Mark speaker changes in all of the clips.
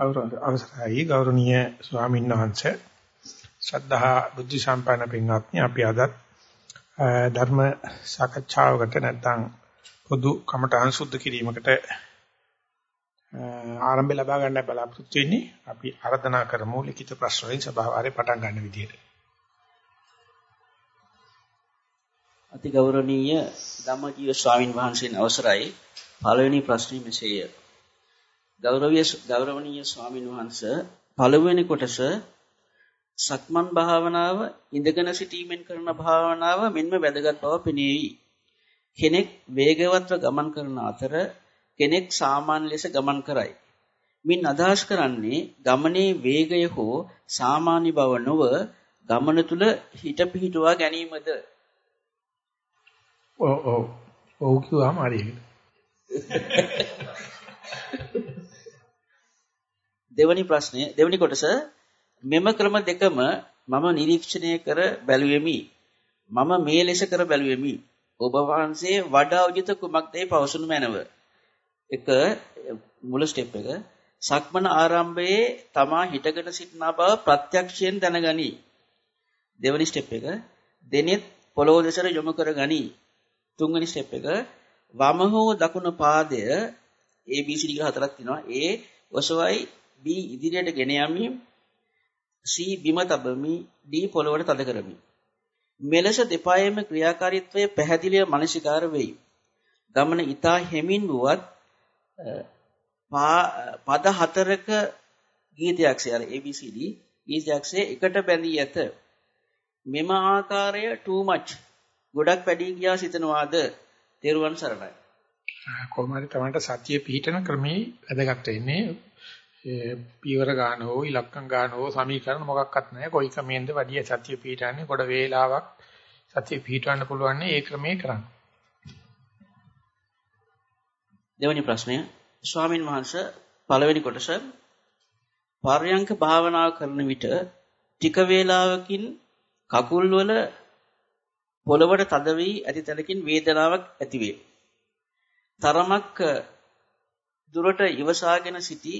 Speaker 1: අවසරයි ගෞරවනීය ස්වාමීන් වහන්සේ ශ්‍රද්ධා බුද්ධ සම්පන්න පින්වත්නි අපි අද ධර්ම සාකච්ඡාවකට නැත්නම් පොදු කමඨාන් සුද්ධ කිරීමකට ආරම්භය ලබා ගන්න බලාපොරොත්තු වෙන්නේ අපි ආරාධනා කරමු ලිඛිත ප්‍රශ්න වලින් සභාවාරේ පටන් ගන්න විදියට.
Speaker 2: අති ගෞරවනීය ධම්මජීව ස්වාමින් වහන්සේන් අවසරයි පළවෙනි ප්‍රශ්නේ මෙසේය. ගෞරවීය ගෞරවනීය ස්වාමින් වහන්සේ පළවෙනි කොටස සක්මන් භාවනාව ඉඳගෙන සිටීමෙන් කරන භාවනාව මෙන්ම වැදගත් බව පෙනේවි. කෙනෙක් වේගවත්ව ගමන් කරන අතර කෙනෙක් සාමාන්‍ය ලෙස ගමන් කරයි. මින් අදහස් කරන්නේ ගමනේ වේගය හෝ සාමාන්‍ය බව නොව ගමන තුල හිත පිහිටුවා ගැනීමද?
Speaker 1: ඔව් ඔව්. ඔව් කිව්වම හරියට.
Speaker 2: දෙවැනි ප්‍රශ්නය දෙවැනි කොටස මෙම ක්‍රම දෙකම මම නිරීක්ෂණය කර බැලුවෙමි. මම මේ ලෙස කර බැලුවෙමි. ඔබ වහන්සේ වඩා උචිත කුමක්දයි පවසනු මැනව. එක මුල ස්ටෙප් එක සක්මන ආරම්භයේ තමා හිටගෙන සිටිනා බව ප්‍රත්‍යක්ෂයෙන් දැනගනි. දෙවැනි ස්ටෙප් එක දෙනෙත් පොළොව දෙසට යොමු කරගනි. තුන්වෙනි ස්ටෙප් එක වම හෝ දකුණු පාදය ABCD කියලා හතරක් තියෙනවා. A ඔසවයි B ඉදිරියට ගෙන යමින් C බිම තබමි D පොළොවට තද කරමි. මෙලෙස දෙපායෙම ක්‍රියාකාරීත්වය පැහැදිලිව මනසිකාර වෙයි. ගමන ඊතා හැමින් වුවත් පද හතරක ගීතයක්සේ අර ABCD ගීතයක්සේ එකට බැඳී ඇත. මෙම ආකාරය too much ගොඩක් වැඩි ගියා සිතනවාද? තෙරුවන් සරණයි.
Speaker 1: කොහොම හරි තමයි සතිය පිහිටන ක්‍රමේ වැදගත් වෙන්නේ. පීවර ගන්න හෝ ඉලක්කම් ගන්න හෝ සමීකරණ මොකක්වත් නැහැ. කොයි ක්‍රමෙන්ද වැඩි සතිය පිහිටන්නේ? කොට වේලාවක් සතිය පිහිටවන්න පුළුවන් ඒ ක්‍රමේ කරන්න.
Speaker 2: දෙවැනි ප්‍රශ්නය ස්වාමින් වහන්සේ පළවෙනි කොටස පර්යංක භාවනාව කරන විට ටික වේලාවකින් කකුල් වල පොළවට තද වී ඇති තැනකින් වේදනාවක් ඇතිවේ. තරමක් දුරට ඉවසාගෙන සිටි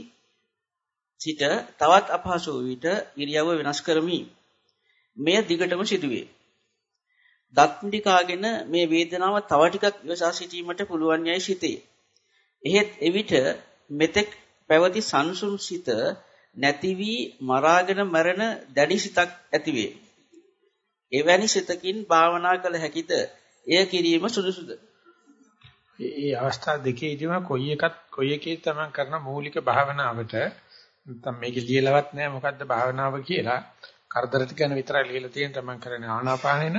Speaker 2: සිට තවත් අපහසු විට ඉරියව්ව වෙනස් කරමි. මෙය දිගටම සිදුවේ. දත්මිඩි කාගෙන මේ වේදනාව තව ටිකක් ඉවසා සිටීමට පුළුවන් යයි සිතේ. එහෙත් එවිට මෙතෙක් පැවති සංසුන් සිත නැති වී මරාගෙන මරණ දැඩි සිතක් ඇතිවේ. එවැනි සිතකින් භාවනා කළ හැකිද? එය කිරීම සුදුසුද?
Speaker 1: මේ අවස්ථා දෙකේදීම කොයි එකත් කොයි එකේ තමයි කරන මූලික භාවනාවට නැත්නම් මේකේ ලියලවත් නැහැ මොකද්ද භාවනාව කියලා කරදර ටික ගැන විතරයි ලියලා තියෙන තමයි කරන්නේ ආනාපානෙන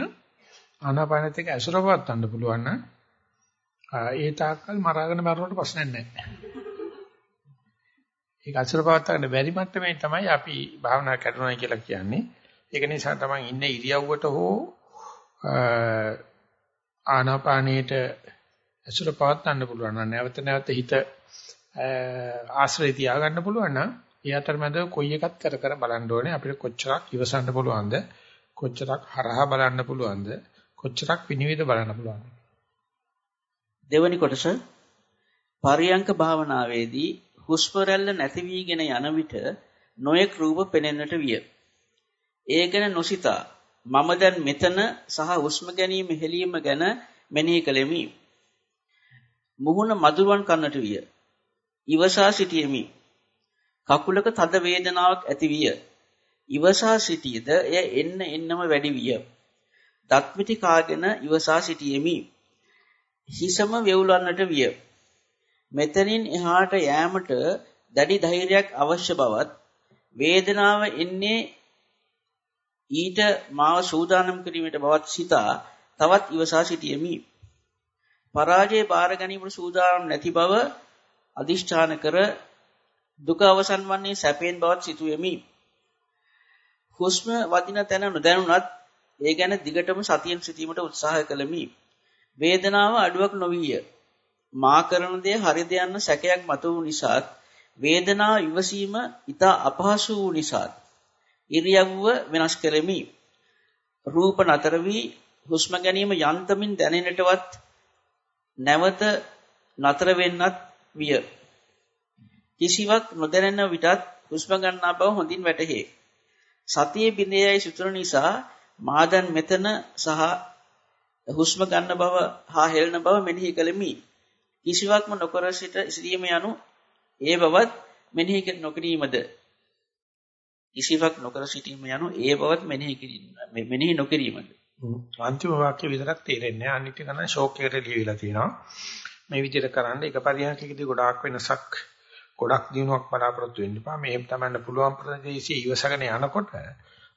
Speaker 1: ආනාපානෙත් එක්ක ඇසුරපවත් ගන්න පුළුවන් නම් ඒ තාක්කල් මරාගෙන මරනකොට ප්‍රශ්නයක් නැහැ. ඒක ඇසුරපවත් ගන්න බැරි මට්ටමේ තමයි අපි භාවනා කරනවා කියලා කියන්නේ. ඒක නිසා තමයි ඉන්න ඉරියව්වට හෝ ආනාපානයට ඇසුර පවත්වන්න පුළුවන් නම් නැවත නැවත හිත ආශ්‍රය තියාගන්න පුළුවන් නම් ඒ අතරමැද කොයි එකක් කර කර බලන්න ඕනේ අපිට කොච්චරක් ඉවසන්න පුළුවන්ද කොච්චරක් හරහා බලන්න පුළුවන්ද කොච්චරක් විනිවිද බලන්න පුළුවන්ද
Speaker 2: දෙවැනි කොටස පරියංක භාවනාවේදී හුස්ම රැල්ල නැති වීගෙන යන විට නොයෙක් රූප පෙනෙන්නට විය. ඒ ගැන නොසිතා මම දැන් මෙතන සහ හුස්ම ගැනීම හෙලීම ගැන මෙනෙහි කළෙමි. මුහුණ මදුරුවන් කන්නට විය. ඉවසා සිටියෙමි. කකුලක තද වේදනාවක් ඇති විය. ඉවසා සිටියද එය එන්න එන්නම වැඩි විය. දත්මිටි කාගෙන ඉවසා සිටියෙමි. හිසම වෙවුලන්නට විය. මෙතනින් එහාට යෑමට දැඩි ධෛර්යයක් අවශ්‍ය බවත් වේදනාව එන්නේ ඊට මාව සූදානම් කිරීමට බවත් සිතා තවත් ඉවසා සිටියෙමි. පරාජය බාර ගැනීමට සූදානම් නැති බව අදිෂ්ඨාන කර දුක අවසන් වන්නේ සැපෙන් බවත් සිතුවෙමි. හුස්ම වදින තැන නොදැනුණත් ඒ ගැන දිගටම සතියෙන් සිටීමට උත්සාහ කළෙමි. වේදනාව අඩුවක් නොවිය. මා කරන දේ හරිද යන්න සැකයක් මතු වූ නිසාත් වේදනාව ඉවසීම ඉතා අපහසු වූ නිසාත් ඉරියව්ව වෙනස් කෙරෙමි. රූප නතර වී හුස්ම ගැනීම යන්තමින් දැනෙනටවත් නැවත නතර වෙන්නත් විය. කිසිවක් නොදැනෙන විටත් හුස්ම ගන්නා බව හොඳින් වැටහේ. සතියේ බිඳයයි සිතුන නිසා මා දැන් මෙතන සහ හුස්ම ගන්න බව හා හෙළන බව මෙනෙහි කළෙමි. කිසිවක්ම නොකර සිට සිටීම යනු ඒ බවත් මෙනෙහි නොකිරීමද? කිසිවක් නොකර සිටීම යනු ඒ බවත් මෙනෙහි කිරීම මෙනෙහි නොකිරීමද?
Speaker 1: අන්තිම වාක්‍ය විතරක් තේරෙන්නේ අනිත් එක නම් ෂෝක් එකට ලියවිලා තියෙනවා. මේ විදිහට කරන්න එක පරිහාකකදී ගොඩාක් වෙනසක් ගොඩක් දිනුවක් බලාපොරොත්තු වෙන්න එපා මේ තමයි පුළුවන් ප්‍රදේශයේ ඉවසගෙන යනකොට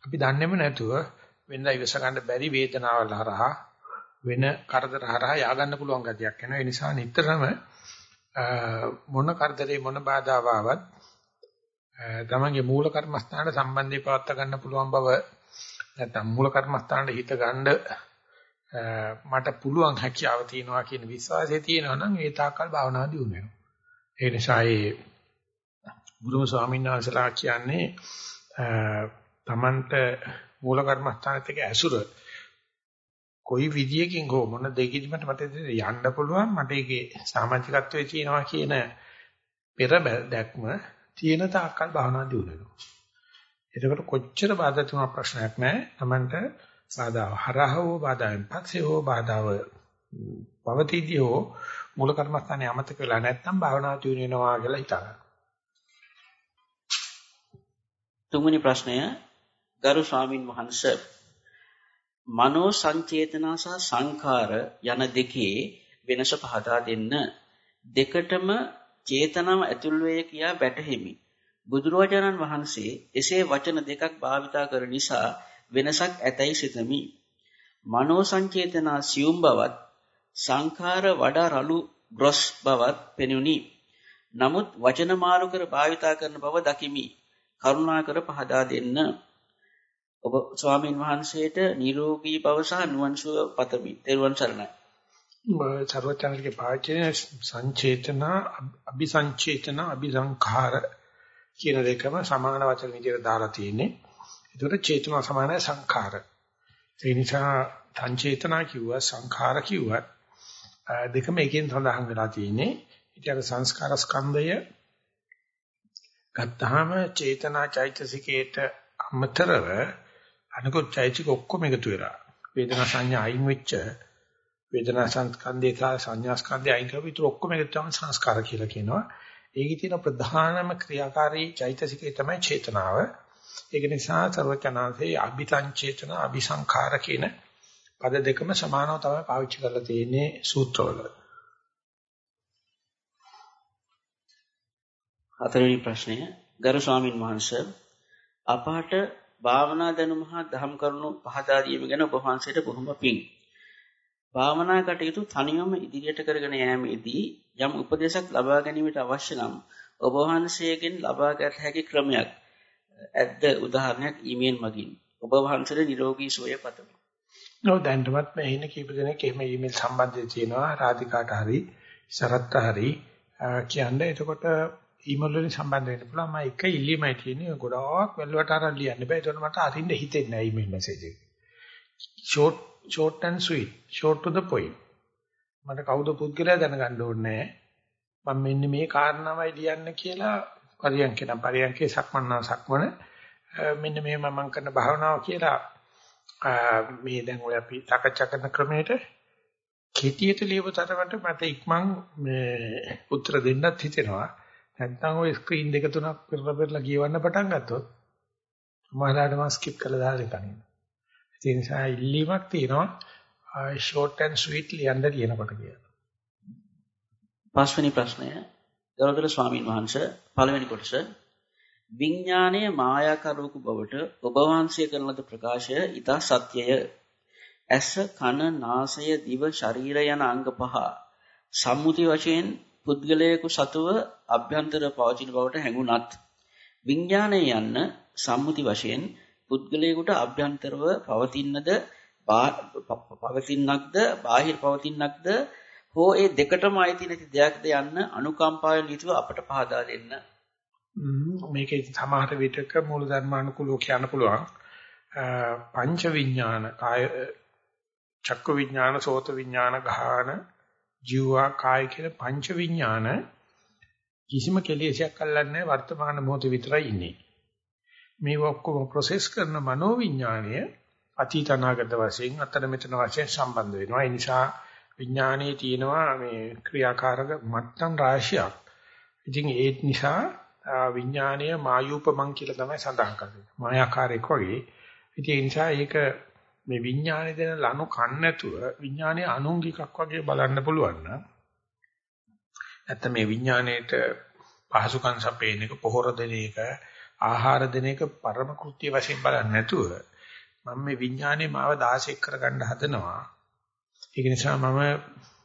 Speaker 1: අපි දන්නේම නැතුව වෙනදා ඉවස ගන්න බැරි වේදනාවල් හරහා වෙන කරදර හරහා ය아가න්න පුළුවන් ගතියක් එනවා ඒ නිසා නිතරම මොන කරදරේ මොන බාධාව ආවත් තමන්ගේ මූල කර්මස්ථානට සම්බන්ධය පවත්වා ගන්න පුළුවන් බව නැත්නම් මූල කර්මස්ථානට හිත ගන්න මට පුළුවන් හැකියාව තියෙනවා කියන විශ්වාසය තියෙනවා නම් ඒ තාක්කල් භාවනාව දියුණු වෙනවා. ඒ නිසා ඒ බුදුම ස්වාමීන් වහන්සේලා කියන්නේ තමන්ට මූල කර්මස්ථානත් එක්ක ඇසුර කොයි විදියකින් හෝ මොන දෙයකින් මට මට යන්න පුළුවන් මට ඒකේ සමාජිකත්වයේ තියෙනවා කියන පෙර දැක්ම තියෙන තාක්කල් භාවනා දියුණුවෙනවා. එතකොට කොච්චර බාධා තුනක් ප්‍රශ්නයක් නැහැ. Tamanට බාධා හරහව බාධාෙන් පස්සේ හෝ බාධාව පවතිදී හෝ මූල කර්මස්ථානේ අමතක වෙලා නැත්නම් භාවනා දියුණුවෙනවා කියලා හිතනවා.
Speaker 2: තුන්වෙනි ප්‍රශ්නය ගරු ස්වාමින් වහන්සේ මනෝ සංචේතනා සහ සංඛාර යන දෙකේ වෙනස පහදා දෙන්න දෙකටම චේතනාව ඇතුල් වේ කියා වැටහෙමි. බුදුරජාණන් වහන්සේ එසේ වචන දෙකක් භාවිතා කර නිසා වෙනසක් ඇතැයි සිතමි. මනෝ සංචේතනා සියුම් බවත් සංඛාර වඩා රළු ග්‍රොස් බවත් පෙනුනි. නමුත් වචන මාරු කර භාවිතා කරන බව දකිමි. කරුණාකර පහදා දෙන්න. ඔබ ස්වාමින් වහන්සේට නිරෝගී බව සහ නිවන් සුව පතමි. ත්වන් සරණයි.
Speaker 1: සර්වචනගේ පාචන සංචේතන අபிසංචේතන අபிසංඛාර කියන දෙකම සමාන වචන විදිහට දාලා තියෙන්නේ. ඒකට චේතනා සමානයි සංඛාර. ඒ නිසා සංචේතනා කිව්වා සංඛාර කිව්වා දෙකම එකෙන් සඳහන් වෙලා තියෙන්නේ. ඉතින් සංස්කාර ස්කන්ධය ගත්තාම චේතනා චෛතසිකේට අමතරව අනිකුත් චෛතසික ඔක්කොම එකතු වෙලා වේදනා සංඥා අයින් වෙච්ච වේදනා සංස්කන්ධය සහ සංඥා ස්කන්ධය අයින් කරපු විතර ඔක්කොම එකතු තමයි සංස්කාර කියලා කියනවා. ඒකේ තියෙන ප්‍රධානම ක්‍රියාකාරී චෛතසිකය තමයි චේතනාව. ඒක නිසා සර්වචනාංශේ අභිසංචේතන අභිසංඛාර කියන පද දෙකම සමානව තමයි පාවිච්චි කරලා තියෙන්නේ සූත්‍රවල.
Speaker 2: හතරවෙනි ප්‍රශ්නය ගරු ස්වාමින් වහන්සේ අපාට භාවනා දැනුම හා දහම් කරුණු පහදා දීම ගැන ඔබ වහන්සේට බොහොම පිං. භාවනා කටයුතු තනියම ඉදිරියට කරගෙන යාමේදී යම් උපදේශක් ලබා ගැනීමට අවශ්‍ය නම් ඔබ වහන්සේගෙන් ලබා ගත හැකි ක්‍රමයක් ඇද්ද උදාහරණයක් ඊමේල් මගින් ඔබ වහන්සේට නිරෝගී සුවය පතමි.
Speaker 1: ඔව් දැන්ටමත් මේ ඉන්න කීප දෙනෙක් එහෙම ඊමේල් සම්බන්ධය තියෙනවා රාධිකාට හරි සරත්ත හරි කියන්නේ එතකොට ඊමේල් වලින් සම්බන්ධ වෙන්න පුළුවන්. මම එක ඉල්ලීමයි තියෙන්නේ. ගොඩාක් වෙලවට අරන් ලියන්න බෑ. ඒකට මට අරින්න හිතෙන්නේ නැහැ ඊමේල් මැසේජ් එක. short short and sweet. Short to the point. මට කවුද පුද්ගලයා දැනගන්න ඕනේ මම මෙන්න මේ කාරණාවයි ලියන්න කියලා පරියන්කේ නම් පරියන්කේ සක්මන්නා සක්මන මෙන්න මේ මම කරන භාවනාව කියලා මේ දැන් ඔය අපි සාකච්ඡා කරන ක්‍රමයට කෙටියට ලියපු තරමට මට ඉක්මන් මේ උත්තර දෙන්නත් හිතෙනවා. නැත්නම් ওই ස්ක්‍රීන් දෙක තුනක් පෙරලා පෙරලා කියවන්න පටන් ගත්තොත් සමහරවිට මම ස්කිප් කරලා දාලා කනින්න. ඒ නිසා ඉල්ලීමක් තියෙනවා short and sweet ලියන්න කියනකොට කියලා.
Speaker 2: පස්වෙනි ප්‍රශ්නය ගරුතර ස්වාමින් වහන්සේ පළවෙනි කොටස විඥානයේ මායාකාරක බවට ඔබ වහන්සේ කරන ලද ප්‍රකාශය ඊට සත්‍යය. ඇස කන නාසය දිව ශරීරය යන අංග පහ සම්මුති වශයෙන් පුද්ගලයෙකු සතුව අභ්‍යන්තර පවතින බවට හැඟුණත් විඥානය යන්න සම්මුති වශයෙන් පුද්ගලයෙකුට අභ්‍යන්තරව පවතිනද පවතිනක්ද බාහිර පවතිනක්ද හෝ ඒ දෙකටම අයිති නැති දෙයක්ද යන්න අනුකම්පාවෙන් යුතුව අපට පහදා දෙන්න.
Speaker 1: මේකේ සමහර විටක මූල ධර්මානුකූලව කියන්න පුළුවන්. පංච විඥාන කාය චක්ක විඥාන සෝත විඥාන ගාහන ජීවා කාය කියන පංච විඥාන කිසිම කෙලෙසයක් අල්ලන්නේ වර්තමාන මොහොතේ විතරයි ඉන්නේ. මේ ඔක්කොම ප්‍රොසෙස් කරන මනෝවිඥාණය අතීත අනාගත වශයෙන් අතර මෙතන වශයෙන් සම්බන්ධ වෙනවා. ඒ නිසා විඥානයේ තියෙනවා මේ ක්‍රියාකාරක මට්ටම් රාශියක්. ඉතින් ඒ නිසා විඥානීය මායූපමං කියලා තමයි සඳහන් කරන්නේ. මායාකාරයක් වගේ. ඉතින් ඒ නිසා ඒක මේ විඥානේ දෙන ලනු කන් නැතුව විඥානයේ අනුංගිකක් වගේ බලන්න පුළුවන් නම් නැත්නම් මේ විඥාණයට පහසුකම් සපේන එක පොහොර දෙන එක ආහාර දෙන එක පරම කෘත්‍ය වශයෙන් බලන්නේ නැතුව මම මේ විඥානේ මාව 16 කරගන්න හදනවා. ඒක නිසා මම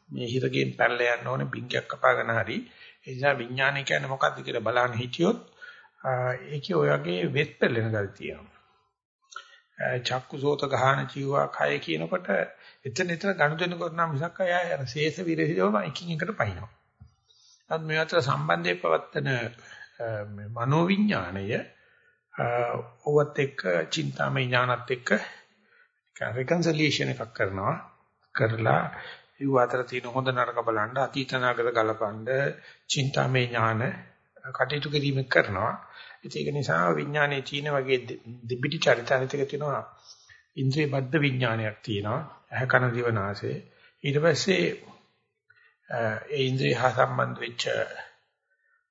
Speaker 1: මේ හිරගෙන් පැනලා යන්න ඕනේ බින්ගයක් කපාගෙන හරි. ඒ නිසා විඥානය කියන්නේ මොකක්ද කියලා බලන්න හිටියොත් ඒකේ ඔය වගේ වෙත් පෙළෙන ගල් තියෙනවා චක්කුසෝත ගහන ජීවා කය කියනකොට එතන එතන ගනුදෙනු කරන මිසක් අය අර ශේෂ විරහිතවම එකින් එකට පයින්නවා. නමුත් මේ අතර සම්බන්ධයේ පවත්තන මනෝවිඥාණය ඔවත් එක්ක චින්තාමය ඥානත් එක්ක රිකන්සලියේෂන් එකක් කරනවා කරලා ඒ අතර තියෙන හොඳ නරක බලන්න අතීත නාගත ගලපන්න චින්තාමය ඥාන කටයුතු කිරීම කරනවා. ඒක නිසා විඥානයේ තියෙන වගේ දෙබිඩි චරිතානිතක තියෙනවා ඉන්ද්‍රිය බද්ධ විඥානයක් තියෙනවා. ඇහ කන දිව නාසය. ඊට පස්සේ ඒ ඉන්ද්‍රිය හා සම්බන්ධ වෙච්ච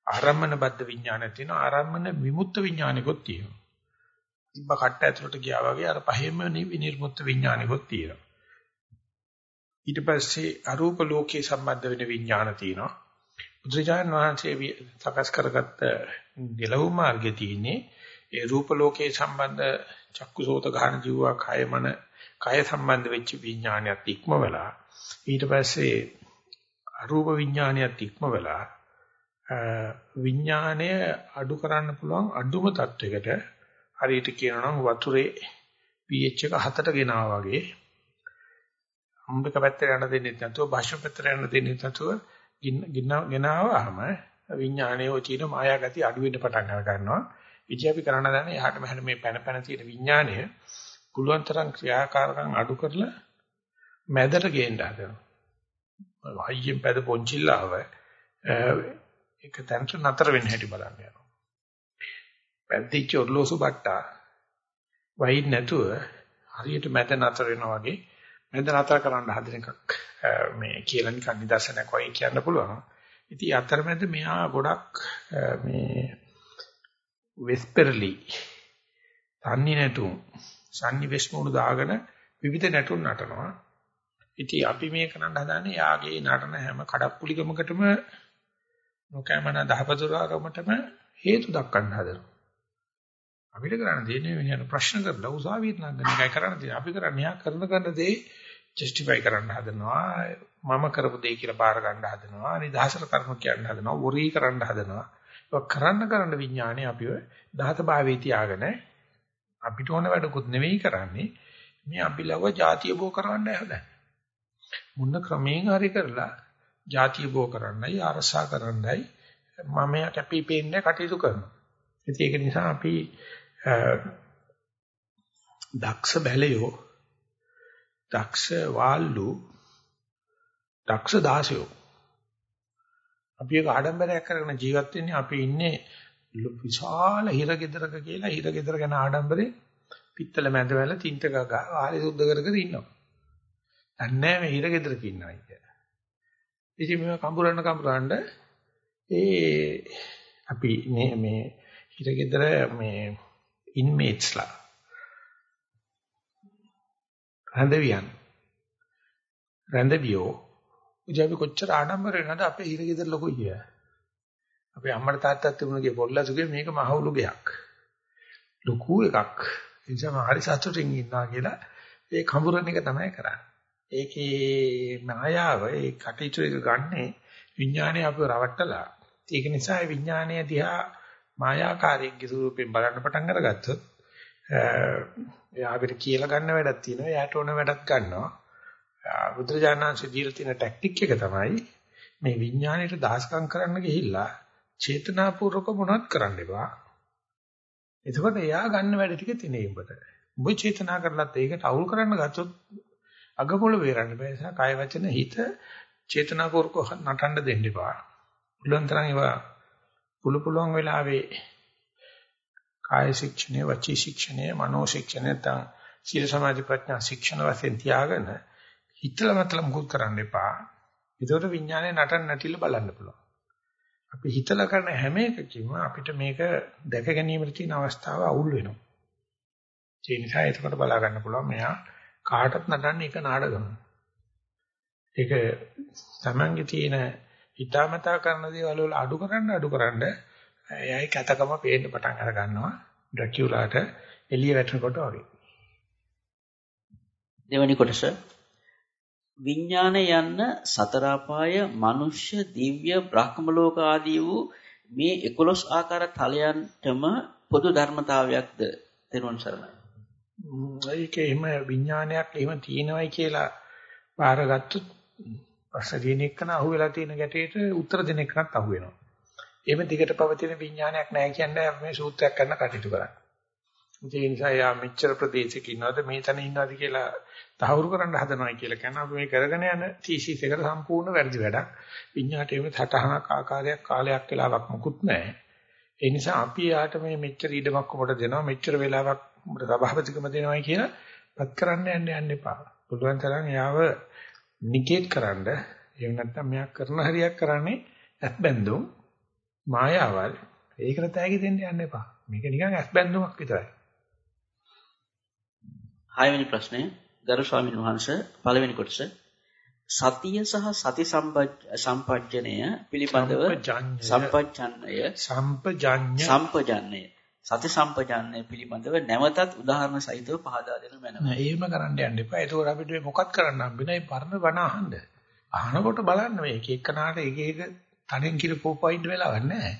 Speaker 1: ආරම්මන බද්ධ විඥානයක් තියෙනවා. ආරම්මන විමුක්ත විඥානිකොත් තියෙනවා. තිබ්බ කට්ට ඇතුලට ගියා වගේ අර පහෙම විනිර්මුක්ත විඥානිකොත් තියෙනවා. ඊට පස්සේ අරූප ලෝකයේ සම්බන්ධ වෙන විඥාන තියෙනවා. බුදුරජාණන් වහන්සේ සකස් කරගත්ත දෙලව් මාර්ගයේ තියෙන්නේ ඒ රූප ලෝකයේ සම්බන්ධ චක්කුසෝත ගාන ජීවා කයමන කය සම්බන්ධ වෙච්ච විඥානයත් ඉක්මවලා ඊට පස්සේ අරූප විඥානයත් ඉක්ම වෙලා විඥානය අඩු කරන්න පුළුවන් අඩුම තත්වයකට හරියට කියනවා නම් වතුරේ pH එක හතට ගෙනාවා වගේ අම්බක පැත්තට යන දෙන්නේ නැතුව භාෂ්ම පැත්තට යන දෙන්නේ නැතුව ගෙනාවාම විඥානයේ ඔය තියෙන මායාගති අඩු වෙන්න පටන් ගන්නවා. ඉතින් අපි කරන්න දන්නේ එහාට මෙහාට මේ පැන පැන තියෙන විඥානය පුළුවන් තරම් ක්‍රියාකාරකම් අඩු කරලා මැදට ගේන්න හදනවා. හයියෙන් පැද පොන්චිල්ලාව ඒක තැනට නතර වෙන්න හැටි බලන්න යනවා. පැද්දිච්ච ඔර්ලෝසු බට්ටා වයින් නැතුව හරියට මැද නතර වෙනවා වගේ මැද නතර කරන්න හදන එකක් මේ කියලා නිකන් නිදර්ශනයක් වගේ කියන්න පුළුවන්. ඉතින් අතරමැද මෙහා ගොඩක් මේ වෙස්පර්ලි තන්නේ නැතුම් සන්නිවෙස් මුණු දාගෙන විවිධ නැටුම් නටනවා. ඉතින් අපි මේ කරන්න හදන්නේ යාගේ නටන හැම කඩප්පුලිකමකටම නොකෑමන දහපතුරාරමටම හේතු දක්වන්න හදනවා. අපිට කරන්න දෙන්නේ වෙන ප්‍රශ්න කරලා උසාවියට නගන එකයි කරන්න තියෙන්නේ. අපි කරන්නේ යා කරන කරන දේ ජස්ටිෆයි කරන්න හදනවා. මම කරපු දේ කියලා බාර ගන්න හදනවා. නිදහසට කර්ම කියන්න හදනවා. වොරී කරන්න හදනවා. ඒක කරන්න කරන්න විඥානේ අපිව දහත භාවයේ තියාගෙන අපිට ඕන වැඩකුත් නෙවෙයි කරන්නේ. මේ අපි ලව જાතිය බෝ කරවන්නයි හදන්නේ. මුන්න ක්‍රමයෙන් හරි කරලා ಜಾතිය බෝ කරන්නයි අරසා කරන්නයි මම කැපිපෙන්නේ කටයුතු කරනවා. ඉතින් ඒක නිසා අපි දක්ෂ බැලයෝ දක්ෂ වාල්ලු දක්ෂ දාසයෝ අපි එක ආඩම්බරයක් කරගෙන ජීවත් වෙන්නේ අපි ඉන්නේ විශාල හිර ගෙදරක කියලා හිර ගෙදර ගැන ආඩම්බරේ පිත්තල මැද වැල තින්ත ගගා ආලි සුද්ධ කර කර ඉන්නවා. දන්නේ මේ හිර ගෙදරක ඉන්නවා කියලා. ඉතින් මේවා කඹරන්න කඹරන්න ඒ අපි මේ මේ හිර ගෙදර මේ ඉන්මේට්ස්ලා රැඳවියන් රැඳවියෝ ඉතින් අපි කොච්චර ආඩම්බර වෙනවද අපේ හිර ගෙදර ලොකුයි කියලා. අපේ අම්මට තාත්තට තිබුණගේ පොල්ලසුගේ මේක මහවුළු ගයක්. ලොකු එකක්. ඒ නිසා මම හරි සතුටින් ඉන්නවා කියලා ඒ කඹරන එක තමයි කරන්නේ. ඒකේ මායාව ඒ කටයුතු එක ගන්නෙ විඥානය අපිව රවට්ටලා. ඒක නිසා ඒ විඥානය දිහා මායාකාරීගේ ස්වරූපයෙන් බලන්න පටන් අරගත්තොත් එයා අපිට කියලා ගන්න වැඩක් තියෙනවා. එයාට ඕන වැඩක් ගන්නවා. බුදුරජාණන්සේ දීලා තියෙන ටැක්ටික් එක තමයි මේ විඥාණයට දාස්කම් කරන්න ගිහිල්ලා චේතනාපූර්වක මොනවත් කරන්න එපා. එතකොට එයා ගන්න වැඩ ටික තිනේ උඹට. උඹ චේතනා කරලත් ඒකට අවුල් කරන්න ගත්තොත් අගපොළ වේරන්න බෑ. ඒ නිසා කාය වචන හිත චේතනාපූර්වක නටන්න දෙන්න එපා. බුලුවන් තරම් ඒවා පුළු පුළුවන් වෙලාවේ කාය ශික්ෂණය, වචී ශික්ෂණය, මනෝ ශික්ෂණය නැත්නම් සීල සමාධි ප්‍රඥා ශික්ෂණ වශයෙන් තියාගෙන හිතලා මතලා මුකුත් කරන්න එපා. ඒතකොට විඥානේ නටන්න නැතිල බලන්න පුළුවන්. අපි හිතලා කරන හැම එකකින්ම අපිට මේක දැක ගැනීමට තියෙන අවස්ථාව අවුල් වෙනවා. ඒ නිසා එතකොට බලා ගන්න පුළුවන් මෙයා කාටත් නටන්නේ එක නාඩගම. ඒක තමන්ගේ තියෙන හිතාමතා කරන දේවල් වල අඩු කරන්න අඩු කරන්න එයයි කතකම පේන්න පටන් අර ගන්නවා ඩ්‍රැකියුලාට එළිය වැටෙනකොට වගේ.
Speaker 2: දෙවැනි කොටස විඥාන යන්න සතර අපාය, මනුෂ්‍ය, දිව්‍ය, බ්‍රහ්ම ලෝක ආදී වූ මේ 11 ආකාර තලයන්ටම පොදු ධර්මතාවයක්ද තෙරුවන් සරණයි.
Speaker 1: ඒකේ එහෙම විඥානයක් එහෙම තියෙනවයි කියලා බාරගත්තොත් ප්‍රශ්න දින එක්කන අහුවෙලා තියෙන ගැටේට උත්තර දෙන එකකට අහු වෙනවා. එහෙම දිගට පවතින විඥානයක් නැහැ කියන්නේ මේ සූත්‍රයක් කරන්න කටයුතු කරන්නේ. ඒ නිසා යා මෙච්චර ප්‍රදේශයක ඉන්නවද මේ තැන ඉන්නවද කියලා තහවුරු කරන්න හදනවා කියලා කියන අපි මේ කරගෙන යන තීසිස් එකට සම්පූර්ණ වැරදි වැඩක්. විඤ්ඤාණයට එහෙම සටහනක් ආකාරයක් කාලයක් වෙලාවක් මුකුත් නැහැ. ඒ නිසා අපි යාට මේ මෙච්චර ඉඩමක් ඔබට දෙනවා මෙච්චර වෙලාවක් ඔබට සභාපතිකම දෙනවයි කියලා පත් කරන්න යන්න යන්න එපා. පුළුවන් තරම් යාව නිගේට් කරන්න එහෙම නැත්නම් මෙයා කරන හරියක් කරන්නේ ඇත්බැඳුම් මායාවල්. ඒකට තෑගි දෙන්න යන්න එපා. මේක නිකන් ඇත්බැඳුමක් විතරයි.
Speaker 2: හයවෙනි ප්‍රශ්නය. ගරු ස්වාමීන් වහන්සේ පළවෙනි කොටස. සතිය සහ සති සම්පජ්ජනය පිළිබඳව සම්පජ්ජන්නය
Speaker 1: සම්පජඤ්ඤ
Speaker 2: සම්පජන්නය සති සම්පජන්නය පිළිබඳව නැවතත් උදාහරණ සහිතව පහදා දෙනු මැනව.
Speaker 1: නෑ එහෙම කරන්න යන්න එපා. ඒක අපිට මොකක් කරන්න හම්බෙන්නේ? පරණ බණ අහන්න. අහනකොට බලන්න මේ එක එකනාට එක එක තනෙන් කිර පොපොයින්ට් වෙලාවක් නැහැ.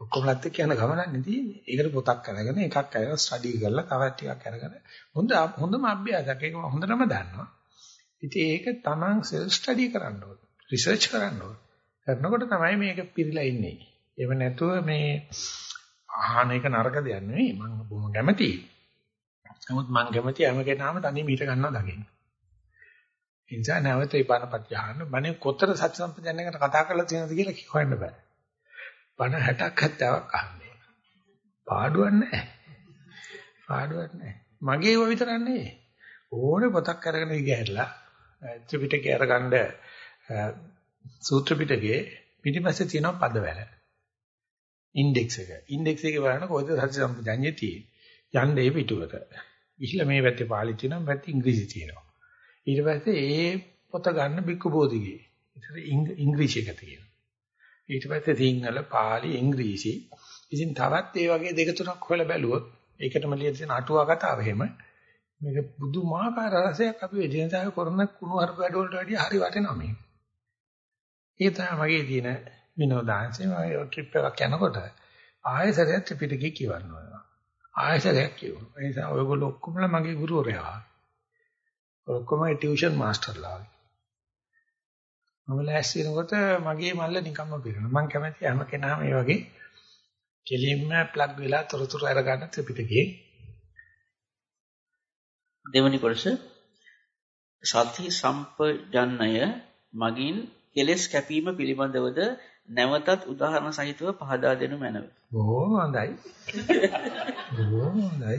Speaker 1: ඔක්කොමලත් එක්ක යන ගමනක් තියෙන්නේ. ඒකට පොතක් අරගෙන එකක් අරගෙන ස්ටඩි කරලා තවත් ටිකක් අරගෙන හොඳ හොඳම අභ්‍යාසයක්. ඒක හොඳටම දන්නවා. ඉතින් ඒක තමන් සෙල්ෆ් ස්ටඩි කරන්න ඕන. රිසර්ච් කරන්න ඕන. කරනකොට තමයි මේක පිරීලා ඉන්නේ. ඒව නැතුව මේ අහන එක නරක දෙයක් නෙවෙයි. මම බොහොම කැමතියි. නමුත් මම කැමති හැම කෙනාම තනියම ඊට ගන්නවා දකින්න. ඒ නිසා නැවත ඒ බණපත් යහන්න. බණේ කොතර සත්‍ය සම්පජන්යකට කතා කරලා තියෙනවද කියලා කියවන්න බෑ. බණ 60ක් 70ක් අහන්නේ. පාඩුවක් නැහැ. පාඩුවක් නැහැ. මගේ ඒවා විතරක් නෙවෙයි. ඕනේ පොතක් අරගෙන ඉගහැරලා ත්‍රිපිටකය අරගන්න සූත්‍ර පිටකේ පිටිපස්සේ තියෙන පදවැල. ඉන්ඩෙක්ස් එක. ඉන්ඩෙක්ස් එකේ බලන්න කොහෙද සත්‍ය සම්පජඤ්ඤය තියෙන්නේ. යන්නේ පිටුවට. ඉහිලා මේ පැත්තේ පාලි තියෙනවා, පැත්තේ ඉංග්‍රීසි තියෙනවා. ඊට පස්සේ ඒ පොත ගන්න බික්කු බෝධිගේ. ඒතර ඉංග්‍රීසි එක තියෙනවා. ඊට පස්සේ සිංහල, පාලි, ඉංග්‍රීසි. ඉතින් තවත් ඒ වගේ දෙක තුනක් හොයලා බැලුවොත් ඒකටම ලියලා තියෙන අටුවා කතාව එහෙම මේක පුදුමාකාර රසයක් අපි එදිනදා කරන කුණු හරප වැඩ වලට වැඩිය හරි වටිනවා මේක. ඒ තමයි මගේ තියෙන විනෝදාංශය මම ට්‍රිප් එකක් යනකොට ආයෙසරයක් ත්‍රිපිටකය කියවන්න ඕනවා. ආයෙසරයක් කියවනවා. ඒ නිසා ඔයගොල්ලෝ ඔක්කොමලා මගේ ගුරුවරයා. ඔක්කොම ටියුෂන් මාස්ටර්ලා වගේ. මම ලෑස්ති වෙනකොට මගේ මල්ල නිකම්ම පිරෙනවා. මම කැමති හැම කෙනාම මේ වගේ කෙලින්ම ප්ලග් වෙලා තොරතුරු අරගන්න ත්‍රිපිටකයේ
Speaker 2: දෙවනි කොටස සති සම්පජන්නය මගින් කෙලස් කැපීම පිළිබඳවද නැවතත් උදාහරණ සහිතව පහදා දෙනු මැනව.
Speaker 1: බොහොම හොඳයි. බොහොම හොඳයි.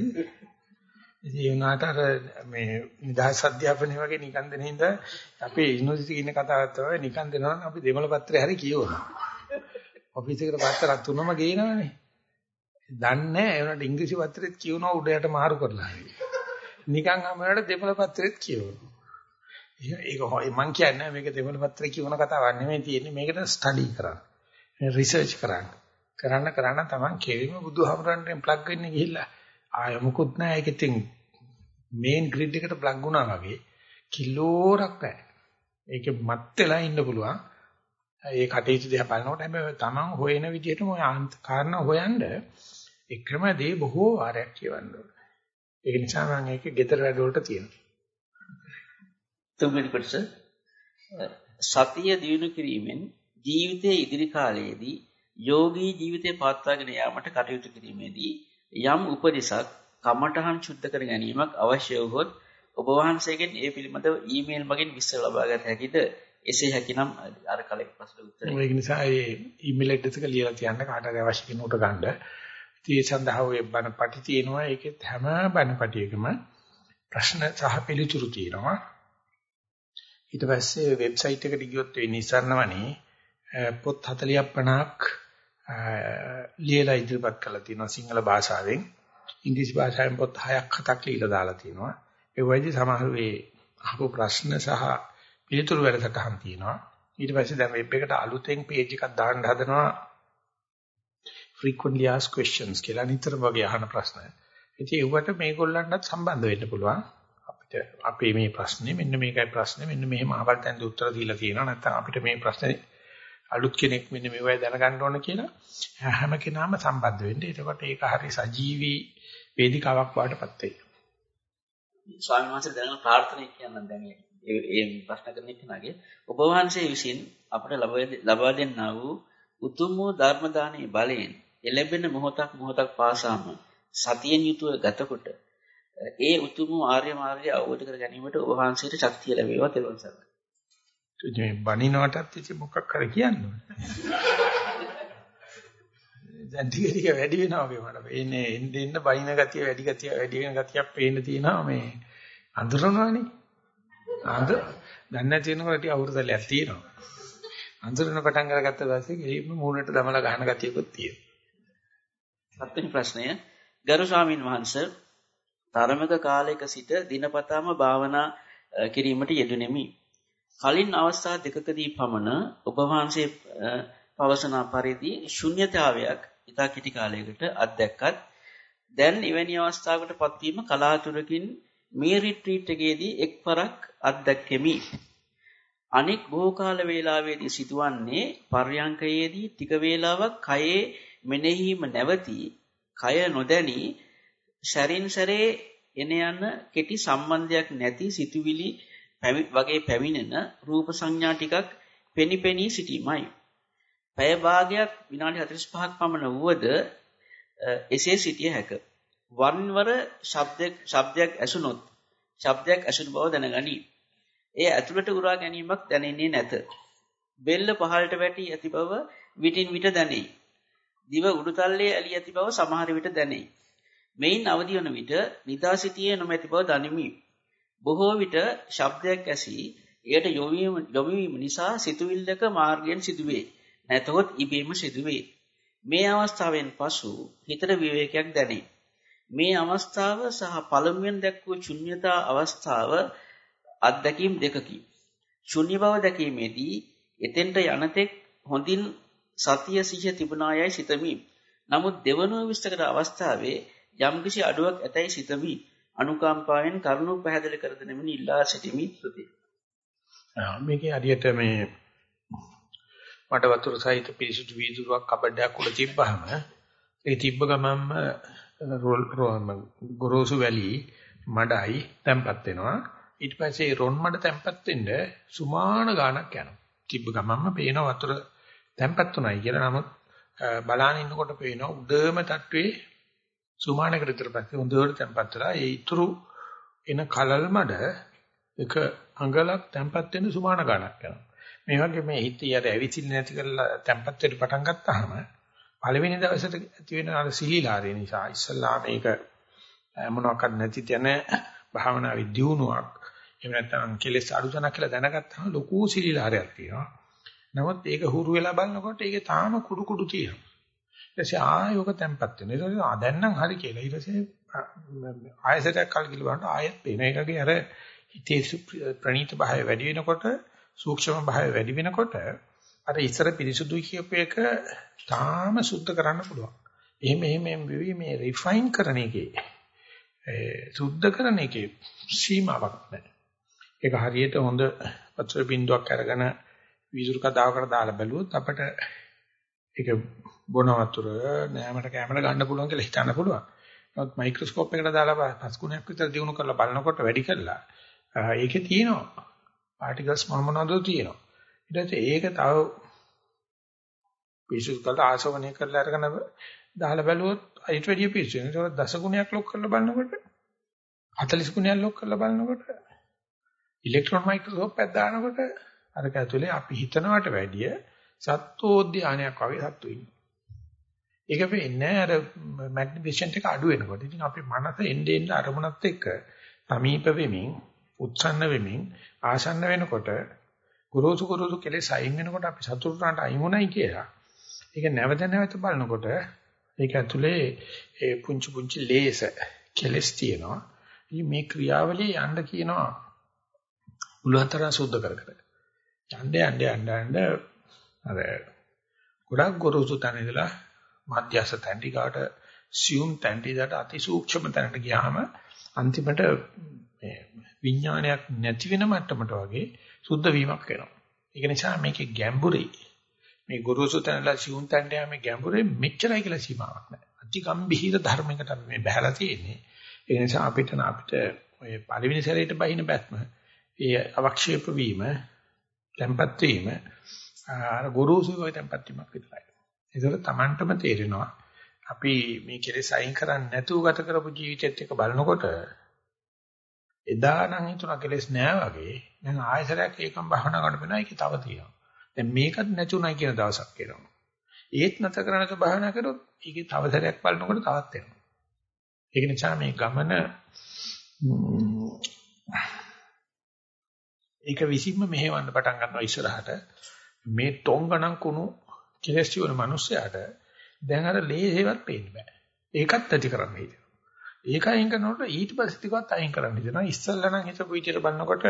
Speaker 1: ඉතින් ඒ උනාට අර මේ නිදහස් අධ්‍යාපනය වගේ නිකන් දෙන හින්දා අපේ යුනිවර්සිටි ඉන්න කතාවක් තමයි නිකන් දෙනවා නම් අපි දෙමළ පත්‍රය හරි කියවනවා. ඔෆිස් එකට පත්‍ර තුනම ගේනවනේ. දන්නේ නැහැ ඒ උනාට ඉංග්‍රීසි පත්‍රෙත් කියවනවා උඩයට මාරු කරලා. නිකන් හැමෝට දෙමළ පත්‍රෙත් කියවනවා. ඒක මම කියන්නේ මේක දෙමළ පත්‍රේ කියවන කතාවක් නෙමෙයි තියෙන්නේ මේකට ස්ටඩි කරන්න. රිසර්ච් කරන්න. කරන්න කරන්න තමන් කෙලිම බුදුහමරන්ටෙන් ප්ලග් වෙන්න ගිහිල්ලා ආය මොකුත් නැහැ ඒක ඉතින් මේන් ග්‍රිඩ් එකට ප්ලග් වුණා වගේ කිලෝරක් නැහැ. ඒකේ මත් වෙලා ඉන්න පුළුවන්. ඒ කටයුතු දිහා බලනකොට හැබැයි තමන් හොයන විදිහටම ඔය කාරණා හොයන්න එකම දේ බොහෝ වාරයක් කියවන්න ඕනේ. ඒක නිසා මම ඒක gedara වැඩ වලට තියෙනවා.
Speaker 2: තුන්වෙනි කොටස සතිය දිනු කිරීමෙන් ජීවිතයේ ඉදිරි කාලයේදී යෝගී ජීවිතය පවත්වාගෙන යාමට කටයුතු කිරීමේදී යම් උපදෙසක් කමඨහන් සුද්ධ කර ගැනීමක් අවශ්‍ය වුවහොත් ඔබ වහන්සේගෙන් ඒ පිළිබඳව ඊමේල් මගින් විස්තර ලබා ගත හැකිද? එසේ හැකිනම් අර කලින් ප්‍රශ්න උත්තරේ.
Speaker 1: ඒක නිසා ඒ ඊමේල් ඇඩ්‍රස් එක ලියලා තියන්න කාට හරි අවශ්‍ය කෙනෙකුට ගන්න. ඉතින් ඒ සඳහා ඔය බණපටි තියෙනවා. ඒකෙත් හැම බණපටියකම ප්‍රශ්න සහ පිළිතුරු තියෙනවා. ඊට පස්සේ වෙබ්සයිට් එකට ගියොත් ඒ නිසරණවනේ පොත් 40ක් 50ක් ලියලා ඉදිරිපත් කරලා තියෙනවා සිංහල භාෂාවෙන්. ඉංග්‍රීසි භාෂාවෙන් පොත් 6ක් 7ක් ලියලා දාලා තියෙනවා. ඒ වයිදී සමහර වේ අහපු ප්‍රශ්න සහ පිළිතුරු වැඩසටහන් තියෙනවා. ඊට පස්සේ දැන් වෙබ් එකට අලුතෙන් page එකක් දාන්න හදනවා frequently asked questions කියලා නිතරම වගේ අහන ප්‍රශ්න. ඉතින් ඒවට මේගොල්ලන්ටත් සම්බන්ධ වෙන්න පුළුවන්. අපිට අපේ මේ ප්‍රශ්නේ මෙන්න මේකයි ප්‍රශ්නේ මෙන්න මෙහෙම අහවල් තැනදී උත්තර දීලා තියෙනවා. නැත්නම් අපිට මේ ප්‍රශ්නේ අලුත් කෙනෙක් මෙන්න මේවයි දැනගන්න ඕන කියලා හැම කෙනාම සම්බන්ධ වෙන්න. එතකොට ඒක හරි සජීවී වේදිකාවක් වඩටපත් වෙයි.
Speaker 2: ස්වාමීන් වහන්සේ දැනන ප්‍රාර්ථනා කියන්න දැන් ඒ ප්‍රශ්න කරන කෙනාගේ ඔබ වහන්සේ විසින් අපට ලබා දෙන්නා වූ උතුම් වූ ධර්ම දානයේ බලයෙන් එළඹෙන මොහොතක් මොහොතක් පාසාම සතියෙන් යුතුව ගතකොට ඒ උතුම් ආර්ය මාර්ගය අවබෝධ කර ගැනීමට ඔබ වහන්සේට ශක්තිය ලැබේවා තෙරුවන් සරණයි.
Speaker 1: මේ බණිනවටත් ඉතින් මොකක් කර කියන්නේ. දැන් ටික ටික වැඩි වෙනවා වගේ මට. එන්නේ එන්න එන්න බයින ගතිය වැඩි ගතිය වැඩි වෙන ගතියක් පේන්න තියෙනවා මේ අඳුරනවානේ. අඳ දැන් නැති වෙනකොට ටික අවුරුදලයක් තියෙනවා. අඳුරන පටන් අරගත්ත පස්සේ ගෙලින්ම මූණට දමලා ගහන ගතියකුත් තියෙනවා.
Speaker 2: සත්වෙනි ප්‍රශ්නය ගරු ස්වාමින් වහන්සේ තරමක කාලයක සිට දිනපතාම භාවනා කිරීමට යෙදුණෙමි. කලින් අවස්ථා දෙකකදී පමණ ඔබ වහන්සේ පවසන පරිදි ශුන්්‍යතාවයක් ඉතා කිටි කාලයකට අත්දැක්කත් දැන් එවැනි අවස්ථාවකට පත්වීම කලාතුරකින් මේ රිට්‍රීට් එකේදී එක්වරක් අත්දැක්කෙමි. අනෙක් බොහෝ කාල වේලාවේදී සිදුවන්නේ පර්යංකයේදී ටික වේලාවක් කයේ මෙනෙහිම නැවති කය නොදැනි ශරින් සරේ එන යන කෙටි සම්බන්ධයක් නැති සිතුවිලි වගේ පැමිණෙන රූප සංඥා ටිකක් පෙනිපෙනී සිටීමයි. පැය භාගයක් විනාඩි 45ක් පමණ වුවද එසේ සිටිය හැක. වන්වර ශබ්දයක් ශබ්දයක් ඇසුනොත් ශබ්දයක් ඇසුණු බව දැනගනි. එය ඇතුළට උරා ගැනීමක් දැනෙන්නේ නැත. බෙල්ල පහළට වැටි ඇති බව විටින් විට දැනේ. දිව උඩුතල්ලේ ඇලී ඇති බව සමහර විට දැනේ. මෙයින් අවදි වන විට නිදා සිටියේ නොමැති බව දනිමි. බොහෝ විට ශබ්දයක් ඇසී එයට යොමු වීම නිසා සිතුවිල්ලක මාර්ගයෙන් සිදුවේ. නැතහොත් ඉබේම සිදුවේ. මේ අවස්ථාවෙන් පසු හිතට විවේකයක් දැනේ. මේ අවස්ථාව සහ පළමුවෙන් දැක් වූ ශුන්්‍යතා අවස්ථාව අත්දැකීම් දෙකකි. ශුන්‍ය බව දැකීමේදී එතෙන්ට යනතෙක් හොඳින් සතිය සිහිය තිබුණායයි සිතමි. නමුත් දෙවනුව විස්තර අවස්ථාවේ යම්කිසි අඩුවක් ඇතැයි සිතමි. අනුකම්පාවෙන් කරුණු පැහැදිලි කර දෙනෙමින් ඉල්ලා සිටිමි ස්තුතියි.
Speaker 1: මේකේ හරියට මේ මට වතුර සහිත පිරිසුදු වීදුරුවක් කබඩයක් උඩ තිබ්බහම ඒ තිබ්බ ගමන්ම ගොරෝසු වැලි මඩයි තැම්පත් වෙනවා ඊට පස්සේ රොන් මඩ තැම්පත් වෙන්න සුමාන ගාණක් යනවා තිබ්බ ගමන්ම පේන වතුර තැම්පත් උනායි කියලා නමුත් බලාන ඉන්නකොට පේන උඩම තට්ටුවේ සුමානකට විතර පස්සේ හොඳට තැම්පත් වෙලා ඒ ඉතුරු එන කලල් මඩ එක අඟලක් තැම්පත් වෙන සුමාන ගාණක් යනවා මේ වගේ මේ හිත යට ඇවිසිල්ල නැති කරලා තැම්පත් වෙන්න පටන් ගත්තාම පළවෙනි දවසට ඇති වෙන අර සිලිලාරය නිසා ඉස්සල්ලා මේක මොනවාක්වත් නැති තැන භාවනාවේ දියුණුවක් එහෙම නැත්නම් කෙලෙස් අඩුතනක් කියලා දැනගත්තාම ලොකු සිලිලාරයක් තියෙනවා. නමුත් ඒක හුරු වෙලා බලනකොට ඒකේ තාම කුඩු කුඩු තියෙනවා. ඊට පස්සේ ආයෝක තැම්පත් වෙනවා. ඊට පස්සේ ආ දැන් නම් හරි කියලා. ඊට පස්සේ ආයසටක් කල් කිල බලනකොට ආයෙත් පේන එකගේ අර හිතේ ප්‍රණීත භාවය වැඩි වෙනකොට සූක්ෂම භාවය වැඩි වෙනකොට අර ඉස්සර පිරිසුදුයි කියපු එක තාම සුද්ධ කරන්න පුළුවන්. එහෙම එහෙම වෙවි මේ රිෆයින් කරන එකේ සුද්ධ කරන එකේ සීමාවක් නැහැ. ඒක හරියට හොඳ වතුර බින්දුවක් අරගෙන වීදුරු කතාවකට දාලා බැලුවොත් අපිට ඒක බොන වතුර නෑමට කැමර ගන්න පුළුවන් කියලා හිතන්න පුළුවන්. නමුත් මයික්‍රොස්කෝප් එකකට දාලා පස් ගුණයක් විතර දිනු කරලා බලනකොට වැඩි කරලා ඒකේ තියෙනවා පාටිකල්ස් මොන මොනවද තියෙනවා. ඊට පස්සේ ඒක තව පිසු කරලා ආසවණය කරලා අරගෙන දාලා බැලුවොත් ඊට වැඩිය පිසු වෙනවා. ඒක දස ගුණයක් ලොක් කරලා බලනකොට 40 ගුණයක් ලොක් කරලා බලනකොට ඉලෙක්ට්‍රෝන මයික්‍රොස්කෝප් එකක් දානකොට අරක ඇතුලේ අපි හිතනවට වැඩිය සත්වෝද්‍යානයක් වගේ සත්තු ඉන්නවා. ඒක වෙන්නේ අර මැග්නිෆිෂන්ට් එක අඩු වෙනකොට. ඉතින් අපි මනස එන්නේ එන්නේ අරමුණත් එක්ක සමීප වෙමින්, උත්සන්න වෙමින්, ආසන්න වෙනකොට ගුරුසු ගුරුසු කෙලෙස් අයින් වෙනකොට අපි සතුටුනට අයිමුණයි කියලා. ඒක නැවත නැවත බලනකොට ඒක ඇතුලේ ඒ පුංචි පුංචි ලේස කෙලස් තියෙනවා. මේ ක්‍රියාවලිය යන්න කියනවා උලතර සුද්ධ කර කර. යන්න යන්න යන්න යන්න අර ගොඩක් ගොරෝසු තැන ඉඳලා මධ්‍යස්ථ තැන් ටිකට සියුම් තැන් ටිකට අති සූක්ෂම තැනට ගියාම අන්තිමට මේ විඥානයක් නැති වෙන මට්ටමට වගේ සුද්ධ වීමක් වෙනවා. ඒක නිසා මේකේ ගැඹුරේ මේ ගුරුසු තැනලා සිවුන් තැනට යෑමේ ගැඹුරේ මෙච්චරයි කියලා සීමාවක් නැහැ. අති ගම්භීර ධර්මයකට මේ බහැලා තියෙන්නේ. ඒ නිසා අපිට අපිට ඔය පළවෙනි සැරේට බහින බැත්ම ඒ අවක්ෂේප වීම, tempat වීම අර ගුරුසු වගේ tempat වීමක් විතරයි. ඒකල Tamanටම තේරෙනවා අපි මේ කෙලෙස් අයින් කරන්නේ නැතුව ගත කරපු ජීවිතෙත් එක බලනකොට එදා නම් හිතුණා කෙලෙස් නෑ වගේ දැන් ආයසරයක් ඒකම භවනා කරන්න වෙනවා ඒක තව තියෙනවා. දැන් මේකත් නැතුණයි කියන දවසක් එනවා. ඒත් නැත කරනක භාවනා කරොත් ඒකේ තව සැරයක් බලනකොට තවත් එනවා. ඒක නිසා මේ ගමන ඒක විසින්ම මෙහෙවන්න පටන් ගන්නවා ඉස්සරහට මේ ටොංගණන් කුණු කෙලස් වල මිනිස්සයාට දැන් අර ලේහෙවත් පේන්න බෑ. ඒකත් ඇති කරන්න හිතෙනවා. ඒක අයින් කරනකොට ඊට පස්සේ ටිකවත් අයින් කරන්න හිතෙනවා. ඉස්සල්ලා නම් හිතපු විදියට බලනකොට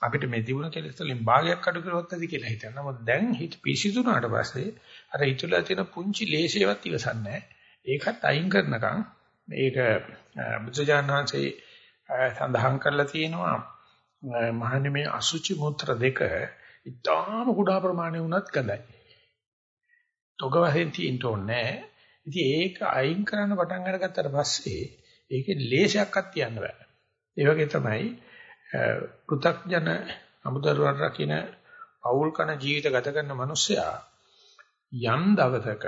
Speaker 1: අපිට මේ තිබුණ කෙලෙස් වලින් භාගයක් අඩු කරොත් ඇති කියලා හිතනවා. නමුත් දැන් හිත පිසිදුනාට පස්සේ අර හිතලා තියෙන පුංචි ලේසියවත් ඉවසන්නේ ඒකත් අයින් කරනකම් මේක බුදුජානනාංශේ සඳහන් කරලා තියෙනවා මහන්නේ මේ අසුචි මුත්‍ර දෙක ඉතාම කුඩා ප්‍රමාණය වුණත් ගඳයි. තොග වශයෙන් තියෙන්න ඕනේ ඉතින් ඒක අයින් කරන්න පටන් අරගත්තට පස්සේ ඒකේ ලේසියක්වත් තියන්න බෑ. ඒ වගේ තමයි පෘ탁ජන අමුදරුවන් රකින්න පෞල් කන ජීවිත ගත කරන මිනිස්සයා යම් දවසක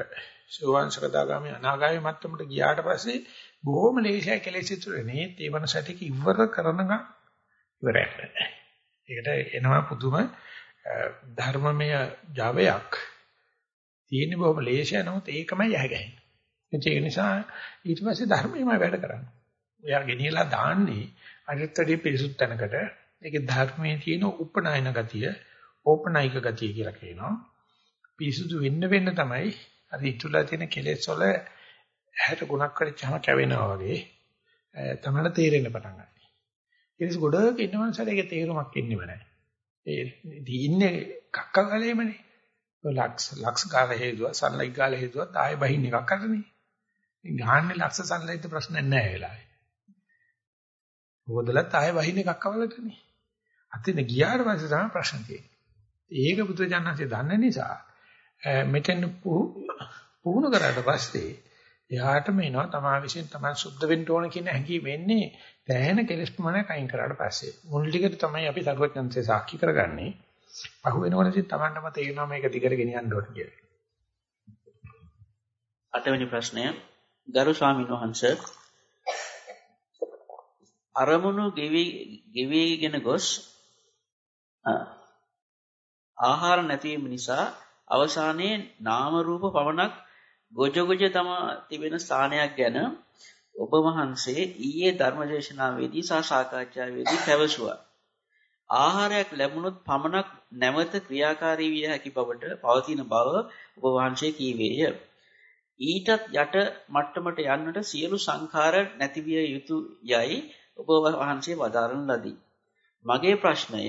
Speaker 1: සෝවාන්සකදාගාමී අනාගාමී මට්ටමට ගියාට පස්සේ බොහොම ලේසිය කෙලෙස් ඉතුරුනේ ඒ මනසට ඉවර කරනග ඉවරයක් නැහැ. ඒකට එනවා පුදුම ධර්මමය ජවයක් තියෙන බොහොම ලේසිය නමුත් ඒකමයි යහගන්නේ. ඒක නිසා ඊට පස්සේ ධර්මයමයි වැඩ කරන්නේ. එයා ගෙනියලා දාන්නේ අනිත්‍යදී පිරිසුත් තැනකට. ඒකේ ධර්මයේ තියෙන උපනායන ගතිය, ඕපනායික ගතිය කියලා කියනවා. පිරිසුදු වෙන්න වෙන්න තමයි අර ඉතුලා තියෙන කෙලෙස් වල ඇහැට ගුණක් කරච්චාම කැවෙනවා වගේ තමයි තේරෙන්න පටන් ගන්නවා. කෙලෙස් ගොඩක ඉන්න මනසට ඒකේ තේරුමක් ඉන්නේම නැහැ. ඒ ඉන්නේ කක්ක ගලේමනේ. ලක්ස් ලක්ස් ගාල හේතුව සන්ලයිට් ගාල හේතුව ආයෙ බහින්න එකක් කරන්නේ. ගහන්නේ ලක්ෂ සන්ලයිට් ප්‍රශ්න නැහැ වෙලාවේ. හොදලත් ආයෙ වහින්න එකක් අවලටනේ. අතින් ගියාට පස්සේ තමයි ප්‍රශ්න තියෙන්නේ. ඒක පුදුජානන්සේ දන්න නිසා මෙතෙන් පුහුණු කරාට පස්සේ එයාට මේනවා තමා විසින් තමයි සුද්ධ වෙන්න ඕන කියන හැඟීම එන්නේ දැහැන කෙලස් ප්‍රමාණයක් අයින් කරාට පස්සේ. මුල් ටිකට තමයි අපි සරුවචන්සේ සාක්ෂි කරගන්නේ. පහු වෙනකොට ඉතින් Tamanටම තේරෙනවා මේක දිගට ගෙනියන්න ඕන කියලා.
Speaker 2: අටවෙනි ප්‍රශ්නය ගරු ස්වාමීන් වහන්සේ අරමුණු ගෙවි ගෙවිගෙන ගොස් ආහාර නැතිවීම නිසා අවසානයේ නාම රූප පවණක් ගොජ ගොජ තම තිබෙන ස්ථානයක් ගැන ඔබ වහන්සේ ඊයේ ධර්මදේශනාවේදී සහ සාකච්ඡාවේදී පැවසුවා. ආහාරයක් ලැබුණොත් පමණක් නැවත ක්‍රියාකාරී විය හැකි බවට පවතින බව ඔබ වහන්සේ කීවේය. ඊටත් යට මට්ටමට යන්නට සියලු සංඛාර නැතිවිය යුතු යයි ඔබ වහන්සේ වදාරන ලදී. මගේ ප්‍රශ්නය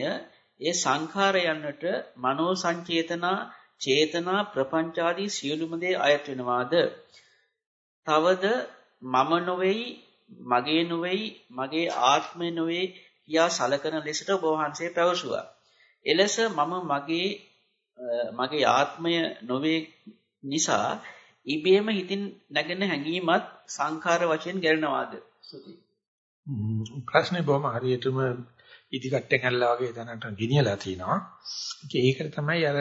Speaker 2: ඒ සංඛාර යන්නට මනෝ සංචේතනා චේතනා ප්‍රපංචාදී සියලුම දේ අයත් වෙනවාද? තවද මම නොවේයි මගේ නොවේයි මගේ ආත්මය නොවේ කියා සලකන ලෙසට ඔබ වහන්සේ පැවසුවා. එලෙස මම මගේ මගේ ආත්මය නොවේ නිසා ඉබේම හිතින් නැගෙන හැඟීමත් සංඛාර වශයෙන් ගැලෙනවාද? සුති.
Speaker 1: ප්‍රශ්නේ බොහොම හරියටම ඉදිකට්ටෙන් ඇල්ලා වගේ දැනට ගෙනියලා තිනවා. ඒකට තමයි අර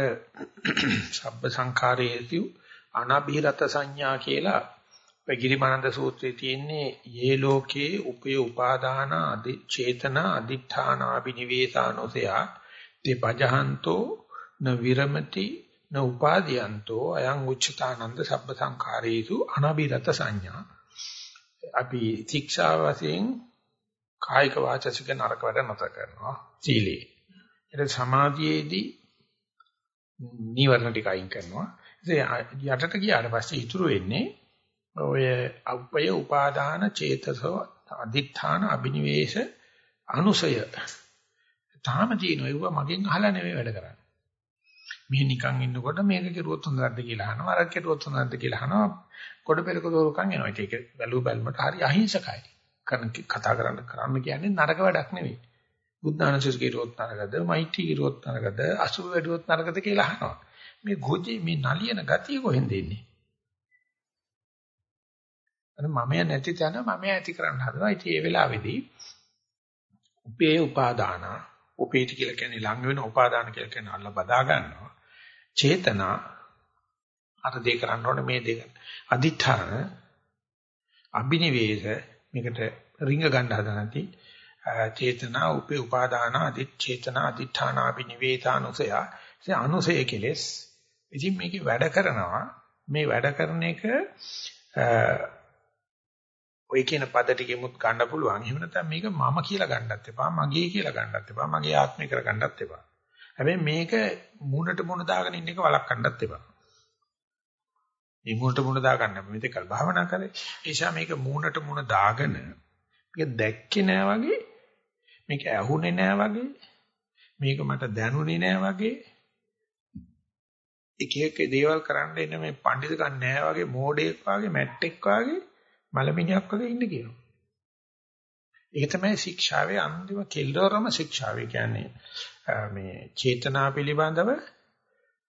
Speaker 1: සබ්බ සංඛාරයේතු අනාභිරත සංඥා කියලා ගිරිමානන්ද සූත්‍රයේ තියෙන්නේ යේ ලෝකේ උපය උපාදාන අදි චේතන අදිඨානාබිනිවේසානෝසයා තේ පජහන්තෝ න විරමති න උපාදීයන්තෝ අයං උච්චතානන්ද සබ්බ සංඛාරේසු අනබිරත සංඥා අපි ශික්ෂා වශයෙන් කායික වාචසික නරක වැඩ නැතර කරනවා සීලේ ඒක සමාධියේදී නීවරණ ටික අයින් කරනවා ඉතින් යටට ගියාට පස්සේ ඉතුරු වෙන්නේ ඔය අපය උපාදාන චේතසෝ අදිඨාන අබිනිවේෂ අනුසය තාම තියෙනවා ඒව මගෙන් අහලා නෙවෙයි වැඩ කරන්නේ. මෙහි නිකන් ඉන්නකොට මේක කෙරුවොත් හොඳ නැද්ද කියලා අහනවා අර කෙරුවොත් හොඳ නැද්ද කියලා අහනවා කොට පෙරක දෝරකම් එනවා. ඒක බැලු බැලමට හරි අහිංසකයි. කරන කතා කරන්න කරන්න කියන්නේ නරක වැඩක් නෙවෙයි. බුද්ධානසස් කෙරුවොත් නරකද, මෛත්‍රී කෙරුවොත් නරකද, අසුබ වැඩුවොත් නරකද කියලා අහනවා. මේ ගොජේ මේ නලියන ගතිය කොහෙන්ද එන්නේ? අර මමය නැති තැන මමය ඇති කරන්න හදනවා. ඉතින් ඒ වෙලාවේදී උපේ උපාදාන උපේති කියලා කියන්නේ ළඟ වෙන උපාදාන කියලා කියන්නේ අල්ල බදා ගන්නවා. චේතනා අර දෙය කරන්න ඕනේ මේ දෙක. අදිඨාන අබිනිවේෂ මේකට රිංග ගන්න හදන නැති චේතනා උපේ උපාදාන අදිත් චේතනා අදිඨාන අබිනිවේතානුසය. ඒ අනුසය කෙලස්. ඉතින් මේකේ වැඩ කරනවා මේ වැඩ කරන එක ඔය කියන පද ටිකෙමුත් ගන්න පුළුවන්. එහෙම නැත්නම් මේක මම කියලා ගන්නත් එපා, මගේ කියලා ගන්නත් එපා, මගේ ආත්මය කර ගන්නත් එපා. හැබැයි මේක මූණට මුණ දාගෙන ඉන්න එක වළක්වන්නත් එපා. මේ මූණට මුණ දාගන්න මෙතකල් භාවනා කරේ. ඒ නිසා මේක මූණට මුණ දාගෙන මේක දැක්කේ නෑ වගේ, මේක ඇහුනේ නෑ වගේ, මේක මට දැනුනේ නෑ වගේ එක එක දේවල් කරන්න එන මේ පඬිතුකම් නෑ වගේ මෝඩෙක් වගේ මැට්ටෙක් වගේ මලමිණියක් වගේ ඉන්න කියනවා. ඒක තමයි ශික්ෂාවේ අන්තිම කෙල්ලවරම ශික්ෂාවේ කියන්නේ මේ චේතනා පිළිබඳව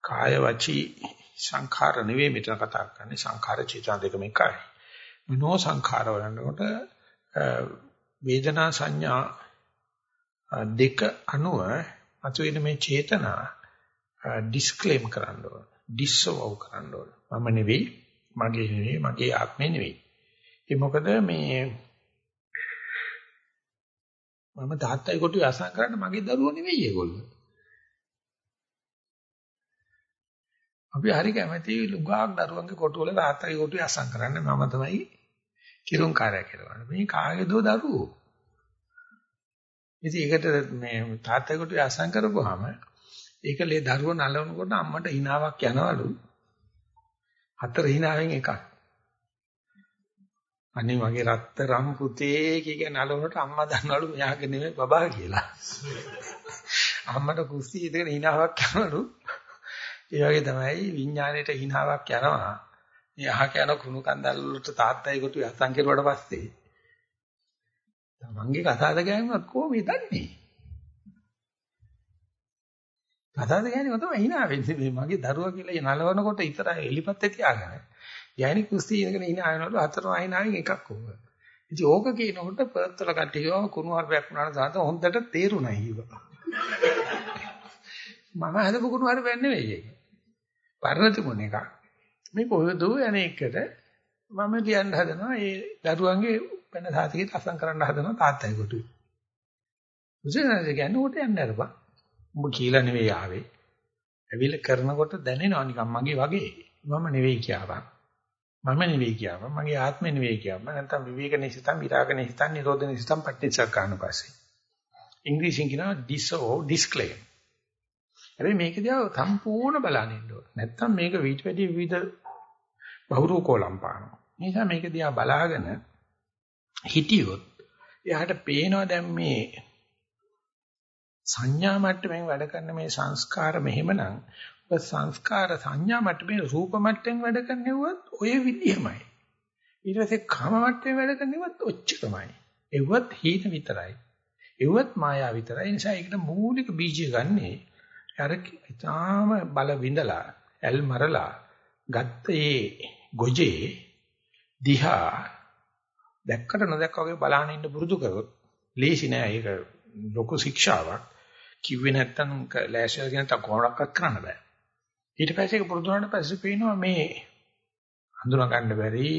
Speaker 1: කාය වචී සංඛාර නෙවෙයි මෙතන කතා කරන්නේ සංඛාර චේතනා දෙකම එකයි. විනෝ සංඛාර වලනකොට වේදනා සංඥා දෙක අනුව මතුවෙන මේ චේතනා ඩිස්ක්ලේම් කරන්න ඕන. ඩිස්සෝව් කරන්න ඕන. මම නෙවෙයි, මගේ නෙවෙයි, මගේ ආත්මේ නෙවෙයි. ඒ මොකද මේ මම තාත්තයි කොටුවේ අසං කරන්න මගේ දරුවෝ නෙවෙයි ඒගොල්ලෝ. අපි හරි කැමති ලුගාක් දරුවන්ගේ කොටුවල තාත්තයි කොටුවේ අසං කරන්න මම තමයි කිරුම් කාර්යය කරනවා. මේ කාගේදෝ දරුවෝ. ඉතින් ඒකට මේ තාත්තයි කොටුවේ අසං කරපුවාම ඒකලේ දරුවෝ නලවනකොට අම්මට හිනාවක් යනවලු. හතර හිනාවෙන් එකක්. අනේ මගේ රත්තරම් පුතේ කිය නලවනට අම්මා දන්නවලු මෙයාගේ නෙමෙයි බබා කියලා. අම්මට කුස්ති ඉදගෙන හිනාවක් යනවලු. ඒ වගේ තමයි විඥාණයට හිනාවක් යනවා. මේ අහක යන කුණු කන්දල් වලට තාත්තයි කොටු යසන් කෙරුවට පස්සේ තමන්ගේ කතාද ගෑනුවත් කොහොමද දන්නේ? කතාද ගෑනුව තමයි hina වෙන්නේ මේ මගේ දරුවා කියලා නලවනකොට ඉතරයි එලිපත්තේ තියාගෙන. යයිනි කුස්ති ඉඳගෙන ඉන ආයනවල හතරම ආයනාවෙන් එකක් ඕක. ඉතින් ඕක කියනකොට පර්ත් වල කට්ටියව කුණු හරපයක් වුණාට සාත හොඳට තේරුණා ඊවා. මම හදපු කුණු හරපයක් නෙවෙයි ඒක. පරණ තිබුණ එකක්. මේ කොහෙද යන එකට මම ලියන්න හදනවා ඒ දරුවන්ගේ වෙන සාතිකේ අසං කරන්න හදනවා තාත්තයි කොටුයි. මුසෙන්ද කියන්නේ උට යන්න අරපන්. උඹ කියලා නෙවෙයි ආවේ. ඇවිල්ලා කරනකොට දැනෙනවා නිකන් මගේ වගේ. මම නෙවෙයි කියාවක්. මම නෙවෙයි කියව මගේ ආත්මෙ නෙවෙයි කියව නැත්නම් විවේක නිසිතම් විරාග නිසිතම් නිරෝධ නිසිතම් පටිච්චසකාන පස්සේ ඉංග්‍රීසියෙන් කියනවා disavow disclaim හැබැයි මේක දිහා සම්පූර්ණ බලන්න ඉන්න ඕන නැත්නම් මේක විවිධ වැඩි විවිධ බහුරූ කෝලම් පානවා නිසා මේක දිහා බලාගෙන හිටියොත් එයාට පේනවා දැන් මේ සංඥා මට්ටමින් වැඩ කරන මේ සංස්කාර මෙහෙමනම් සංස්කාර සංඥා මට්ටමේ රූප මට්ටමින් වැඩ කරන්නේවත් ඔය විදිහමයි. ඊට පස්සේ කාම මට්ටමේ වැඩ කරන්නේවත් ඔච්චරමයි. ඒවත් හීන විතරයි. ඒවත් මායා විතරයි. ඒ නිසා ඒකට මූලික බීජය ගන්නේ අර ඊටාම බල විඳලා ඇල් මරලා ගත්ත ඒ ගොජේ දිහා දැක්කට නොදැක්ක වගේ බලහන් ඉන්න පුරුදු කරොත් ලේසි නෑ ඒක ලොකු ශික්ෂාවක්. කිව්වේ නැත්තම් ලෑස්තිලා කියන ත කොහොමඩක්වත් කරන්න බෑ. ඊට පස්සේ ඒක පුරුදු වුණාට පස්සේ පේනවා මේ හඳුනා ගන්න බැරි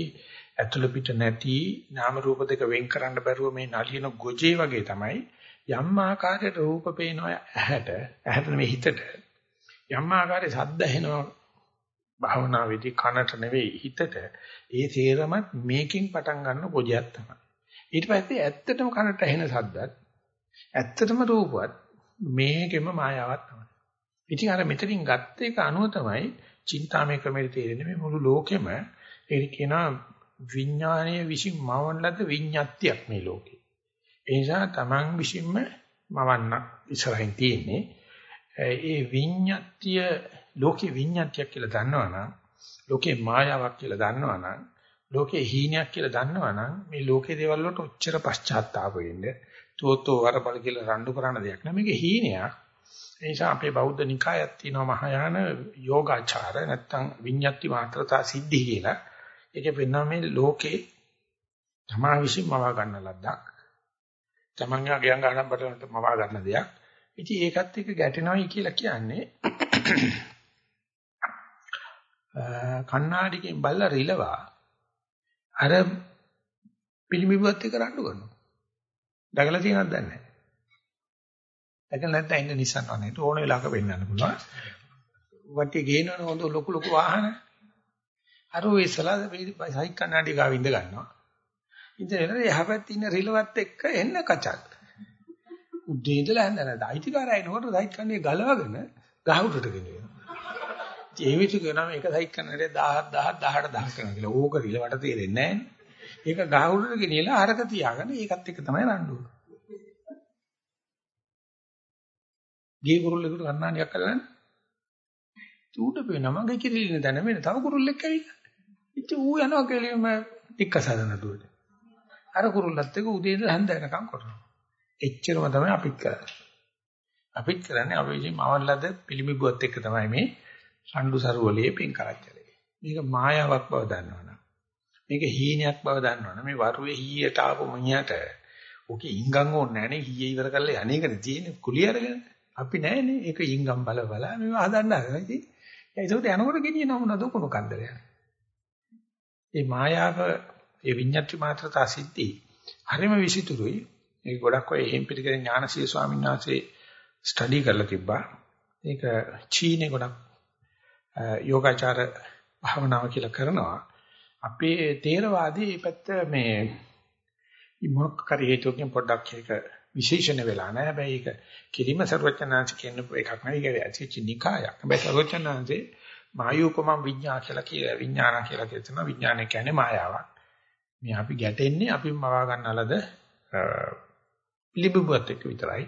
Speaker 1: ඇතුළ පිට නැති නාම රූප දෙක වෙන් කරන්න බැරුව මේ නලියන ගොජේ වගේ තමයි යම් ආකාරයට රූප පේනවා ඇහැට ඇහැට නෙවෙයි හිතට. යම් ආකාරයේ ශබ්ද ඇහෙනවා භාවනාවේදී කනට නෙවෙයි හිතට ඒ තේරමත් මේකෙන් පටන් ගන්න පොජයක් තමයි. ඊට පස්සේ ඇත්තටම කනට ඇහෙන ශබ්දත් ඇත්තටම රූපවත් මේකෙම මායාවක් තමයි. ඉතින් අර මෙතනින් ගත්ත එක අනුව තමයි චින්තාමය ක්‍රමයේ තේරෙන්නේ මේ මුළු ලෝකෙම ඒක කියනවා විඥානයේ විසින් මවන ලද විඤ්ඤාත්තියක් මේ ලෝකේ. ඒ නිසා Taman විසින්ම මවන්න ඉස්සරහින් තියෙන්නේ. ඒ විඤ්ඤාත්තිය ලෝකේ විඤ්ඤාත්තියක් කියලා දන්නවනම් ලෝකේ මායාවක් කියලා දන්නවනම් ලෝකේ හීනයක් කියලා දන්නවනම් මේ ලෝකේ දේවල් වලට ඔච්චර පශ්චාත්තාප වෙන්නේ තෝතෝ වරබල කියලා රණ්ඩු කරන දෙයක් නෙමෙයි මේක හීනයක්. ඒ නිසා අපේ බෞද්ධ නිකායක් තියෙනවා මහායාන යෝගාචාර නැත්තම් විඤ්ඤාති මාත්‍රතා සිද්ධි කියලා. ඒකේ පෙන්වන මේ ලෝකේ තමා විසින් මවා ගන්න ලද්දක්. තමන්ගේ ගයන් ගන්න බටලට මවා ගන්න දෙයක්. ඉතින් ඒකත් එක්ක ගැටෙනවයි කියලා කියන්නේ කණ්ණාඩියකින් බලලා රිලවා අර පිළිමිබුවත් එක්ක රණ්ඩු කරනවා. දැකලා තියෙනවද දන්නේ නැහැ. දැකලා නැත්නම් ඉන්න Nissan වනේ ඕන වෙලාවක වෙන්නන්න පුළුවන්. වටේ ගේනවනේ හොඳ ලොකු ලොකු වාහන. අර ඔය ඉස්සලා සයික් කන්නඩි ගාව ඉඳ ගන්නවා. ඉතින් එහපැත්තේ ඉන්න රිලවත් එක්ක එන්න කචක්. උදේ ඉඳලා හඳ නැද. අයිතිකාරය එනකොට සයික් කන්නේ ගලවගෙන ගහ උඩට ගෙනියනවා. ඒ විදිහ කරනම ඒක සයික් කන්නඩි 1000 1000 18 10 කරනවා කියලා. ඕක රිලවට තේරෙන්නේ නැහැ. ඒක ගහ උඩට ගෙනියලා අරක තියාගෙන ඒකත් එක්ක තමයි රණ්ඩුව. ගේ කුරුල්ලෙකුට කන්නාඩියක් කරගන්න. ඌට පේනවා මගේ කිරිලින දැන වෙන තව කුරුල්ලෙක් ඇවිල්ලා. ඉතින් ඌ යනවා කෙලින්ම ටික සදන දුවට. අර කුරුල්ලත් එක්ක උදේ ඉඳලා හැන්ද වෙනකම් කරනවා. එච්චරම තමයි අපිත් කරන්නේ. අපිත් කරන්නේ අපි විසින් මවල්ලද පිළිමිබුවත් එක්ක තමයි මේ සම්ඩු සරුවලේ පින් කරච්චලේ. මේක මායාවක් බව දන්නවනම් මේක හීනයක් බව දන්නවනම් මේ වරුවේ හීයට ආපු මිනිහට ඔකේ ඉංගන් ඕනේ නැහැ නේ හීය ඉවර කරලා යන්නේකනේ තියෙන්නේ කුලිය අරගෙන. අපි නැහැනේ. ඒක ඉංගම් බල බල මේව හදන්න හදනවා. ඉතින් ඒකට යනකොට ගෙනියන මොනවද කොන කන්දරයක්. මේ මායාව ඒ විඤ්ඤාති මාත්‍රතා සිද්ධි හරිම විසිතුරුයි. ඒක ගොඩක් ඔය එහෙම් පිටිකර ඥානසීය ස්වාමීන් වහන්සේ ස්ටඩි කරලා තිබ්බා. ඒක චීනේ ගොඩක් යෝගාචාර භාවනාව කියලා කරනවා. අපේ තේරවාදී මේ පැත්ත මේ මොකක් කරේ හේතුවකින් පොඩ්ඩක් ඒක විශේෂණ වෙලා නැහැ. හැබැයි ඒක කිරිම සර්වඥාන්ස කියන එකක් නෙවෙයි. ඒක ඇතිච්ච නිකායක්. හැබැයි සර්වඥාන්සේ මායූපමම් විඤ්ඤා කියලා කිය විඥාන කියලා කියනවා. විඥානය කියන්නේ මායාවක්. මේ අපි ගැටෙන්නේ අපි මවා ගන්නලද පිළිබිඹුවත් එක්ක විතරයි.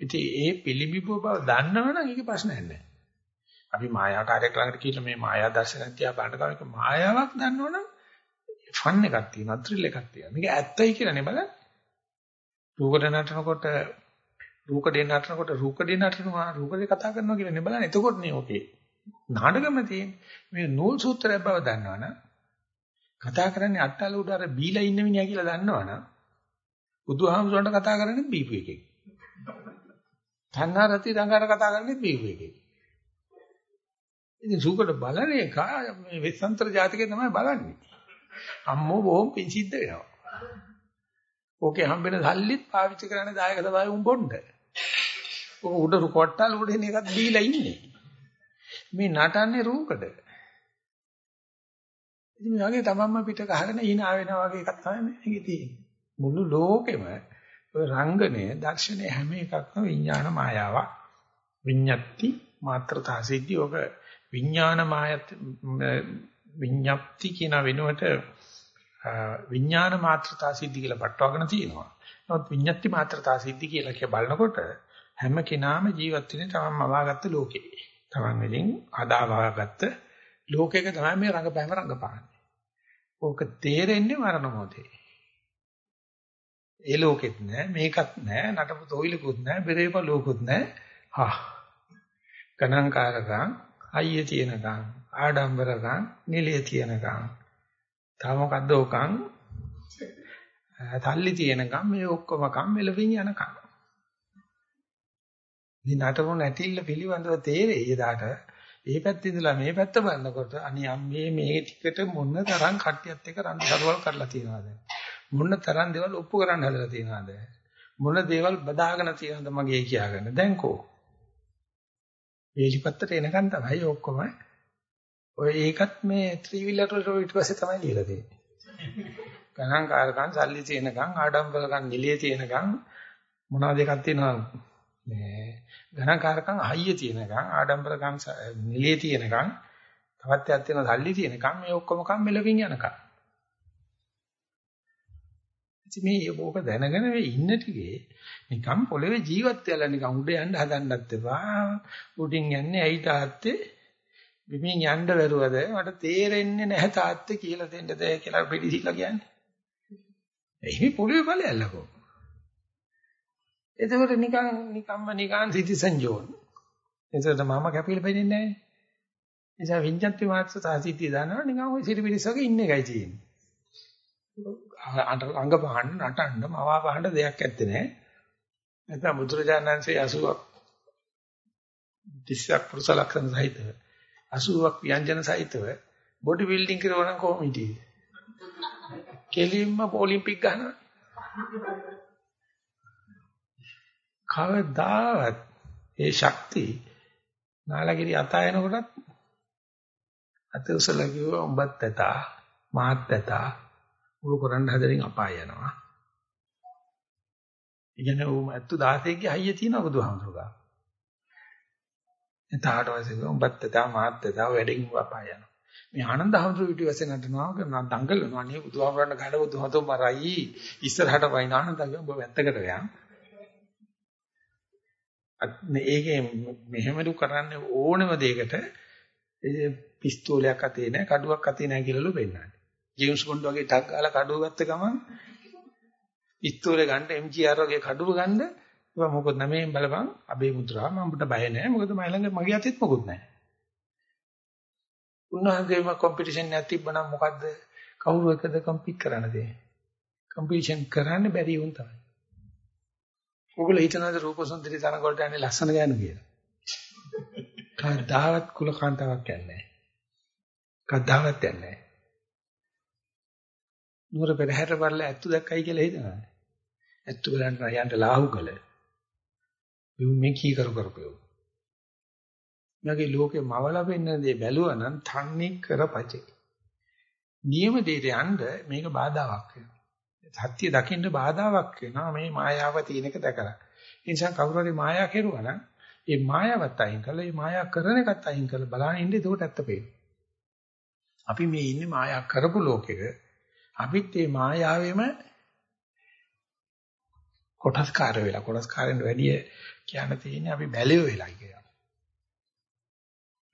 Speaker 1: ඉතින් ඒ පිළිබිඹුව බව දන්නවනම් ඒක ප්‍රශ්නයක් නැහැ. අපි මායාකාරයක් ළඟට කියලා මේ මායා දර්ශනය තියා බලනකොට ඒක මායාවක් දන්නවනම් ෆන් එකක් තියෙනවා, ත්‍රිල් එකක් තියෙනවා. මේක ඇත්තයි කියලා නේ බලන්න. රූකඩ නටනකොට රූකඩේ නටනකොට රූකඩේ නටනවා රූකඩේ කතා කරනවා කියලා නේ බලන්න. එතකොට නේ ඔකේ නාටකම තියෙන්නේ. මේ නූල් සූත්‍රයක් බව දන්නවනම් කතා කරන්නේ අට්ටල උඩ අර බීලා ඉන්න මිනිහා කියලා දන්නවනම් බුදුහාමුදුරන්ට කතා කරන්නේ බීපු එකෙක්. තණ්හාරති රංගාර කතා කරන්නේ බීපු එකෙක්. ඉතින් සූකඩ බලන එක මේ වෙස්සන්තර ජාතකේ තමයි බලන්නේ. අම්මෝ බොහොම පිං සිද්ධ වෙනවා. ඕකේ හම්බෙන සල්ලිත් පාවිච්චි කරන්නේ දායක සභාවේ උන් බොණ්ඩ. ඔක උඩ කොට්ටල් උඩ එන එකක් දීලා ඉන්නේ. මේ නටන්නේ රූකඩ. ඉතින් මේ වගේ තමන්ම පිට ගහගෙන hina වෙනා වගේ එකක් තමයි මේකේ තියෙන්නේ. මුළු ලෝකෙම ඔය රංගනය, දර්ශනය හැම එකක්ම විඥාන මායාවක්. විඤ්ඤාති මාත්‍රතා සිද්ධි ඔක විඥාන මායත් විඤ්ඤාප්ති කියන වෙනුවට විඥාන මාත්‍රතා සිද්ධි කියලා පටවගෙන තියෙනවා. නමුත් විඤ්ඤාති මාත්‍රතා සිද්ධි කියලා කිය බලනකොට හැම කෙනාම ජීවත් වෙන්නේ තමන්ම අවාගත්ත ලෝකේ. තමන් වලින් අදාවාගත්ත ලෝකයක තමයි මේ රංගපෑම රංගපාන්නේ. ඕක තේරෙන්නේ මරණ මොහොතේ. ඒ ලෝකෙත් නෑ මේකත් නෑ නටපු තොইলකුත් නෑ බෙරේපලුකුත් නෑ. හා. ගණන්කාරකම් අයිය තියෙනකම් ආඩම්බරකම් නිලිය තියෙනකම් තව මොකද්ද ඕකම් තල්ලි තියෙනකම් මේ ඔක්කොම කම් මෙලවින් යනකම් මේ නටමු නැටිල්ල පිළිබඳව තේරෙයි එදාට ඒ පැත්තේ ඉඳලා මේ පැත්ත බලනකොට අනියම් මේ මේ ටිකට මොන තරම් කට්ටියත් එක්ක රණ්ඩු සරුවල් කරලා තියනවද මොන තරම් දේවල් ඔප්පු කරන්න හදලා තියනවද මොන දේවල් බදාගෙන තියෙනවද මගේ කියාගන්න. දැන් කෝ. වේලිපත්තට එනකන් තමයි ඔක්කොම ඔය ඒකත් මේ ත්‍රිවිලට ඊට පස්සේ තමයි ලියලා තියෙන්නේ. ගණන් කාරකම් සල්ලි තියෙනකම් ආඩම්බරකම් නිලිය තියෙනකම් මොනවද එකක් තියෙනවද? මේ ගණන් කාරකම් හයිය තියෙනකම් ආඩම්බරකම් නිලිය තියෙනකම් තවත් එකක් තියෙන සල්ලි තියෙනකම් මේ ඔක්කොම කම් මෙලවින් යනකම්. ඉතින් මේ ඕක දැනගෙන මේ ඉන්න ටිකේ නිකම් පොළවේ ජීවත් වෙලා නිකම් උඩ යන්න හදන්නත් එපා. උඩින් යන්නේ ඇයි තාත්තේ? බිමින් යන්න බැරුවද? මට තේරෙන්නේ නැහැ තාත්තේ කියලා දෙන්නද කියලා පිළිසිලා කියන්නේ. එහි පොළවේ බලයල්ලකෝ. එතකොට නිකන් නිකම්ම නිකන් සිටිසන් ජෝන්. එතකොට මම කැපිලා පෙන්නේ නැහැ. නිසා විඤ්ඤාති මාත්‍ර සාසිතිය දානවා නිකන් ওই සිරිපිරිසක ඉන්න එකයි තියෙන්නේ. අංග පහන්න නටන්න මවා පහන්න දෙයක් ඇත්තේ නැහැ. නැත්නම් බුදුරජාණන්සේ 80ක් 30ක් පුරුෂ ලක්ෂණ සහිතව 80ක් ව්‍යංජන සහිතව බොඩි බිල්ඩින් කරනවා නම් කොහොම හිටියේ? කෙලින්ම ඔලිම්පික් ගහනවා. කවදාවත් ඒ ශක්තිය නාලගිරි අතයනකොටත් අත උසලා කිව්වා උඹත් ඇතා මාත් ඇතා උඹ කරන්න හදරින් අපාය යනවා. ඉගෙන උඹ ඇත්තු 16 ගේ හයිය තියෙනවා බුදුහාමුදුරුවෝ. එතාට වශයෙන් උඹත් ඇතා මාත් ඇතා වැඩින් අපාය යනවා. මේ ආනන්ද හඳුරු පිටි වශයෙන් නටනවා කරන දඟලනවා නේ බුදුහාමරන්න ගඩ බුදුහතෝ මරයි ඉස්සරහට වයින් ආනන්දගේ ඔබ වැත්තකට යන්න. අත් මේකේ මෙහෙමලු කරන්නේ ඕනම දෙයකට ඒ පිස්තෝලයක් අතේ නැහැ කඩුවක් අතේ නැහැ කියලාලු පෙන්නන්නේ. ජේම්ස් බොන්ඩ් වගේ ටක් ගාලා කඩුව ගත්ත ගමන් පිස්තෝලේ ගන්න එම්ජීආර් වගේ කඩුව ගන්න ඒවා මොකොත් නැමේ බලපන් අබේ මුද්‍රා මම උඹට බය නැහැ මොකද මම ළඟ මගේ අතෙත් මොකුත් නැහැ. උන්වහන්සේම කොම්පිටිෂන් එකක් තිබ්බනම් මොකද්ද කවුරු එකද කම්පීට් කරන්න දෙන්නේ? කම්පිටිෂන් කරන්න බැරි වුන් තමයි. ඔයගොල්ලෝ හිතනවාද රූපසුන්දරි තරඟ වලට යන්නේ ලස්සන ගෑනු කියලා. කවදාවත් කුල කාන්තාවක් යන්නේ නැහැ. කවදාවත් යන්නේ නැහැ. නුවර පෙරහැර වල ඇත්තු දැක්කයි කියලා හිතනවා. ඇත්තු බලන්න යන්න ලාහු කළ. මේ කී කර කරපෙව. මගේ ලෝකේ මවලා වෙන්න දේ බැලුවා නම් තන්නේ කරපචේ. නියම දෙයට යන්න මේක බාධාවක් වෙනවා. සත්‍ය දකින්න බාධාවක් වෙනවා මේ මායාව තියෙනක දැකලා. ඒ නිසා කවුරු හරි මායා කෙරුවා නම් ඒ මායාවත් අයින් කළා, ඒ මායා කරන එකත් අයින් කළා බලන්න ඉන්නේ ඒකට ඇත්ත පේනවා. අපි මේ ඉන්නේ මායා කරපු ලෝකෙක. අපිත් මේ මායාවෙම කොටස්කාර වෙලා කොටස්කාරෙන් වැඩිය කියන්න තියෙන්නේ අපි බැලිය වෙලා කියලා.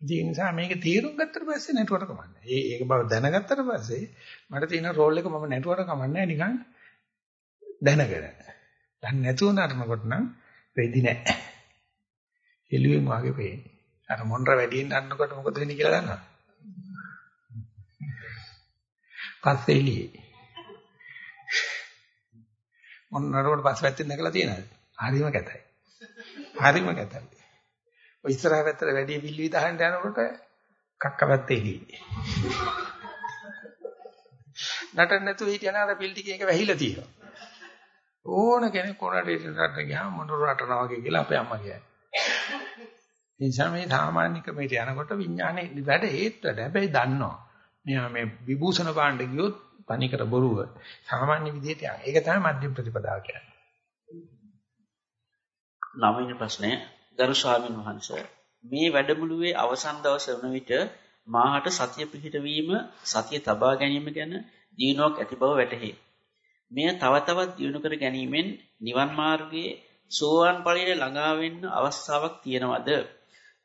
Speaker 1: ඒ නිසා මේක තීරුම් ගත්තට පස්සේ නැටුවට කමන්නේ. ඒ ඒක බව දැනගත්තට පස්සේ මට තියෙන රෝල් එක මම නැටුවට කමන්නේ නිකන් දැනගෙන. දැන් නැතුව නටනකොට නම් වෙදි නැහැ. එළුවෙන් වාගේ පේන්නේ. අර මොණර වැඩියෙන් නටනකොට මොකද වෙන්නේ කියලා දන්නවද? පස්සේ එළියේ. මොන්නරවට පස්ස පැත්තෙන් දැකලා තියෙනවද? හරිම කැතයි. හරිම කැතයි. ඔය ඉස්සරහ පැත්තට වැඩි පිල්ලි දහන්න යනකොට කක්ක පැත්තේ එළියේ. නටන්න නැතුව හිටියන අර පිල් ටික එක වැහිලා තියෙනවා. ඕන කෙනෙක් කොනට ඉන්නට ගියාම මොනර රටනවා වගේ කියලා අපේ අම්මා කියන්නේ. ඒ නිසා මේ සාමාන්‍ය ක්‍රමයට යනකොට විඥානේ වැඩ හේත් වැඩ. හැබැයි දන්නවා. මෙයා මේ විභූෂණ භාණ්ඩ ගියොත් තනිකර බොරුව සාමාන්‍ය විදිහට යන. ඒක තමයි මධ්‍යම ප්‍රතිපදාව කියන්නේ.
Speaker 2: නවීන ප්‍රශ්නය ගරු ස්වාමීන් වහන්සේ මේ වැඩමුළුවේ අවසන් දවස වන විට මාහට සතිය පිහිටවීම සතිය තබා ගැනීම ගැන දිනුවක් ඇති බව වැටහේ. මෙය තව තවත් දියුණු කර ගැනීමෙන් නිවන් මාර්ගයේ සෝවාන් ඵලයට ළඟා වෙන්න අවස්ථාවක් තියෙනවද?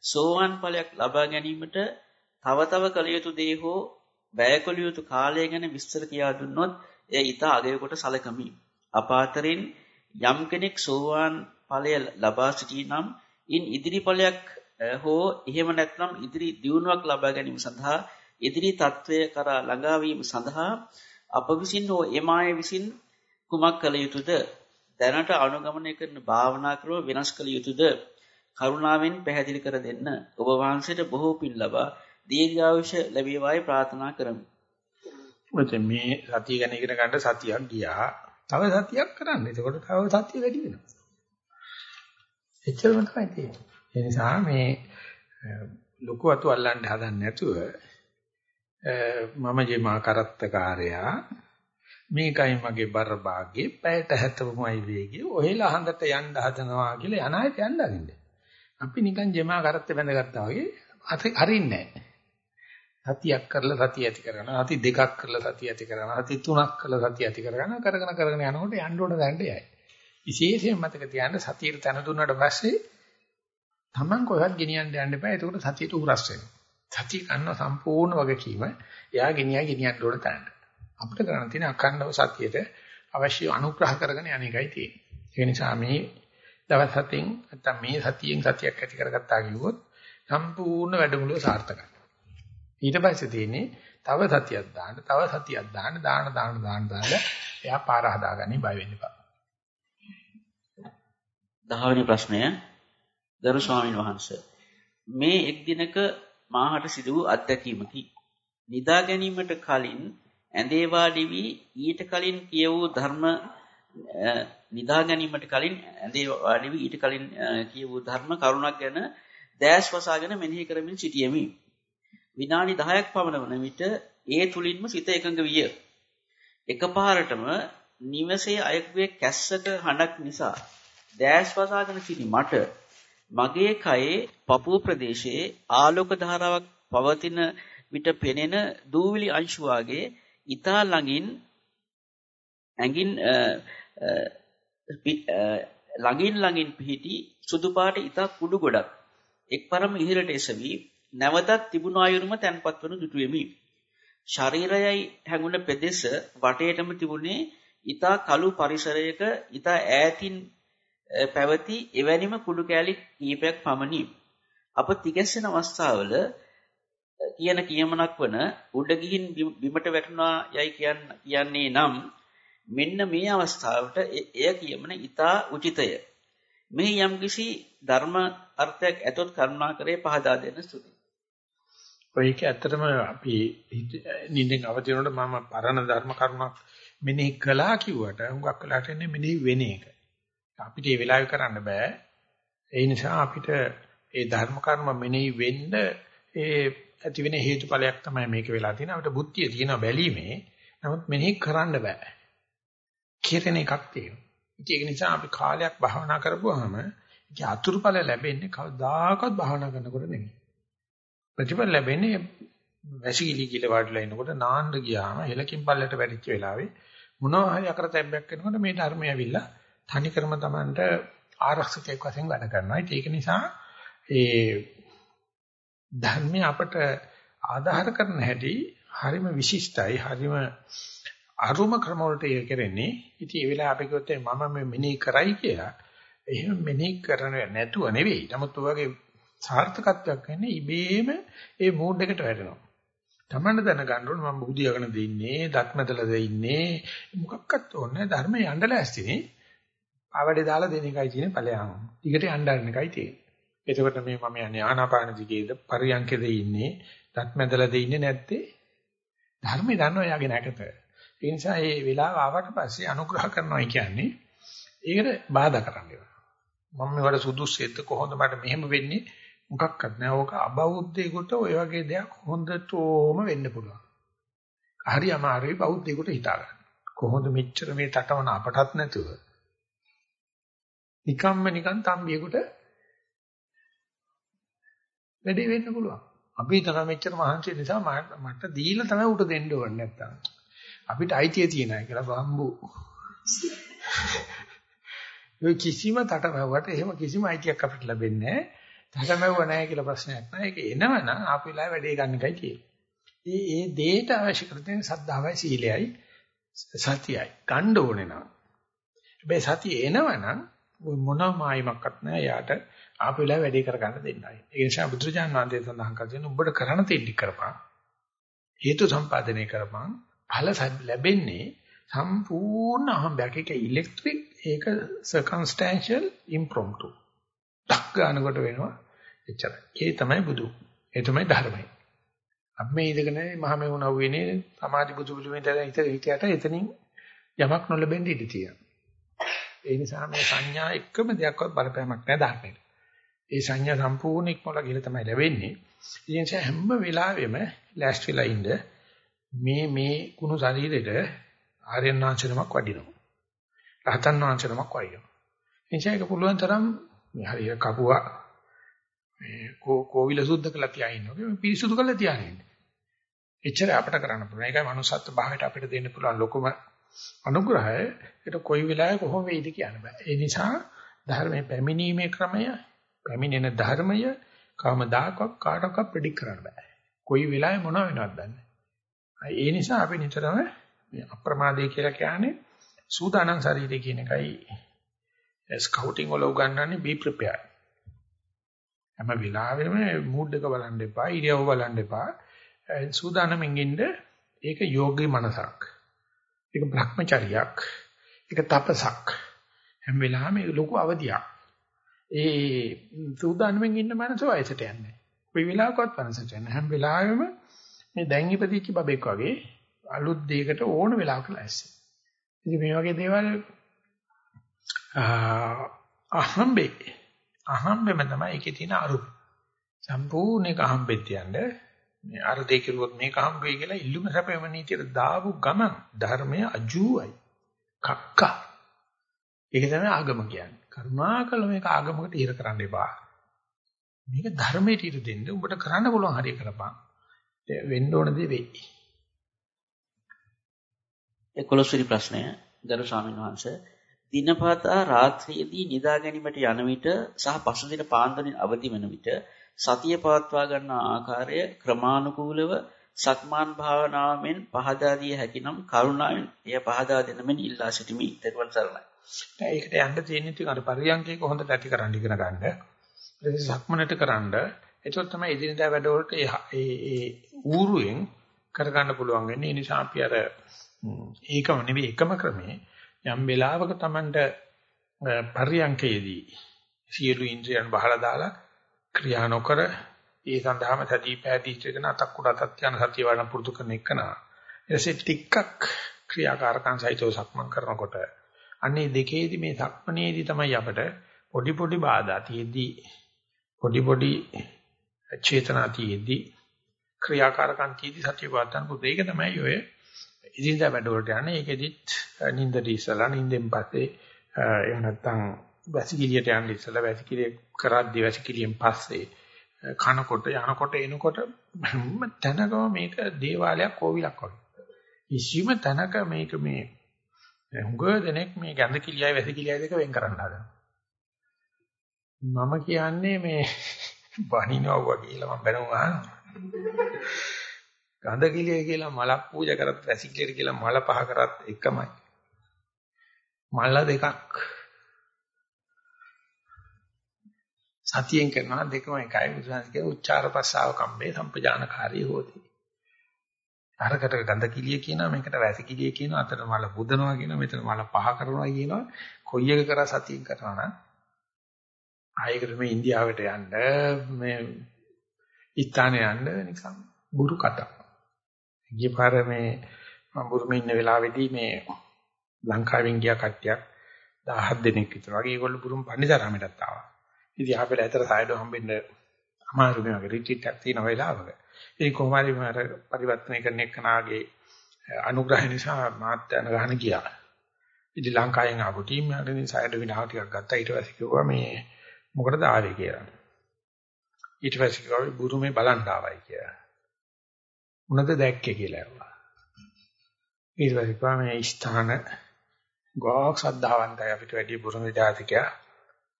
Speaker 2: සෝවාන් ඵලයක් ලබා ගැනීමට තව තව කළ යුතු දේ හෝ වැය කළ යුතු කාලය ගැන විස්තර කියා දුන්නොත් එය ඊට අගය කොට සැලකමි. අපාතරින් යම් කෙනෙක් සෝවාන් ඵලය ලබා සිටිනම් ඉන් ඉදිරි ඵලයක් හෝ එහෙම නැත්නම් ඉදිරි දියුණුවක් ලබා ගැනීම සඳහා ඉදිරි తත්වය කරා ළඟා වීම සඳහා අප විසින් හෝ එමාය විසින් කුමක් කළ යුතුද දැනට අනුගමනය කරන භාවනා ක්‍රම වෙනස් කළ යුතුද කරුණාවෙන් පැහැදිලි කර දෙන්න ඔබ වහන්සේට බොහෝ පින් ලබා දීර්ඝායුෂ ලැබේවායි ප්‍රාර්ථනා කරමි.
Speaker 1: ඔතන මේ සතිය ගැන ඉගෙන ගන්න සතියක් ගියා. තව සතියක් කරන්න. එතකොට තව සතිය වැඩි වෙනවා. එච්චරම තමයි තියෙන්නේ. ඒ නිසා මේ ලොකු අතු අල්ලන්න හදන්නේ නැතුව මම ජීමා කරත්තකාරයා මේකයි මගේ බර භාගේ පැයට හැතවමයි වේගය ඔහෙලා හඳට යන්න හදනවා කියලා යනායට යන්න අරින්න. අපි නිකන් ජීමා කරත්තේ බැඳගත්තා වගේ අරින්නේ නැහැ. සතියක් කරලා සතිය ඇති කරගන්න. සති දෙකක් කරලා සතිය ඇති කරගන්න. සති තුනක් කරලා සතිය ඇති කරගන්න. කරගෙන කරගෙන යනකොට යන්න ඕන දැන්න යයි. විශේෂයෙන් මතක තියාගන්න සතියට තන දුන්නාට පස්සේ Taman කොහෙවත් ගෙනියන්න යන්න එපා. එතකොට සතියට උරස් වෙනවා. සතිය ගන්න සම්පූර්ණ වගකීම එයා ගෙනියා ගෙනියන්න ඕන තැනට. අපිට කරන්න තියෙන අඛණ්ඩව සතියට අවශ්‍ය අනුග්‍රහ කරගෙන යන එකයි තියෙන්නේ. ඒ නිසා මේ දවස් හතෙන් නැත්තම් මේ සතියෙන් සතියක් ඇති කරගත්තා කිව්වොත් සම්පූර්ණ වැඩමුළුව සාර්ථකයි. ඊට පස්සේ තියෙන්නේ තව සතියක් දාන්න, තව සතියක් දාන්න, දාන දාන දාන දාන එයා පාර හදාගන්නේ බය වෙන්න එපා.
Speaker 2: දහවෙනි ප්‍රශ්නය ගරු ස්වාමීන් වහන්සේ මේ එක් දිනක මාහට සිදු වූ අත්දැකීමකි. නිදා ගැනීමට කලින් ඇඳේ වාඩි වී ඊට කලින් කිය වූ ධර්ම නිදා ගැනීමට කලින් ඇඳේ වාඩි වී ඊට කලින් කිය වූ ධර්ම කරුණක් ගැන දැස් වසාගෙන මෙනෙහි කරමින් සිටියෙමි. විනාඩි 10ක් පමණ වන විට ඒ තුලින්ම සිත එකඟ විය. එකපාරටම නිවසේ අයෙකුගේ කැස්සක හඬක් නිසා දැස් වසාගෙන සිටි මට මගේ කයේ පපුව ප්‍රදේශයේ ආලෝක ධාරාවක් පවතින විට පෙනෙන දූවිලි අංශු වාගේ ඊතා ළඟින් ඇඟින් ළඟින් ළඟින් පිහිටි සුදු පාට ඊතා කුඩු ගොඩක් එක්පරම ඉහළට එසවි නැවතත් තිබුණු ආයුරුම තැන්පත් වනු දුටුවෙමි. ශරීරයයි හැඟුණ පෙදෙස වටේටම තිබුණේ ඊතා කළු පරිසරයක ඊතා ඈතින් පැවති එවැනිම කුඩු කෑලි කීපයක් පමණි. අප තිගැස්සෙන අවස්ථාවල කියන කියමනක් වන උඩ ගිහින් බිමට වැටුණා යයි කියන්නේ නම් මෙන්න මේ අවස්ථාවට එය කියමන ඊතා උචිතය. මේ යම්කිසි ධර්ම අර්ථයක් ඇතොත් කරුණාකරේ පහදා දෙන්න ස්තුතියි.
Speaker 1: ඔයක ඇත්තටම අපි නිින්දෙන් අවදි වෙනකොට මම පරණ ධර්ම කරුණක් මෙනෙහි කළා කිව්වට හුඟක් වෙලාට එන්නේ මෙනෙහි වෙන එක. අපිට ඒ වෙලාවේ කරන්න බෑ. ඒ නිසා අපිට ඒ ධර්ම කර්ම මෙනෙහි වෙන්න ඒ ඇති වෙන හේතුඵලයක් තමයි මේක වෙලා තියෙන්නේ. අපිට බුද්ධිය තියෙනවා බැලීමේ. නමුත් මෙනෙහි කරන්න බෑ. කිරණ එකක් තියෙනවා. ඒක නිසා අපි කාලයක් භාවනා කරපුවාම ඒක අතුරුඵල ලැබෙන්නේ කවදාකවත් භාවනා කරනකොට නෙමෙයි. ප්‍රතිඵල ලැබෙන්නේ වැසිකිලි කියලා වාඩිලා ඉනකොට නාන්න ගියාම හෙලකින් පල්ලට වැටිච්ච වෙලාවේ මොනවා හරි අකරතැබ්බයක් කරනකොට මේ ධර්මය ඇවිල්ලා තනිකරම Tamanට ආරක්ෂකයෙක් වශයෙන් වැඩ කරනවා. ඒක නිසා ඒ ධර්මය අපට ආධාර කරන හැටි හරිම විශිෂ්ටයි, හරිම අරුම ක්‍රම වලට ඒක කරන්නේ. ඉතින් ඒ වෙලාව අපි කිව්වොත් මම මේ මෙනෙහි කරයි කියලා. එහෙම මෙනෙහි කරන නැතුව නෙවෙයි. නමුත් ඔයගේ සාර්ථකත්වයක් වෙන්නේ ඉබේම ඒ මූඩ් එකට වැටෙනවා. තමන්න දැනගන්න ඕනේ මම බුදියාගෙන දෙන්නේ, දත්මදලද ඉන්නේ, මොකක්වත් ඕනේ ධර්මයේ යන්න ලෑස්තිනේ. ආවඩේ දාලා දෙන එකයි තියෙන්නේ ඵලයන්. ටිකට යන්න අරින එකයි තියෙන්නේ. එතකොට මේ මම යන්නේ ආනාපාන දිගේද පරියන්කේද ඉන්නේ, දත්මදලද ඉන්නේ නැත්තේ ධර්මය දන්නවා යාගේ නැකත. ඒ නිසා මේ වෙලාව ආවට පස්සේ අනුග්‍රහ කරනවා කියන්නේ ඒකට බාධා කරන්න ඒවා. මම මේවට සුදුස්සෙත් කොහොමද මට මෙහෙම වෙන්නේ මොකක්වත් නෑ. ඕක අබෞද්ධයෙකුට ඔය වගේ දෙයක් හොඳටම වෙන්න පුළුවන්. හරි අමාරුයි බෞද්ධයෙකුට හිතා ගන්න. කොහොමද මෙච්චර මේ තටවන අපටත් නැතුව නිකම්ම නිකන් තම්බියෙකුට වැඩේ වෙන්න පුළුවන්. අපි හිතනවා මෙච්චර මහන්සි නිසා මට දීලා තමයි උට දෙන්න ඕනේ නැත්තම්. අපිට අයිතිය තියෙනවා කියලා බම්බු. ඒ කිසිම තටමැව්වට එහෙම කිසිම අයිතියක් අපිට ලැබෙන්නේ නැහැ. තටමැව්ව නැහැ කියලා ප්‍රශ්නයක් නැහැ. ඒක එනවනම් ආපු වෙලාවේ වැඩේ ගන්න එකයි තියෙන්නේ. ඒ ඒ දේට අවශ්‍ය කරන සද්ධාවයි සීලයයි සතියයි ගන්න ඕනේ නම්. හැබැයි සතිය එනවනම් මොනම මායිමක්වත් නැහැ. යාට ආපු වෙලාවේ වැඩේ කරගන්න දෙන්නයි. ඒ නිසා බුදුරජාණන් වහන්සේ සඳහන් කරගෙන උඹට කරන්න තියෙන්නේ කරපන්. හේතු සම්පාදනය කරපන්. ඵල ලැබෙන්නේ සම්පූර්ණ අහඹයක්. ඒක ඉලෙක්ට්‍රික් ඒක circumstantial impromptu. ඩක් ගන්නකොට වෙනවා එච්චරයි. ඒ තමයි බුදු. ඒ තමයි ධර්මයි. අපි මේ ඉඳගෙන මහමෙවුනව වෙන්නේ සමාධි බුදු බුදු මේ දැන හිත හිතයට එතනින් යමක් නොලැබෙන්න ඉඩ තියෙනවා. ඒ නිසා මේ සංඥා එකම දෙයක්වත් බලපෑමක් නැහැ ධර්මයට. ඒ සංඥා සම්පූර්ණ ඉක්මවලා ගිහලා තමයි ලැබෙන්නේ. ඒ නිසා හැම වෙලාවෙම ලෑස්තිලා ඉන්න මේ මේ කුණු ශරීරෙට ආර්යයන් වහන්සේනමක් වඩිනවා. රහතන් වහන්සේනමක් වඩිනවා. එනිසා ඒක පුළුවන් තරම් මේ හරිය කපුවා මේ කෝවිල සුද්ධ කළා තියා ඉන්නවා. මේ පිරිසුදු කළා තියා ඉන්නේ. එච්චර අපිට කරන්න පුළුවන්. ඒකයි manussත්ව භාවයට අපිට දෙන්න පුළුවන් ලොකුම අනුග්‍රහය. ඒක කොයි වෙලාවෙ කොහොම වෙයිද කියන්න බෑ. ඒ නිසා ධර්මයේ පැමිණීමේ ක්‍රමය, පැමිණෙන ධර්මය කවමදාකවත් කාටවත් ප්‍රෙඩික් කරන්න බෑ. කොයි වෙලාවෙ මොනව වෙනවද දන්නේ. ඒ නිසා අපි නිතරම මේ අප්‍රමාදය කියලා කියන්නේ සූදානම් ශරීරය කියන එකයි ස්කවුටින් වල උගන්වන්නේ be prepared. හැම වෙලාවෙම මූඩ් එක බලන්න එපා, ඉරියව්ව බලන්න එපා. සූදානම්ෙන් ඉන්න ඒක යෝගී මනසක්. ඒක භ්‍රමචරියක්. ඒක තපසක්. හැම වෙලාවෙම ලොකු අවදියක්. ඒ සූදානම්ෙන් ඉන්න මනස වයසට යන්නේ. කොයි වෙලාවකවත් වයසට යන්නේ. හැම වෙලාවෙම මේ දැන් ඉපදිච්ච බබෙක් වගේ අලුත් දෙයකට ඕන වෙලාවක ලැස්ති. ඉතින් මේ වගේ දේවල් අහම්බේ අහම්බෙම තමයි ඒකේ තියෙන අරුම. සම්පූර්ණ එක අහම්බෙත් යන්නේ මේ අර දෙක කිරුවොත් මේක හම් වෙයි කියලා ඉල්ලුම සැපෙම නීතියට දාපු ගමන් ධර්මය අජූයි කක්ක. ඒක තමයි ආගම කියන්නේ. කරුණාකර මේක ආගමකට ඉර කරන්න එපා. මේක ධර්මයට ඉර දෙන්න උඹට කරන්න පුළුවන් හරිය කරපන්. වෙන්න ඕන දේ වෙයි.
Speaker 2: 11 වෙනි ප්‍රශ්නය ගරු ස්වාමීන් වහන්සේ. දිනපතා රාත්‍රියේදී නිදා ගැනීමට යන විට සහ පසුදින පාන්දරින් අවදි වන විට සතිය පවත්වා ගන්න ආකාරය ක්‍රමානුකූලව සක්මාන් භාවනාවෙන් පහදා දිය හැකිනම් කරුණාවෙන් එය පහදා දෙන මෙන් ඉල්ලා සිටිමි. ඊටවන් සරණයි.
Speaker 1: ඒකට යන්න තියෙන ඉතින් අර පරියන්කේක හොඳට ඇති කරන්න ඉගෙන ගන්න. ඊට සක්මනට කරන්න. ඒකත් තමයි එදිනදා වැඩවලට ඒ ඒ ඌරුවෙන් කරගන්න පුළුවන් වෙන්නේ. ඒ නිසා අපි අර ඒකම නෙවෙයි එකම ක්‍රමේ යම් වෙලාවක Tamanට පරියන්කේදී සියලු ඉන්ද්‍රියන් බහලා දාලා ක්‍රියා නොකර ඒ සඳහාම සතිය පැහැදිච්චගෙන අතක් උඩ අතක් යන සතිය වඩන පුරුදු කරන එකනා. ඊටසේ ටිකක් ක්‍රියාකාරකම් සහිතව සක්මන් කරනකොට අන්නේ දෙකේදී මේ සක්මනේදී තමයි අපිට පොඩි පොඩි බාධා තියෙද්දී පොඩි පොඩි චේතනා තියෙද්දී ක්‍රියාකාරකම් තියෙද්දී සතිය වඩන පුරුදු. ඒක තමයි ඔය ඉදින්දා වැඩවලට යන්නේ. ඒකෙදිත් නිින්දට ඉස්සලා නිින්දෙන් පස්සේ එහෙම නැත්නම් වැසිකිළියට යන්න ඉස්සලා වැසිකිළිය කරද්දි වැසිකිළියෙන් පස්සේ කනකොට යනකොට එනකොට හැම තැනකම මේක දේවාලයක් කෝවිලක් වගේ. කිසිම තැනක මේක මේ හුඟ දෙනෙක් මේ ගඳ කිලියයි වැසිකිළියයි දෙක වෙන් කරන්න හදනවා. මම කියන්නේ මේ බණිනවා කියලා මම බැනුම් අහනවා. ගඳ කිලිය කියලා මලක් පූජා කරත් වැසිකිළියට කියලා මල පහ කරත් එකමයි. මල දෙකක් සතියෙන් කරනවා දෙකම එකයි බුදුහාම කියන උච්චාර පස්සාව කම්මේ සම්පජානකාරී හොති. අරකට ගඳ කිලිය කියනවා මේකට වැසි කිලිය කියනවා අතන මල බුදනවා කියනවා මෙතන මල පහ කරනවා කියනවා කොයි එක කරා සතියෙන් කරනවා නම් ආයෙකට මේ ඉන්දියාවට යන්න මේ ඉස්තානේ යන්න නිකන් බුරු කතා. ගියපාර මේ මම බුරුමේ ඉන්න වෙලාවේදී මේ ලංකාවෙන් ගියා කට්ටියක් 17 දෙනෙක් විතර වගේ ඒගොල්ලෝ බුරුම් පන්නිතරාමයටත් ආවා. ඉතින් අපිට ඇතර සායඩෝ හම්බෙන්න අමාරු මේ වගේ රිට්‍රීට් එකක් තියෙන වෙලාවක. ඉතින් කොහොම හරි මම අර පරිවර්තනය කරන එක්කනාගේ අනුග්‍රහය නිසා මාත් යන ගහන ගියා. ඉතින් ලංකාවෙන් ආපු ටීම් එකට ඉතින් සායඩෝ විනාහ ටිකක් ගත්තා. ඊට පස්සේ කිව්වා මේ මොකටද ආවේ කියලා. ඊට පස්සේ කිව්වා බුරුමේ බලන්න ආවයි කියලා. මොනද දැක්කේ කියලා ඇහුවා. ඊට පස්සේ කිව්වා මේ ස්ථාන ගෝක් සද්ධාවන්තයි අපිට වැඩි බුරුමේ ජාතිකයා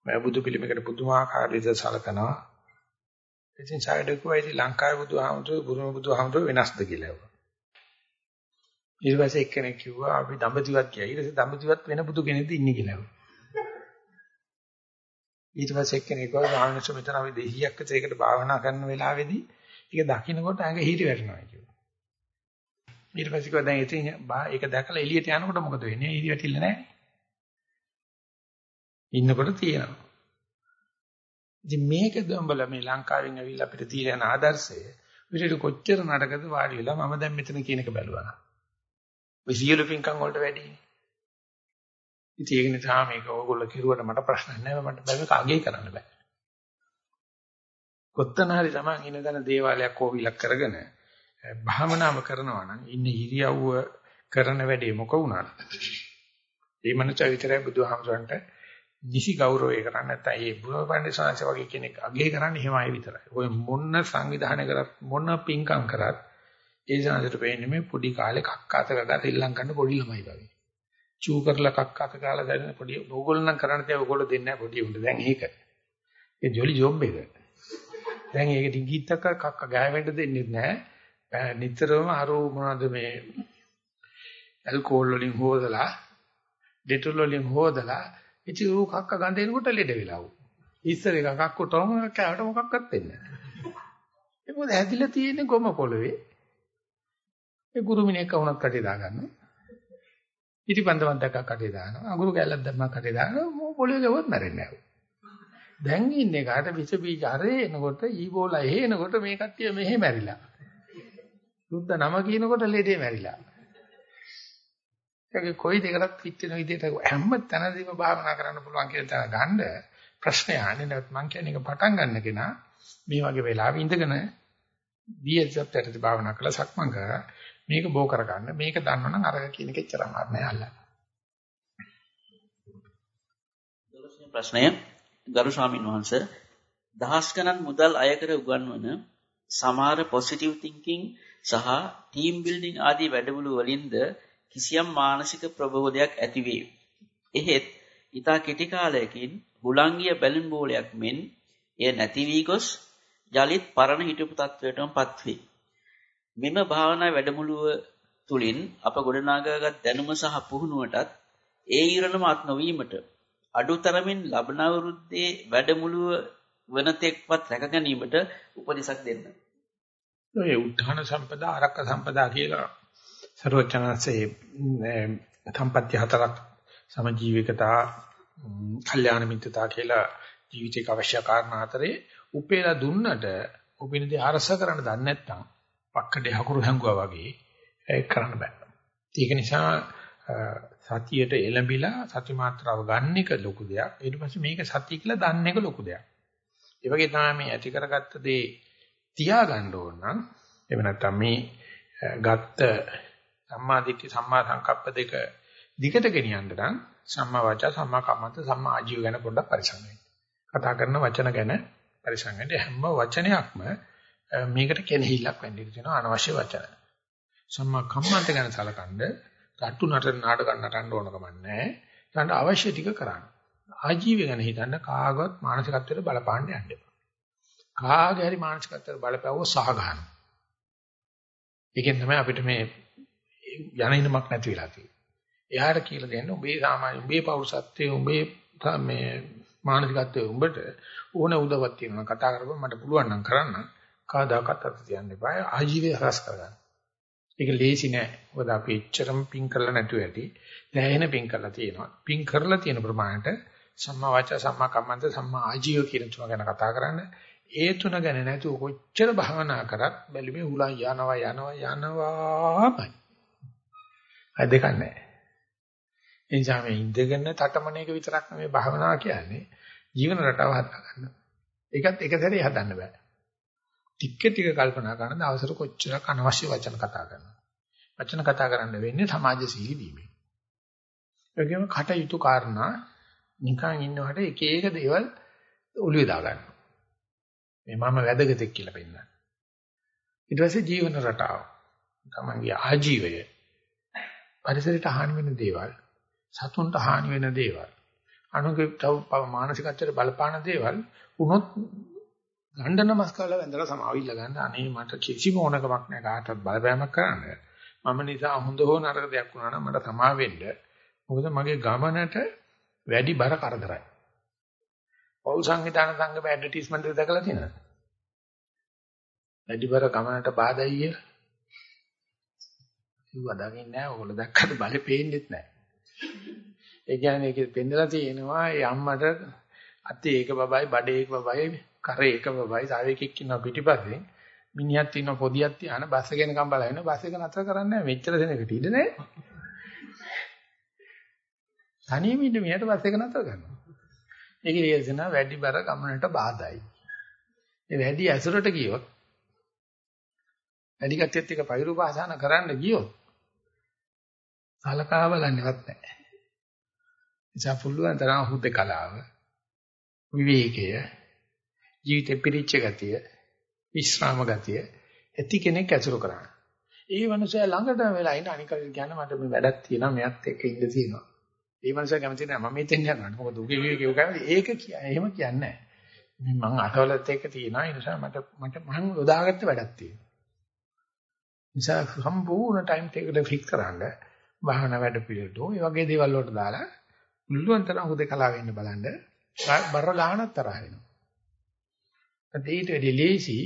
Speaker 1: මම බුදු පිළිමයකට පුදුමාකාර විදිහට සලකනවා. ඉතින් සායඩකුවා ඉතින් ලංකාවේ බුදුහාමුදුරුවෝ බුරුම බුදුහාමුදුරුවෝ වෙනස්ද කියලා ඇහුවා. ඊට පස්සේ එක්කෙනෙක් කිව්වා අපි දඹදිවත් ගියා. ඊට පස්සේ දඹදිවත් වෙන බුදු කෙනෙක්ද ඉන්නේ කියලා ඇහුවා. ඊට පස්සේ එක්කෙනෙක් කිව්වා ආනන්ද මෙතන අපි 200ක් විතර එකට භාවනා කරන වෙලාවේදී ඒක දකින්නකොට ඇඟ හිරි වැටෙනවා කිව්වා. ඊට පස්සේ කිව්වා දැන් ඉතින් ඒක දැකලා එළියට යනකොට මොකද වෙන්නේ? හිරි වැටිලා නැහැ. ඉන්නකොට තියෙනවා. ඉතින් මේකද උඹලා මේ ලංකාවෙන් ඇවිල්ලා අපිට දීලා යන ආදර්ශය විතර කොච්චර නඩකද වාඩි වෙලා මම දැන් මෙතන කියන එක බැලුවා. ඔය සියලු පින්කම් වලට වැඩිනේ. ඉතින් ඒක නිසා මේක ඕගොල්ලෝ කිරුවට මට ප්‍රශ්න නැහැ මට බෑ මේක අගේ කරන්න බෑ. කොත්තන හරි Taman ඉන්න දන දේවාලයක් කෝවිලක් කරගෙන භාවනාව කරනවා නම් ඉන්න ඉරියව්ව කරන වැඩේ මොක වුණත් ඒ මනස විතරයි බුදුහාමරන්ට නිසි ගෞරවය කරන්නේ නැත්නම් ඒ බුදුපණ්ඩිත සාංශ වගේ කෙනෙක් අගේ කරන්නේ එහෙමයි විතරයි. ඔය මොන සංවිධානය කරත් මොන පිංකම් කරත් ඒ සාංශයට වෙන්නේ මේ පොඩි කාලේ කක්කාත ගගා ශ්‍රී ලංකන්න පොඩි ළමයි වගේ. චූ කරලා කක්කාත කාලා දැන පොඩි ඕගොල්ලෝ නම් කරන්න තියා ඕගොල්ලෝ දෙන්නේ නැහැ පොඩි උන්ට. දැන් ඒක. ඒ ජොලි ජොබ් එක. දැන් ඒක ඩිංගිත්තක කක්ක ගෑවෙන්න දෙන්නේ නැහැ. නිතරම අර මොනවද මේ ඇල්කොහොල් වලින් හොදලා ඩෙටෝල් වලින් හොදලා ඉතින් ඌ කක්ක ගඳේනකොට ලෙඩ වෙලා ඌ. ඉස්සර එක කක්කොටම කෑවට මොකක්වත් වෙන්නේ නැහැ. ඒක මොකද හැදිලා තියෙන්නේ ගොම පොළවේ. ඒ ගුරුමිණෙක් වුණත් කටේ දාගන්නවා. ඉටිපන්දමක් දැක්ක කටේ දානවා. අඟුරු කැල්ලක් දැම්මා කටේ දානවා. මො පොළවේ ගවොත් මැරෙන්නේ නැහැ. දැන් ඉන්නේ කාට විස බීජ හරේ එනකොට ඊබෝලා එහෙනකොට මේ කට්ටිය මෙහෙ මැරිලා. සුද්ධ නම කියනකොට ලෙඩේ මැරිලා. ඒක කොයි දෙකටත් පිට වෙන විදිහට හැම තැනදීම භාවනා කරන්න පුළුවන් කියලා තන ගන්න ප්‍රශ්නය ආන්නේ නැත් මං කියන්නේ ඒක පටන් ගන්න කෙනා මේ වගේ වෙලාවෙ ඉඳගෙන දීයසත්තරට භාවනා කළා සක්මන් කරා මේක බෝ කරගන්න. මේක දන්නවනම් අර කියන එක එච්චර අමාරු නෑ අල්ලන්න.
Speaker 2: ප්‍රශ්නය. ගරු ස්වාමින් වහන්සේ දහස් ගණන් මුදල් අය කර උගන්වන සමහර පොසිටිව් තින්කින් සහ ටීම් බිල්ඩින් ආදී වැඩමුළු වලින්ද කිසියම් මානසික ප්‍රබෝධයක් ඇතිවේ. එහෙත් ඊතා කෙටි කාලයකින් හුලංගිය බැලුන් බෝලයක් මෙන් එය නැති වී ගොස් යලිත් පරණ හිටපු තත්වයටම පත්වේ. මෙම භාවනා වැඩමුළුව තුලින් අප ගොඩනගාගත් දැනුම සහ පුහුණුවටත් ඒ ඊරණම අත් නොවීමට අඩුතරමින් ලබන අවුරුද්දේ වැඩමුළුව වනතෙක්වත් රැක ගැනීමට උපදෙසක් දෙන්න.
Speaker 1: ඔය උත්හාන සම්පදා ආරක්ක සම්පදා කියලා සර්වචනසේ සම්පත්‍ය හතරක් සමජීවිකතා, කල්යාණ මිත්‍රතා කියලා ජීවිතේක අවශ්‍ය කාරණා හතරේ උපේලා දුන්නට උපිනදී අරස කරන්න දන්නේ නැත්නම් පක්කඩේ හකුරු හැංගුවා වගේ ඒක කරන්න බෑ. ඒක නිසා සතියට එළඹිලා සති මාත්‍රාව ගන්න එක ලොකු දෙයක්. ඊට පස්සේ මේක සතිය කියලා දන්න එක ලොකු දෙයක්. ඒ වගේ තමයි මේ ඇති කරගත්ත දේ තියාගන්න ඕන නම් එහෙම නැත්නම් මේ ගත්ත සම්මා දිට්ඨි සම්මා සංකප්ප දෙක දිගට ගෙනියන්න නම් සම්මා වාචා සම්මා කම්මන්ත සම්මා ආජීව ගැන පොඩ්ඩක් පරිසම් වෙන්න. කතා කරන වචන ගැන පරිසම් වෙන්න. හැම වචනයක්ම මේකට කෙනෙහිල්ලක් වෙන්න ඉඩ තියෙනවා අනවශ්‍ය වචන. සම්මා කම්මන්ත ගැන සලකනද රට්ටු නටන නාටක නටන්න ඕන කමන්නේ. ඊට අවශ්‍ය ටික කරන්න. ආජීවය ගැන හිතන්න කාගවත් මානසිකත්වයට බලපාන්න යන්න එපා. කාගේ හරි මානසිකත්වයට බලපෑවෝ සහ ගන්න. ඒකෙන් තමයි අපිට මේ යනිනමක් නැති වෙලා තියෙන්නේ. එයාට කියලා දෙන්න උඹේ සාමාන්‍ය උඹේ පෞරුෂත්වයේ උඹේ මේ මානසිකත්වයේ උඹට ඕන උදවක් තියෙනවා කතා කරපුවා මට පුළුවන් නම් කරන්න කවදාකවත් අත තියන්න එපා ආජීවය හරස් කරගන්න. ඒක ලේසි නෑ. මොකද අපි එච්චරම පින් කරලා නැතුව ඇති. දැහැෙන පින් කරලා තියෙනවා. පින් කරලා තියෙන ප්‍රමාණයට සම්මා වාචා සම්මා කම්මන්ත සම්මා ආජීව කියන තුන ගැන කතා කරන්න. ඒ තුන ගැන නැතුව කොච්චර භාවනා කරත් බැලුමේ උලන් යනවා යනවා යනවාමයි. අය දෙකක් නැහැ. ඒ නිසා මේ ඉඳගෙන තටමන එක විතරක් නෙමෙයි භාවනාව කියන්නේ ජීවන රටාව හදාගන්න. ඒකත් එක සැරේ හදන්න බෑ. ටික ටික කල්පනා කරන දවසට කොච්චරක් අනවශ්‍ය වචන කතා කරනවා. වචන කතා කරන්න වෙන්නේ සමාජශීලී වීමෙන්. ඒකෙම කටයුතු කාරණා නිකන් ඉන්නකොට එක එක දේවල් ඔළුවේ දාගන්නවා. මේ මම වැදගත්ෙක් කියලා පෙන්නන. ඊට පස්සේ ජීවන රටාව. තමන්ගේ ආජීවය පරිසරයට හානි වෙන දේවල්, සතුන්ට හානි වෙන දේවල්, අනුගේ තව මානසිකත්වයට බලපාන දේවල් වුණොත් ගණ්ඩ නමස්කාරලා වැඳලා සමාවිල්ල ගන්න. අනේ මට කිසිම ඕනකමක් නැහැ කාටවත් බලපෑමක් කරන්න. මම නිසා හොඳ හෝ නරක දෙයක් වුණා නම් මට සමා වෙන්න. මොකද මගේ ගමනට වැඩි බර කරදරයි. පෞල් සංවිධාන සංගම ඇඩ්වර්ටයිස්මන්ට් එක දැකලා තියෙනවද? වැඩි බර ගමනට බාධායි කියලා. ඒව දකින්නේ නැහැ. ඕගොල්ලෝ දැක්කට බලේ පේන්නේත් නැහැ. ඒ කියන්නේ ඒක පෙන්නලා තියෙනවා ඒ අම්මට අතේ එක බබයි බඩේ එක බබයි කරේ එක බබයි තව එකෙක් ඉන්නවා පිටිපස්සේ මිනිහක් ඉන්නවා පොදියක් තියාන බස් එක එනකම් බලන බස් එක නතර කරන්නේ නැහැ මෙච්චර දෙනෙකට ඉඩ නැහැ. තනියම ඉන්න මිනිහට බස් එක නතර කරනවා. ඒකේ කියනවා වැඩි බර ගමනට බාධායි. ඒ වැඩි ඇසුරට ගියොත් වැඩි කට්ටියත් එක්ක පෛරු පාසන කරන්න ගියොත් සලකා බලන්නේවත් නැහැ. නිසා පුළුවන් තරම් හුදේ කලාව විවේකය ජීවිතේ පිරිච්ච ගතිය විශ්‍රාම ගතිය ඇති කෙනෙක් ඇසුරු කරන්න. ඒ මනුස්සයා ළඟටම වෙලා ඉන්න අනික කියන්නේ මට මේ වැඩක් තියෙනවා මෙයත් එක්ක ඉන්න තියෙනවා. ඒ මනුස්සයා කැමති නැහැ මම මෙතෙන් යනවා. මොකද උගේ විවේකේ උගන්නේ ඒක කියන්නේ එහෙම කියන්නේ නැහැ. මම අතවලත් එක්ක තියෙනවා ඒ නිසා මට මට මම යොදාගත්ත වැඩක් තියෙනවා. නිසා සම්පූර්ණ ටයිම් ටේබල් ෆික්ස් කරන්න බාහන වැඩ පිළිවෙලට ඔය වගේ දේවල් වලට දාලා මුළුන් තරම් හුදකලා වෙන්න බලන්න බර ගහනක් තරහ වෙනවා. ඊට වැඩි ලේසි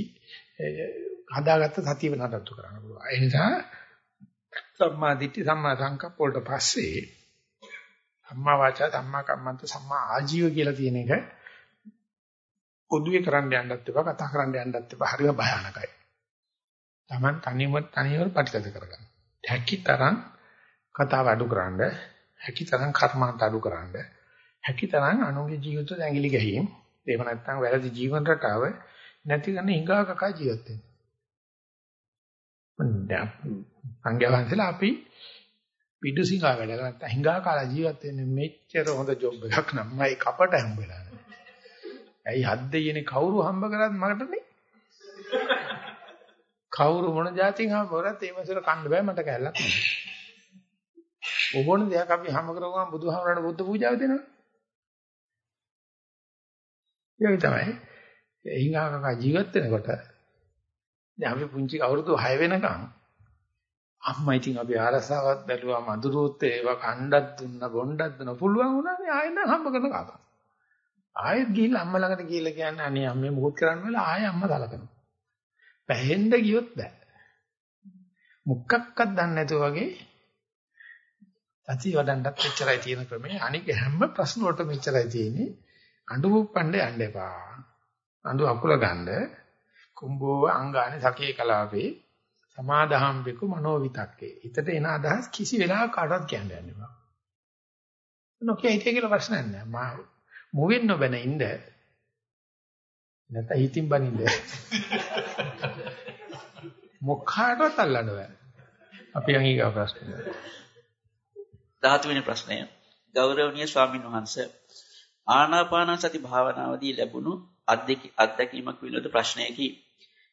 Speaker 1: හදාගත්ත සතිය නඩත්තු කරන්න පුළුවන්. ඒ නිසා සම්මා දිට්ඨි සම්මා සංකප්ප වලට පස්සේ සම්මා වාචා සම්මා කම්මන්ත සම්මා ආජීව කියලා තියෙන එක පොදුවේ කරන්න යන්නත් එපා කතා කරන්න යන්නත් එපා හරිම භයානකයි. Taman තනියම තනියම ප්‍රතිගත කරගන්න. හැකිතරම් කතාව අඩු කරන්න, හැකිතරම් කර්මාන්ත අඩු කරන්න, හැකිතරම් අනුගේ ජීවිත ඇඟිලි ගැහිම්, එහෙම නැත්නම් වැරදි ජීවන රටාව නැති කරන හිඟා කකා ජීවත් වෙන්න. සංඝයාංශලා අපි පිටුසිඟා වැඩ නැත්නම් හිඟා කාලා ජීවත් වෙන්නේ මෙච්චර හොඳ ජොබ් එකක් නම් මයි කපට හම්බෙලා නැහැ. ඇයි හත් දෙයනේ කවුරු හම්බ කරත් මකට නේ? කවුරු මොන જાතින් හම්බ කරත් ඒ මසර කන්න බෑ මට කැල්ලක් නැහැ. ඕන දෙයක් අපි හම්බ කරගම බුදුහාමරණ බුද්ධ පූජාව දෙනවා. ඒක තමයි. හිඟා කකා ජීවත් වෙනකොට දැන් අපි පුංචි අවුරුදු 6 වෙනකම් අම්මා ඉතින් අපි ආරසාවක් බැලුවා මදුරුත් ඒවා කණ්ඩක් දුන්න බොණ්ඩක් දුන්න පුළුවන් වුණානේ ආයෙත් හම්බ කරන කතා. ආයෙත් ගිහිල්ලා අම්මා ළඟට ගිහිල්ලා කියන්නේ අනේ අම්මේ මොකද කරන්න වෙලා ආයෙ අම්මා සලකනවා. පැහෙන්න ගියොත් බෑ. මුක්කක්වත් දන්නේ නැතුව වගේ සතිය වඩන්නත් එච්චරයි තියෙන ක්‍රමේ. අනික හැම ප්‍රශ්න වලටම එච්චරයි තියෙන්නේ. අඬු පුප්පණ්ඩ යන්න එපා. අඬු අකුල ගන්න කුම්භෝ අංගානේ සකේ කලාවේ සමාදහම් බිකු මනෝවිතක්කේ. හිතට එන අදහස් කිසි වෙලාවක කාටවත් කියන්න යන්න එපා. නොකිය හිතේ කියලා ප්‍රශ්නයක් නෑ. මා මුවින් නොබැන ඉන්න නැත්නම් හිතින් බනින්න. මොකකටවත් අල්ලන්න බෑ. අපි අංගීකා ප්‍රශ්නය.
Speaker 2: 13 වෙනි ප්‍රශ්නය. ගෞරවනීය ස්වාමින් වහන්සේ ආනාපාන සති භාවනාවදී ලැබුණු අත්දැකීමක් පිළිබඳ ප්‍රශ්නයකි.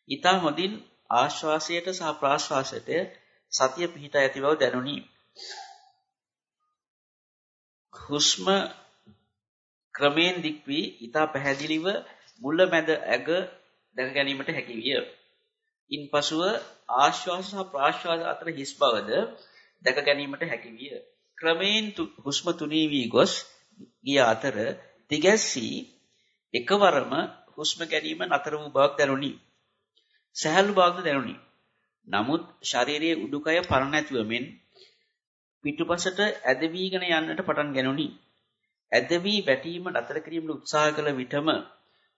Speaker 2: ඊතා හොඳින් ආශ්වාසයට සහ ප්‍රාශ්වාසයට සතිය පිහිට ඇති බව දැනුනි. හුස්ම ක්‍රමයෙන් දික් වී ඊතා පැහැදිලිව මුල මැද ඇග දැක ගැනීමට හැකි විය. ඉන්පසුව ආශ්වාස සහ ප්‍රාශ්වාස අතර හිස් බවද දැක ගැනීමට හැකි විය. ක්‍රමයෙන් හුස්ම තුනී වී ගොස් ගිය අතර දිගැස්සී එකවරම හුස්ම ගැනීම නතර වූ බවක් දැනුනි. සහැල්ලු බවක්ද දැනුනි. නමුත් ශරීරයේ උඩුකය පරණ නැතුව මෙන් පිටුපසට ඇදවිගෙන යන්නට පටන් ගැනුනි. ඇදවි වැටීම නතර කිරීමට උත්සාහ කළ විටම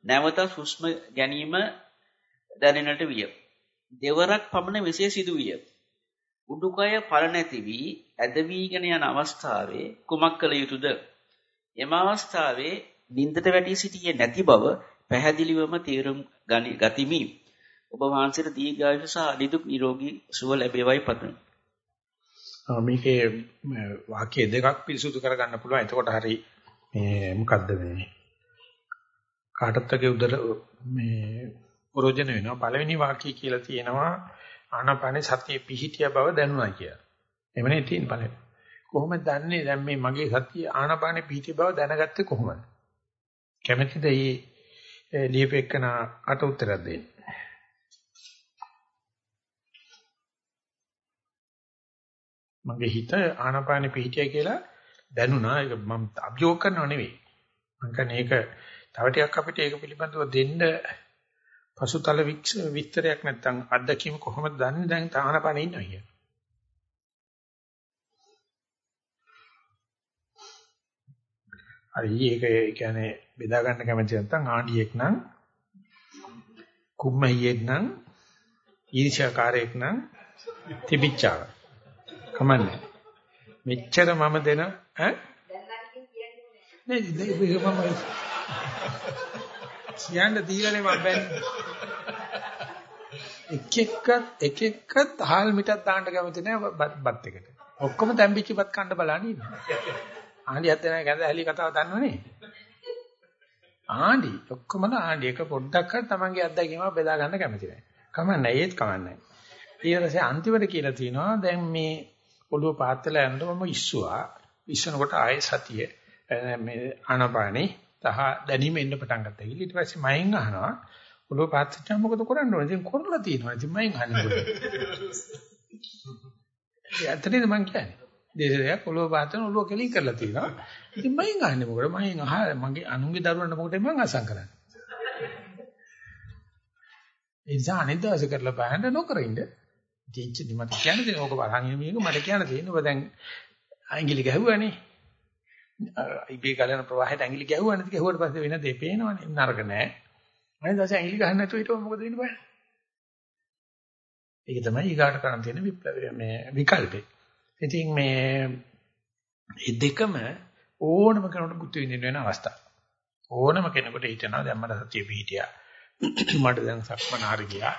Speaker 2: නැවත හුස්ම ගැනීම දැනෙන්නට විය. දෙවරක් පමණ මෙසේ සිදු විය. උඩුකය පළ නැති වී ඇදවිගෙන යන අවස්ථාවේ කුමක් කළ යුතුද? එම අවස්ථාවේ නින්දට වැටී සිටියේ නැති බව පැහැදිලිවම තේරුම් ගතිමි. ඔබ වහන්සේට දීර්ඝායුෂ සහ නිදුක් නිරෝගී සුව ලැබේවයි පතමි.
Speaker 1: මේකේ වාක්‍ය දෙකක් පිරිසුදු කරගන්න පුළුවන්. එතකොට හරි මේ මොකද්ද මේ කාටත් වගේ උදර මේ ප්‍රෝජන වෙනවා. පළවෙනි වාක්‍යය කියලා තියෙනවා ආනාපානේ සතිය පිහිටිය බව දැනුණා කියලා. එමනේ තියෙන පළවෙනි. කොහොමද දන්නේ දැන් මේ මගේ සතිය ආනාපානේ පිහිටිය බව දැනගත්තේ කොහොමද? කැමැතිද මේ ලියපෙකන අට උත්තරයක් දෙන්න? මගේ හිත ආනාපානෙ පිහිටිය කියලා දැනුණා. ඒක මම අභියෝග කරනව නෙවෙයි. මම කියන්නේ ඒක තව ටිකක් අපිට ඒක පිළිබඳව දෙන්න පසුතල විස්තරයක් නැත්නම් අත්දැකීම කොහොමද දන්නේ? දැන් ආනාපානෙ ඉන්නවා කියලා. හරි ඒක කියන්නේ බෙදා ගන්න කැමති නැත්නම් ආඩියෙක් නම් කුම්මහියෙක් නම් ඊර්ෂ්‍යාකාරයෙක් නම් තිබිච්චා කමන්නේ මෙච්චර මම දෙන ඈ? නේද? මම කියන්න දීලානේ මම බෑනේ එක එක්ක එක එක්ක තහල් මිටක් දාන්න කැමති නෑ බත් එකට. ඔක්කොම තැම්බිච්ච බත් කන්න බලන්නේ ඉන්නවා ආණ්ඩියත් එනවා ගැඳ ඇලි කතාව දන්නවනේ. ආණ්ඩි ඔක්කොමලා ආණ්ඩි. එක පොඩ්ඩක්වත් තමන්ගේ අත්දැකීම බෙදා ගන්න කැමති නෑ. කමන්නේ ඒත් කමන්නේ ඊට පස්සේ අන්තිමට කියලා තියෙනවා දැන් මේ ඔළුව පාත්තලා යනකොට මම ඉස්සුවා. ඉස්සනකොට ආයෙ සතිය. මේ ආනපානේ. තහ දැනීම එන්න පටන් ගත්තා. ඊට පස්සේ මයෙන් අහනවා ඔළුව පාත්තච්චා මොකද කරන්න ඕනේ? ඉතින් කරලා තියෙනවා. ඉතින් මයෙන් අහන්නේ මොකද? ඇත්තටද මං කියන්නේ? දේශයක් ඔළුව පාත්තන ඔළුව කෙලින් කරලා තියෙනවා. ඉතින් මයෙන් අහන්නේ මොකද? මයෙන් අහ මගේ අනුන්ගේ දරුවන්ට මොකටද මං අසං කරන්නේ? ඒ නිසා අනිත් දවසේ කරලා බලන්න නොකර ඉන්න. දෙච්චදි මට කියන්න දෙන ඕක බලන් මේක මට කියන්න තියෙන ඔබ දැන් ඇඟිලි ගැහුවානේ ඉබේ ගලන ප්‍රවාහයට ඇඟිලි ගැහුවානේ ගැහුවට පස්සේ වෙන දේ පේනවනේ. නරක නෑ. අනිත් දවසේ ඇඟිලි ගහන්න නැතුව හිටව මොකද වෙන්නේ බලන්න. ඒක තමයි ඊගාට කරන් තියෙන විප්ලවය මේ විකල්පේ. ඉතින් මේ මේ දෙකම ඕනම කෙනෙකුට බුද්ධ විඳින්න වෙන අවස්ථා. ඕනම කෙනෙකුට හිතනවා දැන් මට සතිය පිහිටියා. මට දැන් සක්මන හරි ගියා.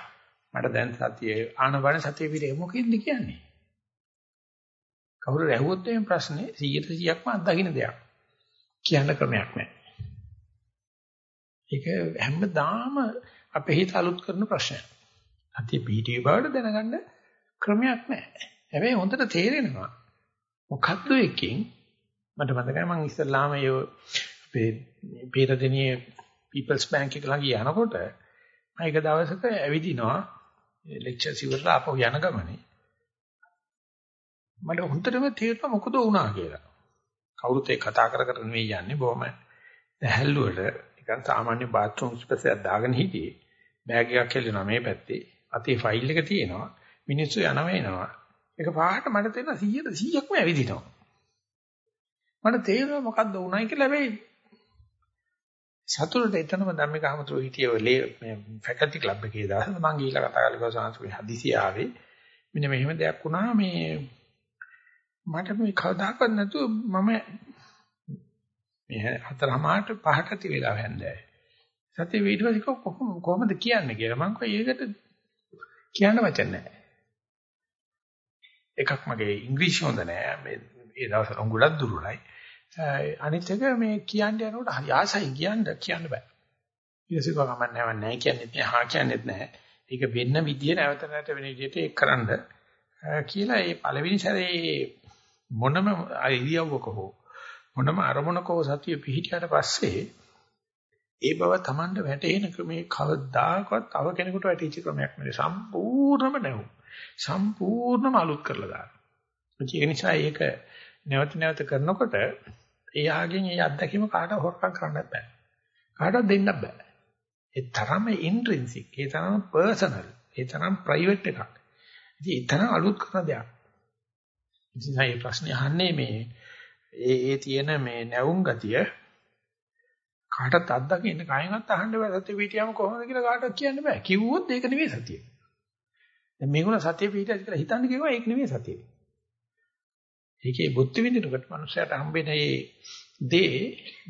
Speaker 1: මට දැන් සතියේ ආනබන සතිය පිටේ මොකෙන්ද කියන්නේ? කවුරු රැහුවොත් මේ ප්‍රශ්නේ 100%ක්ම අත්දකින්න දෙයක්. කියන්න ක්‍රමයක් නැහැ. ඒක හැමදාම අපේ හිත අලුත් කරන ප්‍රශ්නයක්. සතිය පිටේ බවට දැනගන්න ක්‍රමයක් නැහැ. හැබැයි හොඳට තේරෙනවා. මොකද්ද එකකින් මට මතකයි මම ඉස්සල්ලාම ඒ අපේ පීරදෙනියේ People's Bank එක ළඟ යනකොට මම එක දවසක ඇවිදිනවා ලෙක්චර්ස් ඉවරලා ආපහු යන ගමනේ මට හොඳටම තේරෙනවා මොකද වුණා කියලා. කවුරුත් ඒ කතා කර කර නෙවෙයි යන්නේ බොහොම දැහැල්ලුවට නිකන් සාමාන්‍ය බාත් รู ස්පේසයක් දාගෙන හිටියේ. බෑග් එකක් හෙල්ලෙනවා මේ පැත්තේ. අතේ ෆයිල් එක තියෙනවා. මිනිස්සු යනවා එනවා. ඒක පාට මට තේරෙනවා 100 100ක්ම ඇවිදිනවා. මට තේරෙනවා මොකද්ද වුණයි කියලා හැබැයි සතුටට එතනම ධම්මික අහමතුරු හිටියේ මේ ෆැකල්ටි ක්ලබ් එකේ දාලා මම ගිහිල්ලා කතා කරලා සංස්කෘතික හදිසිය ආවේ මෙන්න මෙහෙම දෙයක් වුණා මේ මට මේ කවදාකවත් නැතුව මම මේ හතරමාරට පහට ති වෙලා හැන්දෑ සතිය වීඩියෝ එක කොහොමද කියන්නේ කියලා මම කිව්වා ඒකට කියන්න වචන නැහැ. එකක් මගේ ඉංග්‍රීසි හොඳ නෑ මේ ඒ දවස්වල උඟුලක් දුරුලයි. අනිත් එක මේ කියන්න යනකොට හරි ආසයි කියන්න කියන්න බෑ. ඊටසික ගමන් නැවන්නේ නැහැ කියන්නෙත් නෑ හා කියන්නෙත් නෑ. ඒක වෙන්න විදිය නැවත නැවත වෙන විදියට ඒක කරන්න. කියලා ඒ පළවෙනි සැරේ මොනම ඉරියව්වක හෝ මොනම අරමුණක හෝ සතිය පිහිටියට පස්සේ ඒ බව Tamanට වැටහෙන ක්‍රමේ කවදාකවත් තව කෙනෙකුට වැටහිච්ච ක්‍රමයක් නෙවෙයි සම්පූර්ණම නැවු සම්පූර්ණම අලුත් කරලා දානවා ඒක නිසා ඒක නැවත නැවත කරනකොට එයාගෙන් ඒ අත්දැකීම කාටවත් හොරකම් කරන්නත් බෑ. කාටවත් දෙන්නත් බෑ. ඒ තරම ඉන්ට්‍රින්සික්, ඒ තරම පර්සනල්, ඒ තරම් ප්‍රයිවට් එකක්. ඉතින් ඒ තරම් අලුත් කරන දෙයක්. ඉතින් මේ ප්‍රශ්නේ අහන්නේ මේ ඒ ඒ තියෙන මේ නැවුම් ගතිය කාටවත් අත්දකින්න කයින්වත් අහන්න බෑ සත්‍ය පිටියම කොහොමද කියලා කාටවත් කියන්න බෑ. කිව්වොත් ඒක නෙවෙයි සතිය. දැන් මේගොල්ලෝ සත්‍ය පිටියද කියලා හිතන්නේ කිව්වා ඒක නෙවෙයි සතිය. ඒකේ බුද්ධ විඳිනකොට මනුස්සයාට හම්බෙන මේ දේ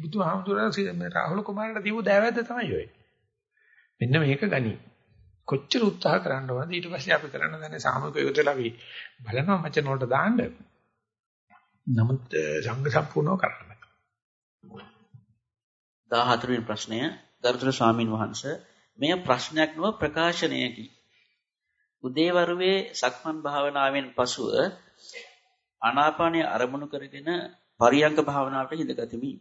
Speaker 1: බුදුහාමුදුරුවෝ රාහුල කුමාරට දීපු දෑවැද්ද තමයි ඔය. මෙන්න මේක ගනි. කොච්චර උත්සාහ කරන්න ඕනද ඊට පස්සේ අපි කරන්න දන්නේ සාමූහික යොදලා අපි බලනවා මචන් වලට දාන්න. නමුත් සංඝ සම්පූර්ණව කරන්න බෑ.
Speaker 2: 14 වෙනි ප්‍රශ්නය ගරුතර ස්වාමින් වහන්සේ මෙය ප්‍රශ්නයක් නොව ප්‍රකාශනයකි. උදේවරුවේ සක්මන් භාවනාවෙන් පසුව ආනාපානය අරමුණු කරගෙන පරියංග භාවනාවට හිඳගතිමි.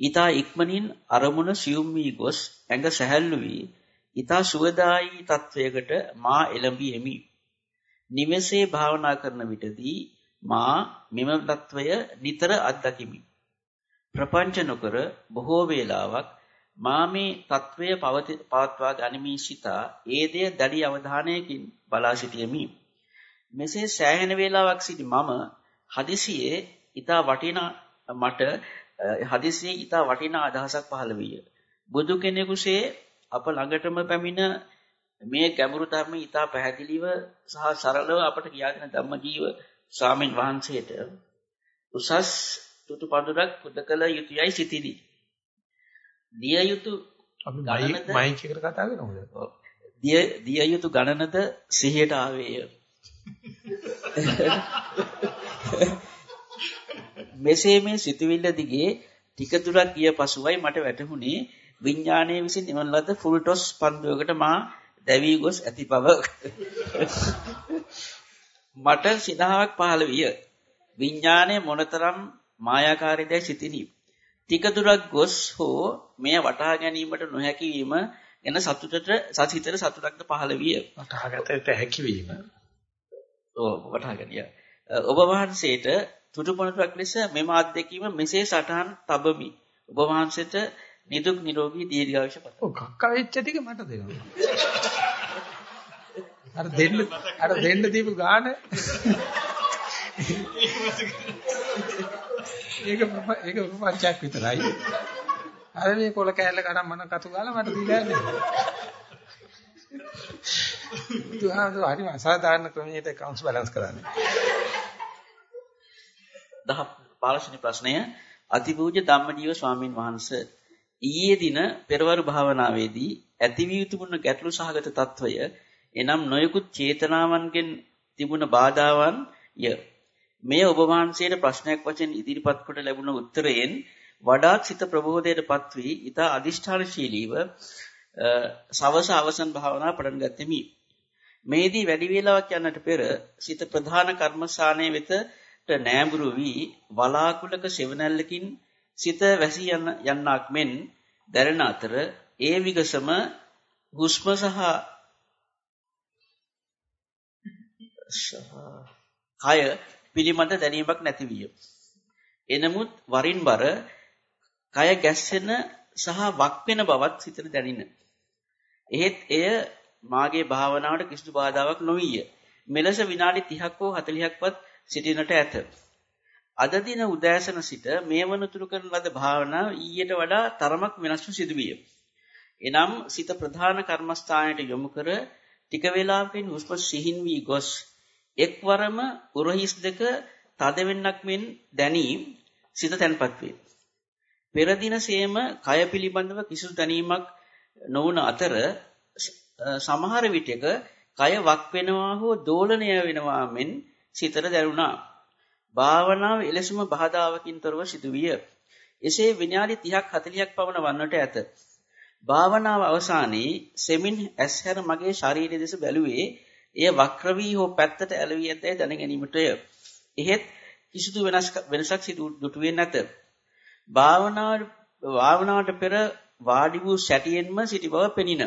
Speaker 2: ඊතා ඉක්මනින් අරමුණ සියුම් වී ගොස් ඇඟ සැහැල්ලු වී ඊතා සුවදායි තත්වයකට මා එළඹී එමි. නිවසේ භාවනා කරන විටදී මා මෙම తত্ত্বය නිතර අත්දකිමි. ප්‍රපංච නොකර බොහෝ වේලාවක් මා මේ తত্ত্বය පවත්වා ගනිමි සිතා ඒ දෙය දැඩි අවධානයකින් බලා සිටියෙමි. මෙසේ සෑහෙන වේලාවක් සිටි මම හදිසියේ ඊතා වටිනා මට හදිසියේ ඊතා වටිනා අදහසක් පහළ විය. බුදු කෙනෙකුසේ අප ළඟටම පැමිණ මේ ගැඹුරු ධර්ම ඊතා පැහැදිලිව සහ සරලව අපට කියා දෙන ධම්මජීව ස්වාමින් වහන්සේට උසස් තුටු පඳුරක් පුද කළ යුතුයයි සිටිනි. දිය යුතු
Speaker 1: අපි මයික් එකට කතා කරනවද?
Speaker 2: දිය දිය යුතු ගණනද සිහියට ආවේය. මෙසේ මේ සිතුවිල්ල දිගේ ටික දුරක් ගිය පසුවයි මට වැටහුණේ විඥානයේ විසින් නිවන ලද ෆුල් ටොස් පන්දුවකට මා දැවි ගොස් ඇති බව. මට සිනහාවක් පහළ විය. විඥානයේ මොනතරම් මායාකාරීදයි සිතිනි. ටික දුරක් ගොස් හෝ මෙය වටහා ගැනීමට නොහැකි වීම එන සතුටට සසිතට සතුටක්ද පහළ විය.
Speaker 1: වටහාගතට හැකි වීම.
Speaker 2: ඔව් වටහා ගැනීම. ඔබ වහන්සේට තුටුපොනටක් ලෙස මෙම අත්දැකීම මෙසේ සටහන් තබමි. ඔබ වහන්සේට නිදුක් නිරෝගී දීර්ඝායුෂ පතමි.
Speaker 1: ඔව් කක්ක වෙච්ච ටික මට දෙනවා. අර දෙන්න අර දෙන්න දීපු ගාන ඒක ඒක පංචයක් විතරයි. අර මේ කොල කෑල්ල කඩම් මන කතු ගාලා මට දීලා යන්නේ. බුදුහාමුදුරුවෝ හරිම අසාධාරණ ක්‍රමයකට කවුන්ස් බැලන්ස් කරන්නේ.
Speaker 2: දහ 15 ප්‍රශ්නය අතිපූජ්‍ය ධම්මජීව ස්වාමින් වහන්සේ ඊයේ දින පෙරවරු භාවනාවේදී ඇති වී තිබුණ ගැටලු සහගත తত্ত্বය එනම් නොයෙකුත් චේතනාවන්ගෙන් තිබුණ බාධාවන් ය. මේ ඔබ වහන්සේට ප්‍රශ්නයක් වශයෙන් ඉදිරිපත් කොට ලැබුණ උත්තරයෙන් වඩාත් සිත ප්‍රබෝධයටපත් වී ඊට අදිෂ්ඨානශීලීව සවස අවසන් භාවනා පටන් ගත්තෙමි මේදී වැඩි වේලාවක් යන්නට පෙර සිත ප්‍රධාන කර්මස්ථානයේ වෙතට නෑඹුරු වී වලාකුලක සෙවණැල්ලකින් සිත වැසී යන යන්නක් මෙන් දැරෙන අතර ඒ විගසම හුස්ම සහ කය පිළිමත දැනීමක් නැති විය. එනමුත් වරින් වර කය ගැස්සෙන සහ වක් වෙන බවත් සිතට දැනින. එහෙත් එය මාගේ භාවනාවට කිසිදු බාධාවක් නොවිය. මෙලෙස විනාඩි 30ක් හෝ 40ක්වත් සිටිනට ඇත. අද දින උදෑසන සිට මේ වනතුරු කරන ලද භාවනාව ඊයට වඩා තරමක් වෙනස්ව සිදුවිය. එනම් සිත ප්‍රධාන කර්මස්ථානයට යොමු කර ටික වේලාවකින් හුස්ම සිහින් වී ගොස් එක්වරම උරහිස් දෙක තද වෙන්නක් මෙන් දැනී සිත තැන්පත් වේ. පෙර දිනසේම කය පිළිබඳව කිසිදු දැනීමක් නොවුන අතර සමහර විටක කය වක් වෙනවා හෝ දෝලණය වෙනවා මෙන් සිතට දැනුණා. භාවනාව එලෙසම බාධාවකින් තොරව සිදුවිය. එසේ විනාඩි 30ක් 40ක් පමණ වන්නට ඇත. භාවනාව අවසානයේ සෙමින් ඇස්හැර මගේ ශරීරය දෙස බැලුවේ එය වක්‍ර වී හෝ පැත්තට ඇලවී ඇතැයි දැන ගැනීමටය. එහෙත් කිසිදු වෙනස් වෙනසක් සිදු දුටුවේ නැත. භාවනාවට පෙර වාඩි වූ සැටියෙන්ම සිටි බව පෙනින.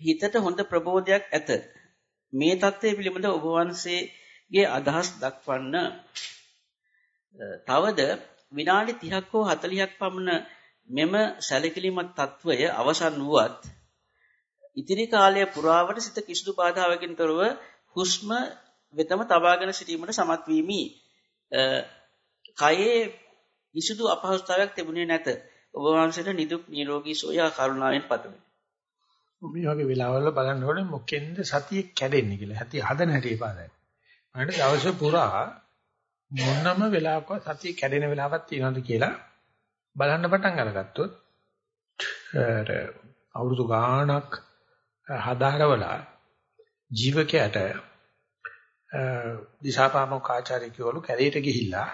Speaker 2: හිතට හොඳ ප්‍රබෝධයක් ඇත. මේ தත්ත්වය පිළිබඳ ඔබ ගේ අදහස් දක්වන්න. තවද විනාඩි 30ක් හෝ 40ක් පමණ මෙම සැලකිලිමත් తত্ত্বය අවසන් වුවත් ඉතිරි කාලය පුරාවට සිත කිසිදු බාධාවකින් තොරව හුස්ම වෙතම තබාගෙන සිටීමට සමත් වීමි. කයේ කිසිදු අපහසුතාවයක් තිබුණේ නැත. ඔබ වහන්සේට නිදුක් නිරෝගී සුවය කරුණාවෙන් පතමි.
Speaker 1: මේ වගේ වෙලාවල බලනකොට මොකෙන්ද සතිය කැඩෙන්නේ කියලා. සතිය හදන හැටි පාදයි. මට දවස පුරා මොනම වෙලාවක සතිය කැඩෙන වෙලාවක් තියෙනවද කියලා බලන්න පටන් අරගත්තොත් අවුරුදු ගාණක් හදාරවලා ජීවකයට දිසාපාමොක් ආචාර්ය කියවලු කැලේට ගිහිල්ලා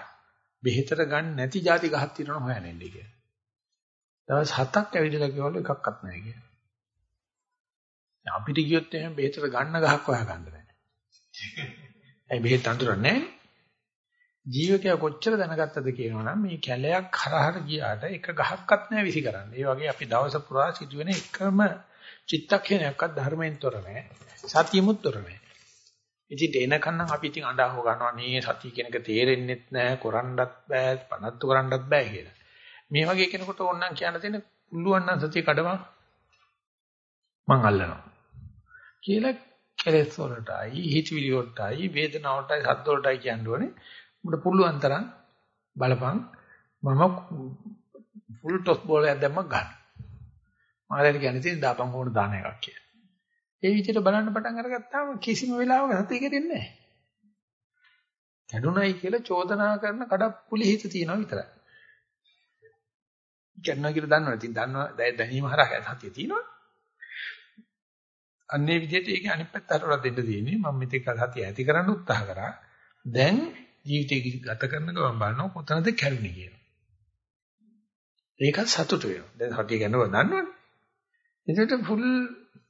Speaker 1: බෙහෙතර ගන්න නැති જાති ගහක් තියෙනවා හොයන්නේ කියලා. දවස් 7ක් ඇවිදලා කියවලු එකක්වත් නැහැ කියලා. අපිට ගියොත් එහෙනම් බෙහෙතට ගන්න ගහක් හොයාගන්න බෑ. ඇයි බෙහෙත් අඳුරන්නේ නැහැ? ජීවකයා කොච්චර දැනගත්තද කියනවනම් මේ කැලයක් හරහට ගියාට එක ගහක්වත් නැහැ විසි කරන්න. ඒ වගේ අපි දවස පුරා සිදුවෙන එකම චිත්තක්ෂණයක්වත් ධර්මයෙන් තොර නැහැ. සතියමුත් තොර නැහැ. ඉතින් එනකන් නම් අපි ඉතින් අඬා හො ගන්නවා නේ සතිය කෙනක තේරෙන්නෙත් නැහැ, කරන්නත් බෑ, පනත්තු කරන්නත් බෑ කියලා. මේ වගේ කෙනෙකුට ඕනනම් කියන්න තියෙන පුළුවන් නම් සතිය කඩවා මං අල්ලනවා. කියලා කෙලෙස් වලටයි, හිතවිලි වලටයි, වේදනාවටයි, සද්ද වලටයි කියන්නේ උඹට පුළුවන් තරම් බලපන් මම ෆුල් ටොස් බෝලයක් දැම්මක් ගන්න. මාළයට කියන්නේ තියෙන දාපන් ඕන දාන එකක් කියලා. ඒ විදිහට බලන්න පටන් අරගත්තාම කිසිම වෙලාවක සතිය කෙරෙන්නේ නැහැ. කැඩුනයි කියලා චෝදනා කරන කඩප්පුලි හිත තියෙනවා විතරයි. කැඩුනා කියලා දන්නවනේ. ඉතින් දන්නවා දැනීම හරහා සතිය තියෙනවා. අන්නේ විදිහට ඒක අනිත් පැත්ත හරවලා දෙන්න තියෙන්නේ. මම මෙතෙක් සතිය ඇති කරන්න උත්සාහ කරා. දැන් ජීවිතය ගත කරන ගමන් බලනවා කොතනද කැඩුනේ කියලා. ඒක සතුට වෙනවා. දැන් සතිය ගැනව දන්නවනේ. එතකොට ෆුල්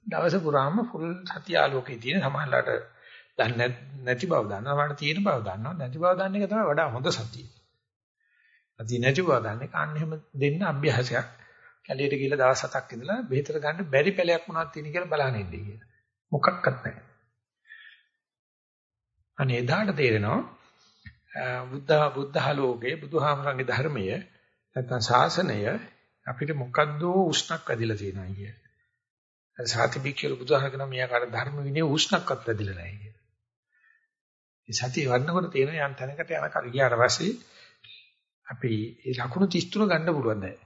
Speaker 1: දවස පුරාම ෆුල් සතිය ආලෝකයේ තියෙන සමහරලාට දන්නේ නැති බව දන්නවා. වඩ තියෙන බව දන්නවා. නැති බව දන්න එක තමයි වඩා හොඳ සතිය. සතිය නැති බව දන්නේ කාන්න එහෙම දෙන්න අභ්‍යාසයක්. කැලියට ගිහලා දවස් හතක් ඉඳලා බෙහෙතර ගන්න බැරි පැලයක් මොනවද තියෙන කියලා බලන්න ඉන්නේ කියලා. මොකක්වත් නැහැ. අනේ එදාට තේරෙනවා බුද්ධ බුද්ධහලෝකේ බුදුහාමරගේ ධර්මය නැත්නම් ශාසනය අපිට මොකද්ද උෂ්ණක් ඇදිලා තියෙනවා කිය. සාතිබික්කල බුදුහාමරගෙන මෙයාකට ධර්ම විනය උෂ්ණක්වත් ඇදිලා නැහැ කිය. මේ සතිය වඩනකොට තියෙන යම් තැනකට යන කර ගියාට පස්සේ අපි ඒ ලකුණු 33 ගන්න පුළුවන් දැන්.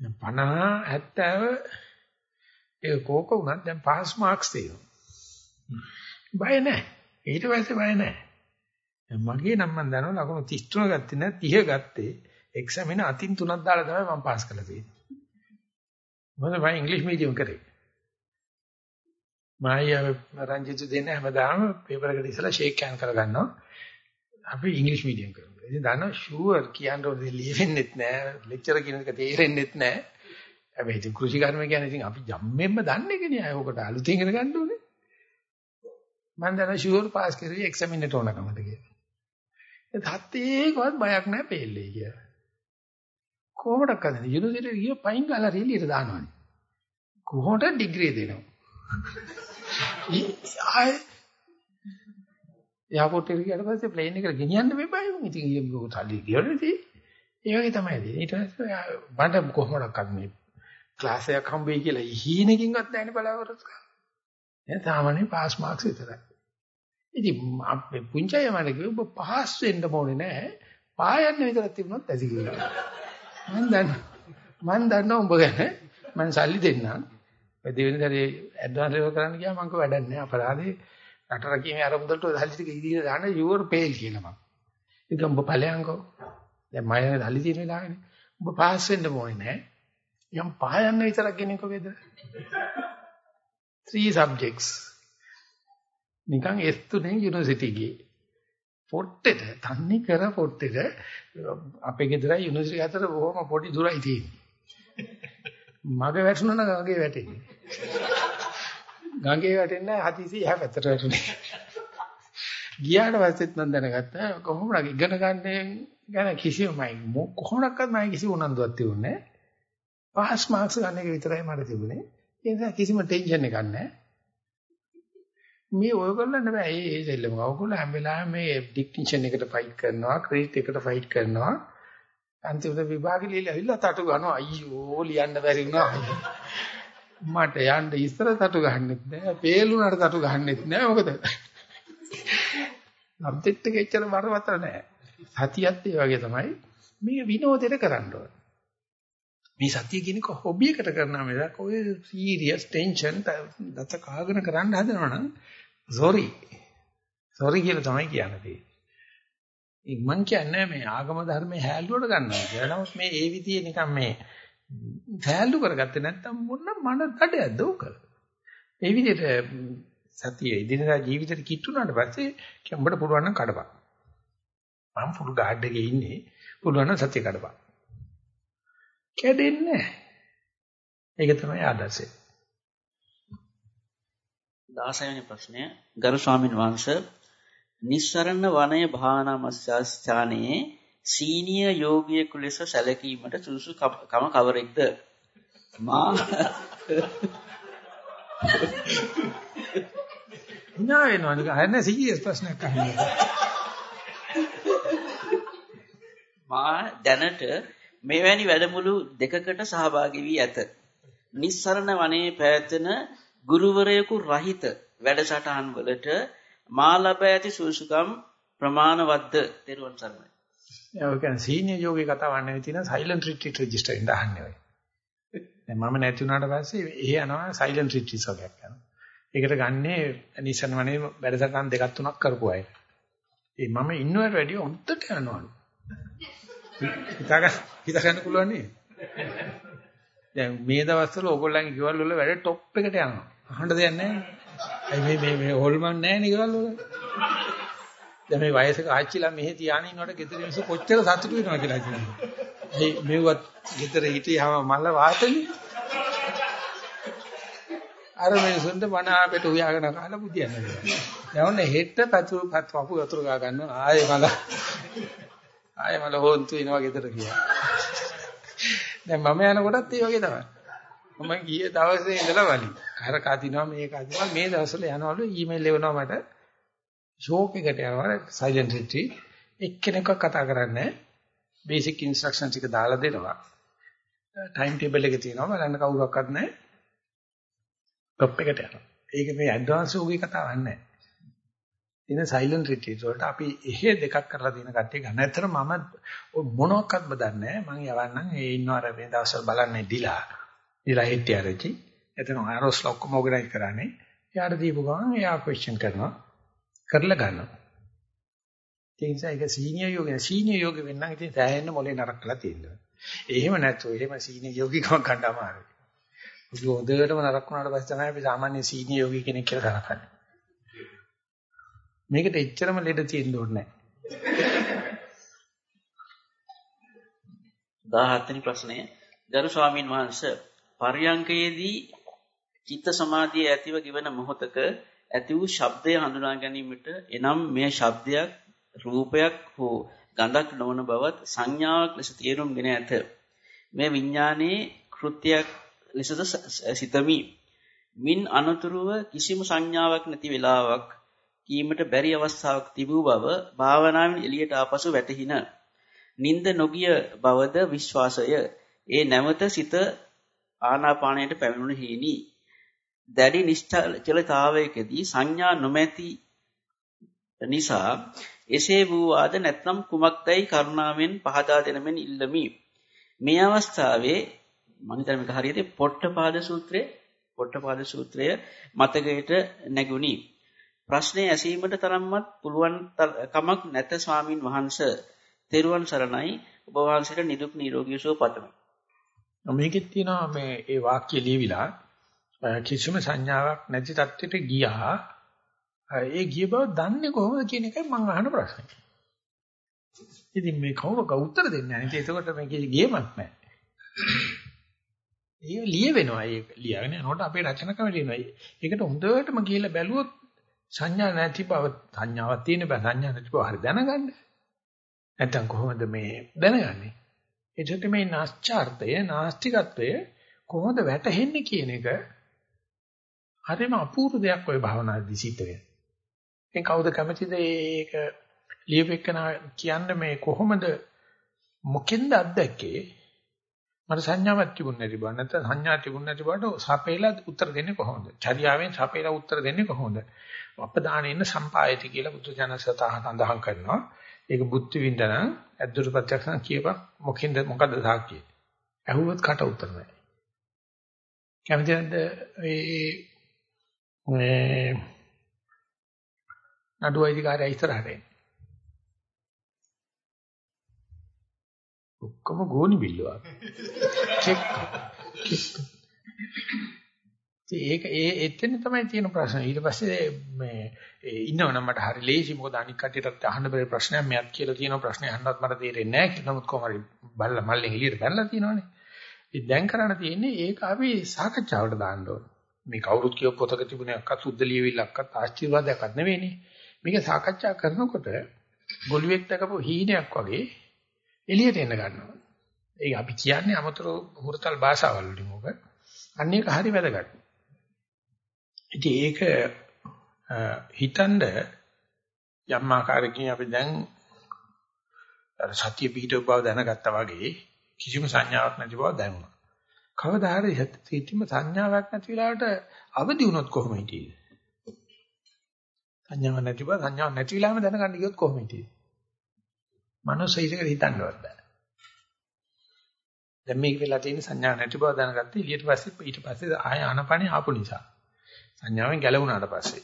Speaker 1: 50 70 ඒ කෝක වුණත් දැන් පාස් මාක්ස් තියෙනවා. බය නැහැ. ඊට පස්සේ බය නැහැ. මගේ නම් මම දන්නවා ලකුණු 33 ගත්තේ නැහැ 30 ගත්තේ එක්සැමින අතින් තුනක් දාලා තමයි මම පාස් කරලා තියෙන්නේ. මොකද මම ඉංග්‍රීසි මීඩියම් කරේ. මම රංජිත දෙන්න හැමදාම පේපර් එකට ඉස්සලා ෂේක් හෑන්ඩ් කරගන්නවා. අපි ඉංග්‍රීසි මීඩියම් කරමු. ඉතින් දන්නවා ෂුවර් කියන්න ලියෙන්නෙත් නැහැ, ලෙක්චර් කියන එක තේරෙන්නෙත් නැහැ. හැබැයි ඉතින් කෘෂි කර්ම කියන්නේ ඉතින් අපි ජම්මෙන්ම දන්නේ කෙනේ අය ඔකට අලුතෙන් ඉගෙන ගන්න ඕනේ. මම දන්නවා ෂුවර් පාස් කරේ එක්සැමිනේට ඕනකමද කියලා. ඒ තාත්තේකවත් බයක් නැහැ පෙල්ලේ කියලා. කොහොමද කරන්නේ? යුනිවර්සිටි ගිය පයින් ගාලා රීලියට දානවානේ. කොහොමද ඩිග්‍රී දෙනවා? ආය එයාපෝට් එකට ගියාට පස්සේ ප්ලේන් එකට ගෙනියන්න මෙපයි උන් ඉතින් ඊයෝ තල්ලි කියවනේ ඉතින් ඒ වගේ තමයි ඉතින් ඊට පස්සේ මට කොහොමඩක්වත් මේ ක්ලාස් එකක් හම්බෙයි කියලා හීනකින්වත් නැහැනේ බලාපොරොත්තු. කරන්නේ එයා සාමාන්‍ය පාස් මාක්ස් විතරයි. ඉතින් අපේ පුංචය මට කිව්ව ඔබ පාස් වෙන්න ඕනේ නැහැ. පායන්න විතරක් තිබුණොත් ඇති කියලා. මම දන්න මම දන්නවා උඹ ගැන මම සල්ලි දෙන්නම්. ඔය දෙවෙනි දරේ ඇඩ්වාන්ස් ලෙවල් කරන්න ගියාම මං කව වැඩක් නැහැ. අපරාධේ රට රකීමේ අරමුදලට සල්ලි ටික ඉදිරියට දාන්න යුවර් පේල් කියලා මම. ඒක උඹ ඵලයන්කෝ. දැන් මම සල්ලි තියෙන වෙලාවනේ. උඹ පාස් වෙන්න ඕනේ නැහැ. යම් පහයන්න විතරක් ගෙනියකෝ වේද? three subjects. නිකන් S3 යුනිවර්සිටි ගියේ. පොට්ටෙට තන්නේ කර පොට්ටෙට අපේ ගෙදරයි යුනිවර්සිටි අතර බොහොම පොඩි දුරයි තියෙන්නේ. මග වැටුණා නම් ගඟේ වැටෙන්නේ. ගඟේ වැටෙන්නේ හදිසි එහා පැත්තට වැටුනේ. ගියාට පස්සෙත් මම දැනගත්තා කොහොමද ඉගෙන ගන්න ගැන කිසිම මම කොහොමඩක්වත් මම කිසි උනන්දුවක් තිබුණේ නැහැ. පාස් මාක්ස් ගන්න එක විතරයි මට තිබුණේ. ඒ නිසා කිසිම ටෙන්ෂන් එකක් නැහැ. මේ ඔයගොල්ලන්ට බෑ ඒ ඒ දෙල්ලම. ඔයගොල්ලෝ හැම වෙලාවෙම මේ ඩික්ටින්ෂන් එකට ෆයිට් කරනවා, ක්‍රීඩ් එකට ෆයිට් කරනවා. අන්තිමට විභාගෙ ලියලා ඇවිල්ලා තටු ගන්නවා. අයියෝ ලියන්න බැරි වුණා. මට යන්න ඉස්සර තටු ගන්නෙත් නෑ. පේලුණාට තටු ගන්නෙත් නෑ. මොකද? සබ්ජෙක්ට් එක එච්චර බරපතල නෑ. සතියත් ඒ වගේ තමයි. මේ විනෝදෙට කරන්න ඕන. මේ සතිය කියන එක හොබි එකට කරනා මිසක් ඔය සීරියස් ටෙන්ෂන් දත කාගෙන කරන්න හදනවා නම් සෝරි. සෝරි කියලා තමයි කියන්නේ. මං කියන්නේ මේ ආගම ධර්මයේ හැල්ලුවට ගන්නවා කියලා. නමුත් මේ ඒ විදිහේ නිකන් මේ හැල්ලු කරගත්තේ නැත්තම් මොන මන දඩයක්ද ඕක. ඒ විදිහට සතිය ඉදිනදා ජීවිතේට කිට්ටුනාට පස්සේ උඹට පුළුවන් නම් කඩපන්. මම ෆුල් ගාඩ් එකේ ඉන්නේ. පුළුවන් නම් සතිය කඩපන්. කැඩෙන්නේ ඒක තමයි ආදර්ශය.
Speaker 2: 16 වෙනි ප්‍රශ්නය ගරු ස්වාමින් වහන්සේ නිස්සරණ වනය භාවනා මස්ස්ථානයේ සීනිය යෝගියෙකු ලෙස සැලකීමට සුසු කම කවරෙක්ද? මා
Speaker 1: නා වෙනවා. නිකන් හරින සීරියස් ප්‍රශ්නයක් අහන්නේ.
Speaker 2: මා දැනට මෙවැනි වැඩමුළු දෙකකට සහභාගී වී ඇත. නිස්සරණ වනයේ පැවැත්වෙන ගුරුවරයෙකු රහිත වැඩසටහන් වලට මා ලබ ඇති සුසුකම් ප්‍රමාණවත්ද? තෙරුවන් සරණයි.
Speaker 1: ඒ කියන්නේ සීනියර් යෝගී කතාවක් නෙවෙයි තියෙන සයිලන්ට් රිට්‍රීට් රෙජිස්ටර් එකෙන් දාන්නේ ඔය. දැන් මම නැති වුණාට පස්සේ එහෙ යනවා සයිලන්ට් රිට්‍රීට්ස් වගේක් යනවා. ඒකට ගන්නේ නිසන්වනේ වැඩසටහන් දෙකක් තුනක් කරපු අය. ඒ මම ඉන්නවට වැඩිය හොඳට යනවලු. හිතාගන්න හිතාගන්න පුළුවන් නේද? දැන් මේ දවස්වල ඕගොල්ලන්ගේ ගෙවල් වල වැඩ টොප් එකට යනවා. අහන්න දෙයක් නැහැ. ඇයි මේ මේ මේ හොල්මන් නැහැ නේ ගෙවල් වල. දැන් මේ වයසක ආච්චිලා මෙහෙ තියාගෙන ඉන්නකොට ගෙදර මිනිස්සු කොච්චර සතුටු වෙනවද කියලා කියනවා. මේ මෙව්වත් ගෙදර හිටියාම මල්ල වාතනේ. අර මිනිසුන්ට මන ආපෙට උයාගෙන කාලා බුදියන්නේ. දැන් ඔන්න හෙට පතු පපු වතුර ගා ගන්නවා ආයේ මල ආයේ මල හොන්තු වෙනවා ගෙදර කියලා. දැන් මම යනකොටත් ඒ වගේ තමයි. මම ගියේ දවසේ ඉඳලා වලි. අර කදිනවා මේක කදිනවා මේ දවස්වල යනවලු ඊමේල් එවනවා මට ෂෝක් එකට යනවා සයිලන්ට් රිට්‍රීට් එක්කෙනෙක්ව කතා කරන්නේ බේසික් ඉන්ස්ට්‍රක්ෂන්ස් ටික දාලා දෙනවා. ටයිම් ටේබල් එක තියෙනවා බලන්න කවුරක්වත් නැහැ. টොප් එකට යනවා. ඒක මේ ඇඩ්වාන්ස් ඕගේ කතාවක් නැහැ. ඉතින් සයිලන්ට් රිට්‍රීට් වලට අපි එහෙ දෙකක් කරලා තියෙන කට්ටිය ගන්න. ඇත්තට මම මොනවත් බදන්නේ නැහැ. මම යවන්නම් ඒ ඉන්නවර මේ දවස්වල බලන්නේ ඩිලා. ඩිලා හිටියරචි. එතන ආරෝස් ලොක්කම ඕගනයිස් කරන්නේ. එයාට දීපු ගමන් එයා ක්වෙස්චන් කරනවා. කරලා ගන්නවා. ඒ නිසා ඒක සීනියර් යෝගය සීනියර් යෝගය වෙන්න නම් ඉතින් සෑහෙන්න මොලේ නරක කරලා තියෙනවා. එහෙම නැත්නම් එහෙම සීනියර් යෝගිකම ගන්න අමාරුයි. මුළු හොඳටම නරක වුණාට පස්සේ තමයි අපි සාමාන්‍ය සීනියර් යෝගී කෙනෙක් කියලා කරකන්නේ. මේකට එච්චරම ලෙඩ තියෙන්න ඕනේ
Speaker 2: නැහැ. 17 වෙනි ප්‍රශ්නය ගරු ස්වාමින් වහන්සේ පර්යංකයේදී චිත්ත සමාධිය ඇතිව given මොහතක ඇති වූ ශබ්දය හඳුනා ගැනීමට එනම් මේ ශබ්දයක් රූපයක් හෝ ගඳක් නොවන බවත් සංඥාවක් ලෙස තේරුම්ගෙන ඇත. මේ විඥානයේ කෘත්‍යයක් ලෙසද සිතමි. මින් අනතුරුව කිසිම සංඥාවක් නැති වෙලාවක් කීමට බැරි අවස්ථාවක් තිබූ බව භාවනාවෙන් එළියට ආපසු වැටහින. නිନ୍ଦ නොගිය බවද විශ්වාසය. ඒ නැවත සිත ආනාපානයට පැමිණුණු හේනි. දැඩි නිශ්චලතාවයකදී සංඥා නොමැති නිසා එසේ වූ ආද නැත්නම් කුමක්දයි කරුණාවෙන් පහදා දෙනමෙන් ඉල්ලමි. මේ අවස්ථාවේ මම හිතන්නේ මේක හරියට පොට්ටපාද සූත්‍රයේ පොට්ටපාද සූත්‍රය මතකයට නැගුණි. ප්‍රශ්නේ ඇසීමට තරම්වත් පුළුවන් කමක් නැත ස්වාමින් වහන්සේ. තෙරුවන් සරණයි ඔබ වහන්සේට නිදුක් නිරෝගී සුව පතමි.
Speaker 1: මේකෙත් තියෙනවා මේ ඒ වාක්‍ය ලියවිලා කිසිම සංඥාවක් නැති තත්ත්වයට ගියා. ඒ ගිය බව දන්නේ කොහොමද කියන එකයි මම අහන ප්‍රශ්නේ. ඉතින් මේ කවුරක උත්තර දෙන්නේ නැහැ. ඉතින් එතකොට මේකේ ගේමක් නැහැ. ඒක ලිය වෙනවා. ඒක ලියගෙන යනකොට අපේ රචන කමෙලිනවා. ඒකට හොඳටම ගිහිල්ලා බැලුවොත් සංඥා නැති බව සංඥාවක් තියෙන බෑ සංඥා නැති බව හරි දැනගන්න. නැත්තම් කොහොමද මේ දැනගන්නේ? එතකොට මේ නැස්චාර්තය නාස්තිකත්වය කොහොමද වැටහෙන්නේ කියන එක හරිම අපූර්ව දෙයක් ওই භාවනාදී සිද්ධ වෙනවා. ඉතින් කවුද කැමතිද ඒක ලියවෙකන කියන්නේ මේ කොහොමද මොකෙන්ද අත්දැකේ? මට සංඥාවක් තිබුණ නැති බව නැත්නම් සංඥා තිබුණ නැති බවට සපේලා උත්තර දෙන්නේ කොහොමද? චර්යාවෙන් සපේලා උත්තර දෙන්නේ කොහොමද? අපදානේ ඉන්න සම්පායති කියලා බුදු ජනසතහ සඳහන් කරනවා. ඒක බුද්ධ විඳන අද්දුරු ප්‍රත්‍යක්ෂණ කියපක් මොකෙන්ද මොකද්ද සාක්කිය? ඇහුවොත් කට උත්තර නැහැ. කැමති නැද්ද මේ මේ නඩු අයිතිකාරය ඉස්සරහට එන්නේ. ඔක්කොම ගෝනි බිල්ලුවා. චෙක් ඒක ඒ එතන තමයි තියෙන ප්‍රශ්න. ඊට පස්සේ මේ ඉන්නවනම් මට හරි ලේසි මොකද අනික් කටියටත් අහන්න බැරි ප්‍රශ්නයක් මෙයක් කියලා තියෙන ප්‍රශ්නේ අහන්නත් මට තේරෙන්නේ නැහැ කියලා. නමුත් කොහොම හරි බල්ල මල්ලෙන් එළියට බැලලා තියෙනවනේ. ඉතින් දැන් කරන්න තියෙන්නේ ඒක අපි සාකච්ඡාවට දාන්න ඕනේ. මේ කවුරුත් කියව පොතක තිබුණ එකක් සුද්ධ ලියවිල්ලක්වත් ආශිර්වාදයක්වත් නෙවෙයිනේ. මේක සාකච්ඡා කරනකොට ගොළුෙක් දකපු හීනයක් වගේ එළියට එන්න ගන්නවා. ඒක අපි කියන්නේ අමතර හුරතල් භාෂාවල් වලින් ඔබ. අන්න ඒක හරි වැදගත්. ඉතින් ඒක හිතනද යම් ආකාරයකින් අපි දැන් සත්‍ය පිහිටව බව දැනගත්තා වගේ කිසිම සංඥාවක් නැති බව දැනුණා. කවදා හරි හිතීම සංඥාවක් නැති වෙලාවට අවදි වුණොත් කොහොම හිටියේද? සංඥාවක් නැති බව සංඥාවක් නැති වෙලාවෙම දැනගන්න ගියොත් කොහොම හිටියේද? මනෝසයිසකට හිතන්නවත් බෑ. දැන් මේක වෙලා තියෙන සංඥා නැති බව දැනගත්තා ඊට පස්සේ ඊට පස්සේ ආය ආනපනේ ආපු නිසා. සංඥාවෙන් ගැලවුණාට පස්සේ.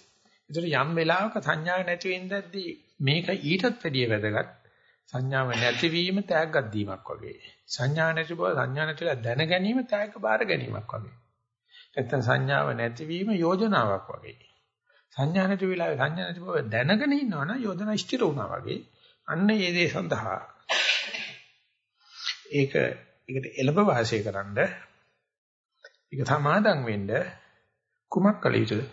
Speaker 1: ඒතර යම් වෙලාවක සංඥා නැති වෙනදදී මේක ඊටත් වැඩිය වැදගත්. සංඥාව නැතිවීම තෑග්ගක් දීමක් වගේ. සංඥා නැති බව සංඥා නැතිලා දැන ගැනීම තෑග්ග බාර ගැනීමක් වගේ. නැත්නම් සංඥාව නැතිවීම යෝජනාවක් වගේ. සංඥා නැති වෙලාවේ සංඥා නැති බව දැනගෙන ඉන්නවනම් යෝජනා ස්ථිර වුණා වගේ. අන්න ඒ දේ සඳහා ඒක ඒකට එළඹ වාසය කරන්න ඒක සමාදම් වෙන්න කුමක් කළ යුතුද?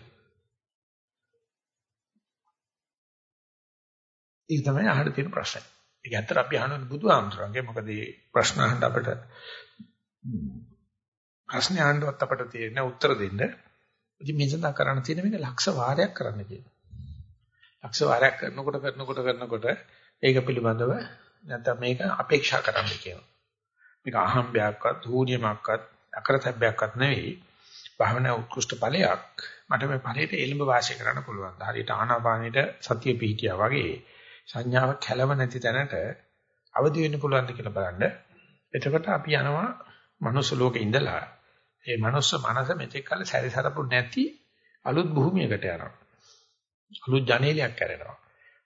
Speaker 1: ඒක තමයි අහන්න තියෙන ප්‍රශ්නේ. ඒක ඇත්තට අපි අහන්නේ බුදුහාමුදුරන්ගේ මොකද මේ ප්‍රශ්න අහන්න අපිට ප්‍රශ්න අහන්නවත් අපිට තියෙන උත්තර දෙන්න. ඉතින් මේ සඳහා කරන්න තියෙන මේක ලක්ෂ වාරයක් කරන්න කියනවා. ලක්ෂ වාරයක් කරනකොට කරනකොට කරනකොට ඒක පිළිබඳව නැත්නම් මේක අපේක්ෂා කරන්න කියනවා. මේක අහම්බයක්වත්, ධූනියමක්වත්, අකරතැබ්බයක්වත් නෙවෙයි. භාවනා උත්කෘෂ්ඨ ඵලයක්. මට මේ ඵලයට එළඹ වාසය කරන්න පුළුවන්. හරියට ආනාපානෙට සතිය පිහිටියා වගේ සංඥාව කැළව නැති තැනට අවදි වෙන්න පුළුවන්ද කියලා බලන්න. එතකොට අපි යනවා මනුස්ස ලෝකේ ඉඳලා ඒ මනුස්ස මනස මෙතෙක් කල සැරිසරපු නැති අලුත් භූමියකට යනවා. අලුත් ජනේලයක් කරනවා.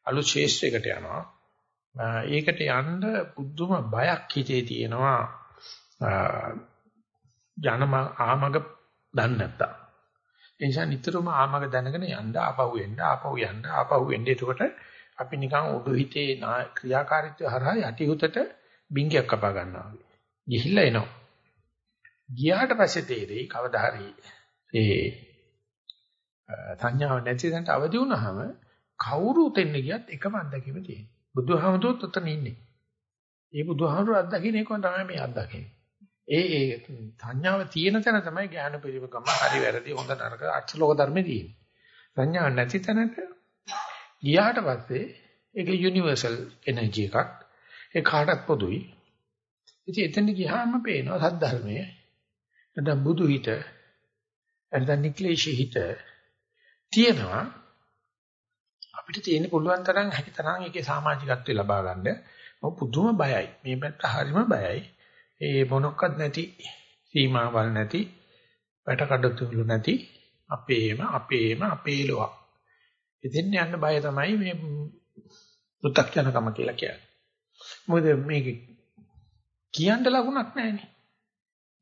Speaker 1: අලුත් ශේෂ්ත්‍රයකට යනවා. ඒකට යන්න බුද්ධම බයක් හිතේ තියෙනවා. ජනම ආමග දන්නේ නැත්තම්. ඒ නිසා නිතරම ආමග දැනගෙන යන්න ආපහු එන්න ආපහු යන්න ආපහු එන්න. එතකොට අපි නිකන් උඩු හිතේ ක්‍රියාකාරීත්වය හරහා යටිහුතට බින්ගයක් කපා ගන්නවා වගේ. ගිහිල්ලා එනවා. ගියාට පස්සේ තේරෙයි කවදා හරි ඒ සංඥාව නැති තැනට අවදි වුණාම කවුරු උතෙන්න ගියත් එකම අත්දැකීම තියෙනවා. බුදුහාමුදුරුවොත් උතන ඉන්නේ. ඒ බුදුහාමුදුරුවෝ අත්දකින්න එක තමයි මේ අත්දකින්නේ. ඒ ඒ සංඥාව තියෙන තැන තමයි ඥාන පරිවකම හරි වැරදි හොඳ නරක අක්ෂලෝක ධර්මේ තියෙන්නේ. සංඥාව නැති තැනට ගියාට පස්සේ ඒක යුනිවර්සල් එනර්ජි එකක්. ඒ කාටත් පොදුයි. ඉතින් එතන ගියාම පේනවා සද්ධර්මයේ. නැත්නම් බුදු හිත නැත්නම් නික්ලේශී හිත තියෙනවා. අපිට තියෙන පුළුවන් තරම් හැකි තරම් ඒකේ සමාජිකත්වය ලබා ගන්න. පුදුම බයයි. මේ පැත්ත හරිම බයයි. ඒ මොනක්වත් නැති සීමාවල් නැති වැට කඩතුළු නැති අපේම අපේම අපේ ලෝක ඉතින් යන්න බය තමයි මේ පු탁ජනකම කියලා කියන්නේ මොකද මේක කියන්න ලකුණක් නැහැනේ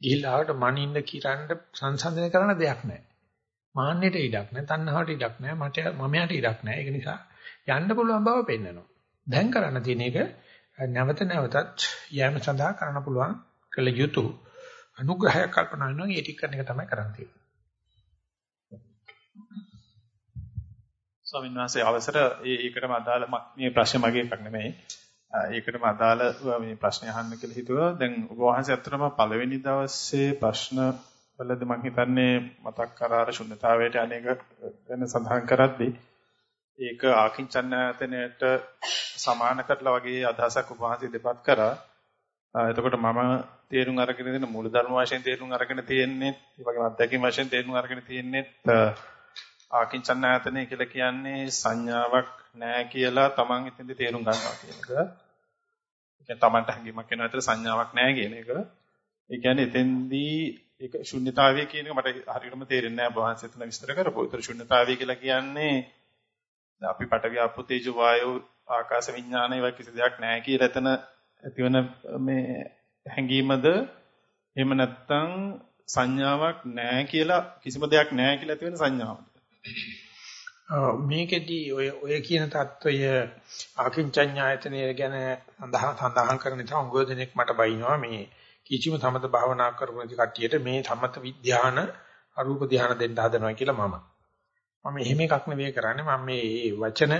Speaker 1: ගිහිල්ලා ආවට මනින්න කිරන්න සංසන්දනය කරන දෙයක් නැහැ. මාන්නයට ඉඩක් නැහැ, තණ්හාවට ඉඩක් නැහැ, මට මමයට ඉඩක් නැහැ. ඒක නිසා යන්න පුළුවන් බව පෙන්වනවා. දැන් කරන්න තියෙන එක නැවත නැවතත් යෑම සඳහා කරන්න පුළුවන් කළ යුතු අනුග්‍රහයක් කල්පනා කරනවා. ඒ ටික කරන එක තමයි කරන්න තියෙන්නේ.
Speaker 3: ස්වාමීන් වහන්සේ අවසර ඒකටම අදාළ මේ ප්‍රශ්නේ මගේ එකක් නෙමෙයි. ඒකටම අදාළ මේ ප්‍රශ්නේ අහන්න කියලා හිතුවා. දැන් ඔබ වහන්සේ අත්‍තරම පළවෙනි දවසේ ප්‍රශ්න වලදී මම හිතන්නේ මතක් කරාර ශුන්‍යතාවයට අනේක ගැන සඳහන් කරද්දී ඒක ආකින්චන්නායතනයට සමාන කරලා වගේ අදහසක් ඔබ වහන්සේ දෙපත් කරා. එතකොට මම තේරුම් අරගෙන ඉන්න මූලධර්ම වශයෙන් තේරුම් අරගෙන තියෙන්නේ, ඒ වගේම අත්දැකීම් වශයෙන් තේරුම් අරගෙන තියෙන්නේ ආකින්චන්නායතනය කියලා කියන්නේ සංඥාවක් නැහැ කියලා Taman ඉතින්ද තේරුම් ගන්නවා කියන එක. කියන්නේ Tamanට හැඟීමක් වෙනවා ඇතර සංඥාවක් නැහැ කියන එක. ඒ කියන්නේ එතෙන්දී ඒක ශුන්්‍යතාවය කියන එක මට හරියටම තේරෙන්නේ නැහැ වහන්සේ තුන විස්තර කරපුවා. ඒතර ශුන්්‍යතාවය කියලා කියන්නේ අපි පටවිය අපෝ තේජෝ වායෝ ආකාශ විඥානය වගේ කිසි දෙයක් නැහැ කියලා එතන ඇතිවන මේ හැඟීමද එහෙම නැත්නම් සංඥාවක් නැහැ කියලා කිසිම දෙයක් නැහැ කියලා ඇතිවෙන සංඥාවද
Speaker 1: මේකෙදි ඔය ඔය කියන தত্ত্বය ආකින්චඤ්ඤායතනය ගැන සඳහන් කරන නිසා උගෝ දෙනෙක් මට බයිනවා මේ කිසිම සමත භාවනා කරපු නැති කට්ටියට මේ සමත විද්‍යාන අරූප ධාන දෙන්න හදනවා කියලා මම. මම එහෙම එකක් නෙවෙයි කරන්නේ මම මේ වචන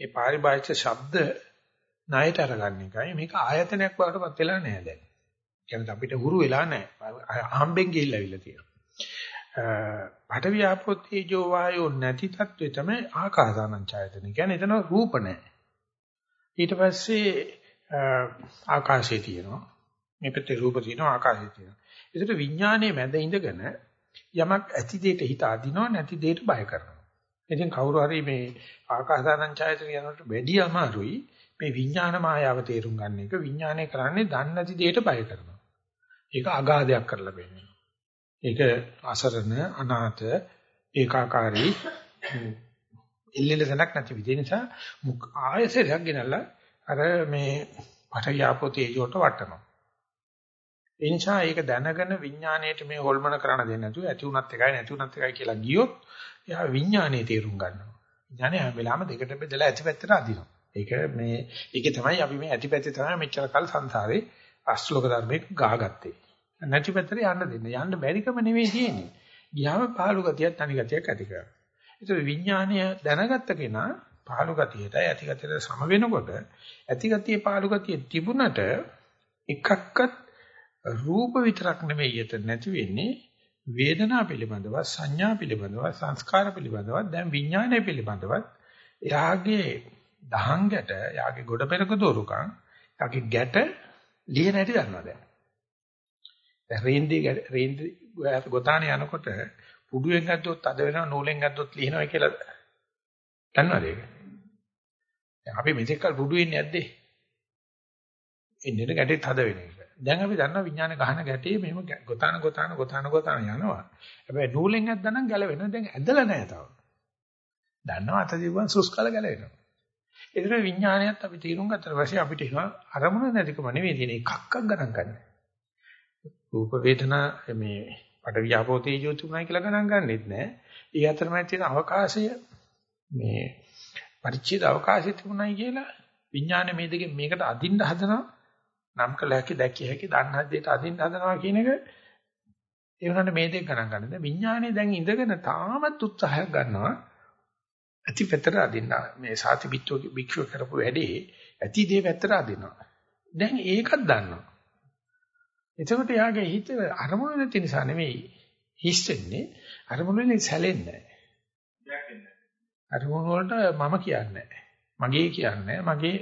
Speaker 1: ඒ පාරිභාෂික ශබ්ද ණයට අරගන්න එකයි මේක ආයතනයක් වඩටපත් වෙලා නැහැ දැන්. කියන්නේ අපිට හුරු වෙලා නැහැ. හම්බෙන් ගිහිල්ලාවිල්ලා තියෙනවා. පඨවි ආපෝ තේජෝ වායෝ නැති තත්ත්වය තමයි ආකාසානං ඡායතන. කියන්නේ එතන රූප නැහැ. ඊට පස්සේ ආකාශය තියෙනවා. මේ පැත්තේ රූප තියෙනවා ආකාශය තියෙනවා. ඒකට විඥානයේ මැද ඉඳගෙන යමක් ඇති දෙයට හිත අදිනවා නැති දෙයට බය කරනවා. ඉතින් කවුරු හරි මේ ආකාසානං ඡායතන යනකොට වැඩි අමාරුයි මේ විඥාන මායාව තේරුම් ගන්න එක. විඥානය කරන්නේ දන්නේ නැති දෙයට බය කරනවා. ඒක අගාධයක් කරලා බෙන්නේ. ඒක අසරණ අනාථ ඒකාකාරී එල්ලෙල තැනක් නැති විදිහ නිසා මුක් ආයසරයක් ගෙනල්ලා අර මේ පටවියාපෝ තේජෝට වටනවා. ඒ නිසා ඒක දැනගෙන විඥාණයට මේ හොල්මන කරන්න දෙන්නේ නැතුව ඇති උනත් එකයි නැති උනත් එකයි කියලා ගියොත් එයා විඥාණය තේරුම් ගන්නවා. විඥාණය හැම වෙලාවෙම දෙකට බෙදලා ඇති පැත්තට අදිනවා. ඒක මේ ඒකේ තමයි අපි මේ ඇති පැත්තේ තමයි මෙච්චර කල් සංසාරේ අශ්ලෝක ධර්මයක ගහගත්තේ. නැති පැත්තට යන්න දෙන්න. යන්න බැරිකම නෙවෙයි තියෙන්නේ. ගියාම පහළු ගතියක් තනි ගතියක් ඇති කරනවා. ඒතර විඥාණය දැනගත්ත කෙනා පහළු ගතියට ඇති ගතියට සම වෙනකොට ඇති ගතිය පහළු ගතිය තිබුණට එකක්වත් රූප විතරක් නෙමෙයි යට නැති වෙන්නේ වේදනා පිළිබඳව සංඥා පිළිබඳව සංස්කාර පිළිබඳව දැන් විඥානය පිළිබඳව එයාගේ දහං ගැට එයාගේ ගොඩ පෙරක දෝරුකම් එයාගේ ගැට ලිය නැටි ගන්නවා දැන් දැන් රේන්දි රේන්දි ගොතාන යනකොට පුඩුවෙන් ගත්තොත් අද වෙනවා නූලෙන් ගත්තොත් ලියනවා කියලා දන්නවද ඒක දැන් අපි මෙතෙක් කල පුඩුවෙන් නැද්දේ එන්නේ ගැටෙත් හද වෙන එක දැන් අපි දන්නවා විඥාන ගහන ගැටේ මෙහෙම ගොතාන ගොතාන ගොතාන ගොතාන යනවා. හැබැයි නූලෙන් ඇද්දනම් ගැලවෙනවා. දැන් ඇදලා නැහැ තාම. දන්නවා අත දිවුවන් සුස්කල ගැලවෙනවා. ඒතර විඥානයත් අපි තීරුම් ගත්තට පස්සේ අපිට එනවා අරමුණ නැතිකම නෙවෙයි තියෙන එකක්ක් ගණන් ගන්න. රූප වේදනා මේ පට වියාපෝ තේජෝ තුනයි කියලා ගණන් ගන්නෙත් නෑ. ඒ අතරමැද තියෙන අවකාශය මේ පරිච්ඡේද අවකාශය තිබුණයි කියලා විඥානේ මේ දෙකෙන් මේකට අදින්න හදනවා. නම් කළ හැකි දැකිය හැකි දන්න හැටියට අදින්න හදනවා කියන එක ඒ වුණාට මේ දෙක ගණන් ගන්න. දැන් විඥානේ දැන් ඉඳගෙන තාමත් උත්සාහයක් ගන්නවා. ඇති පැත්තට අදින්න මේ සාති බිච්චෝ භික්ෂුව කරපු වැඩේ ඇති දේ පැත්තට අදිනවා. දැන් ඒකත් දන්නවා. එතකොට යාගේ හිත අරමුණ නැති නිසා නෙමෙයි හිස් වෙන්නේ අරමුණ වලින් සැලෙන්නේ නැහැ. අරමුණ වලට මම කියන්නේ මගේ කියන්නේ මගේ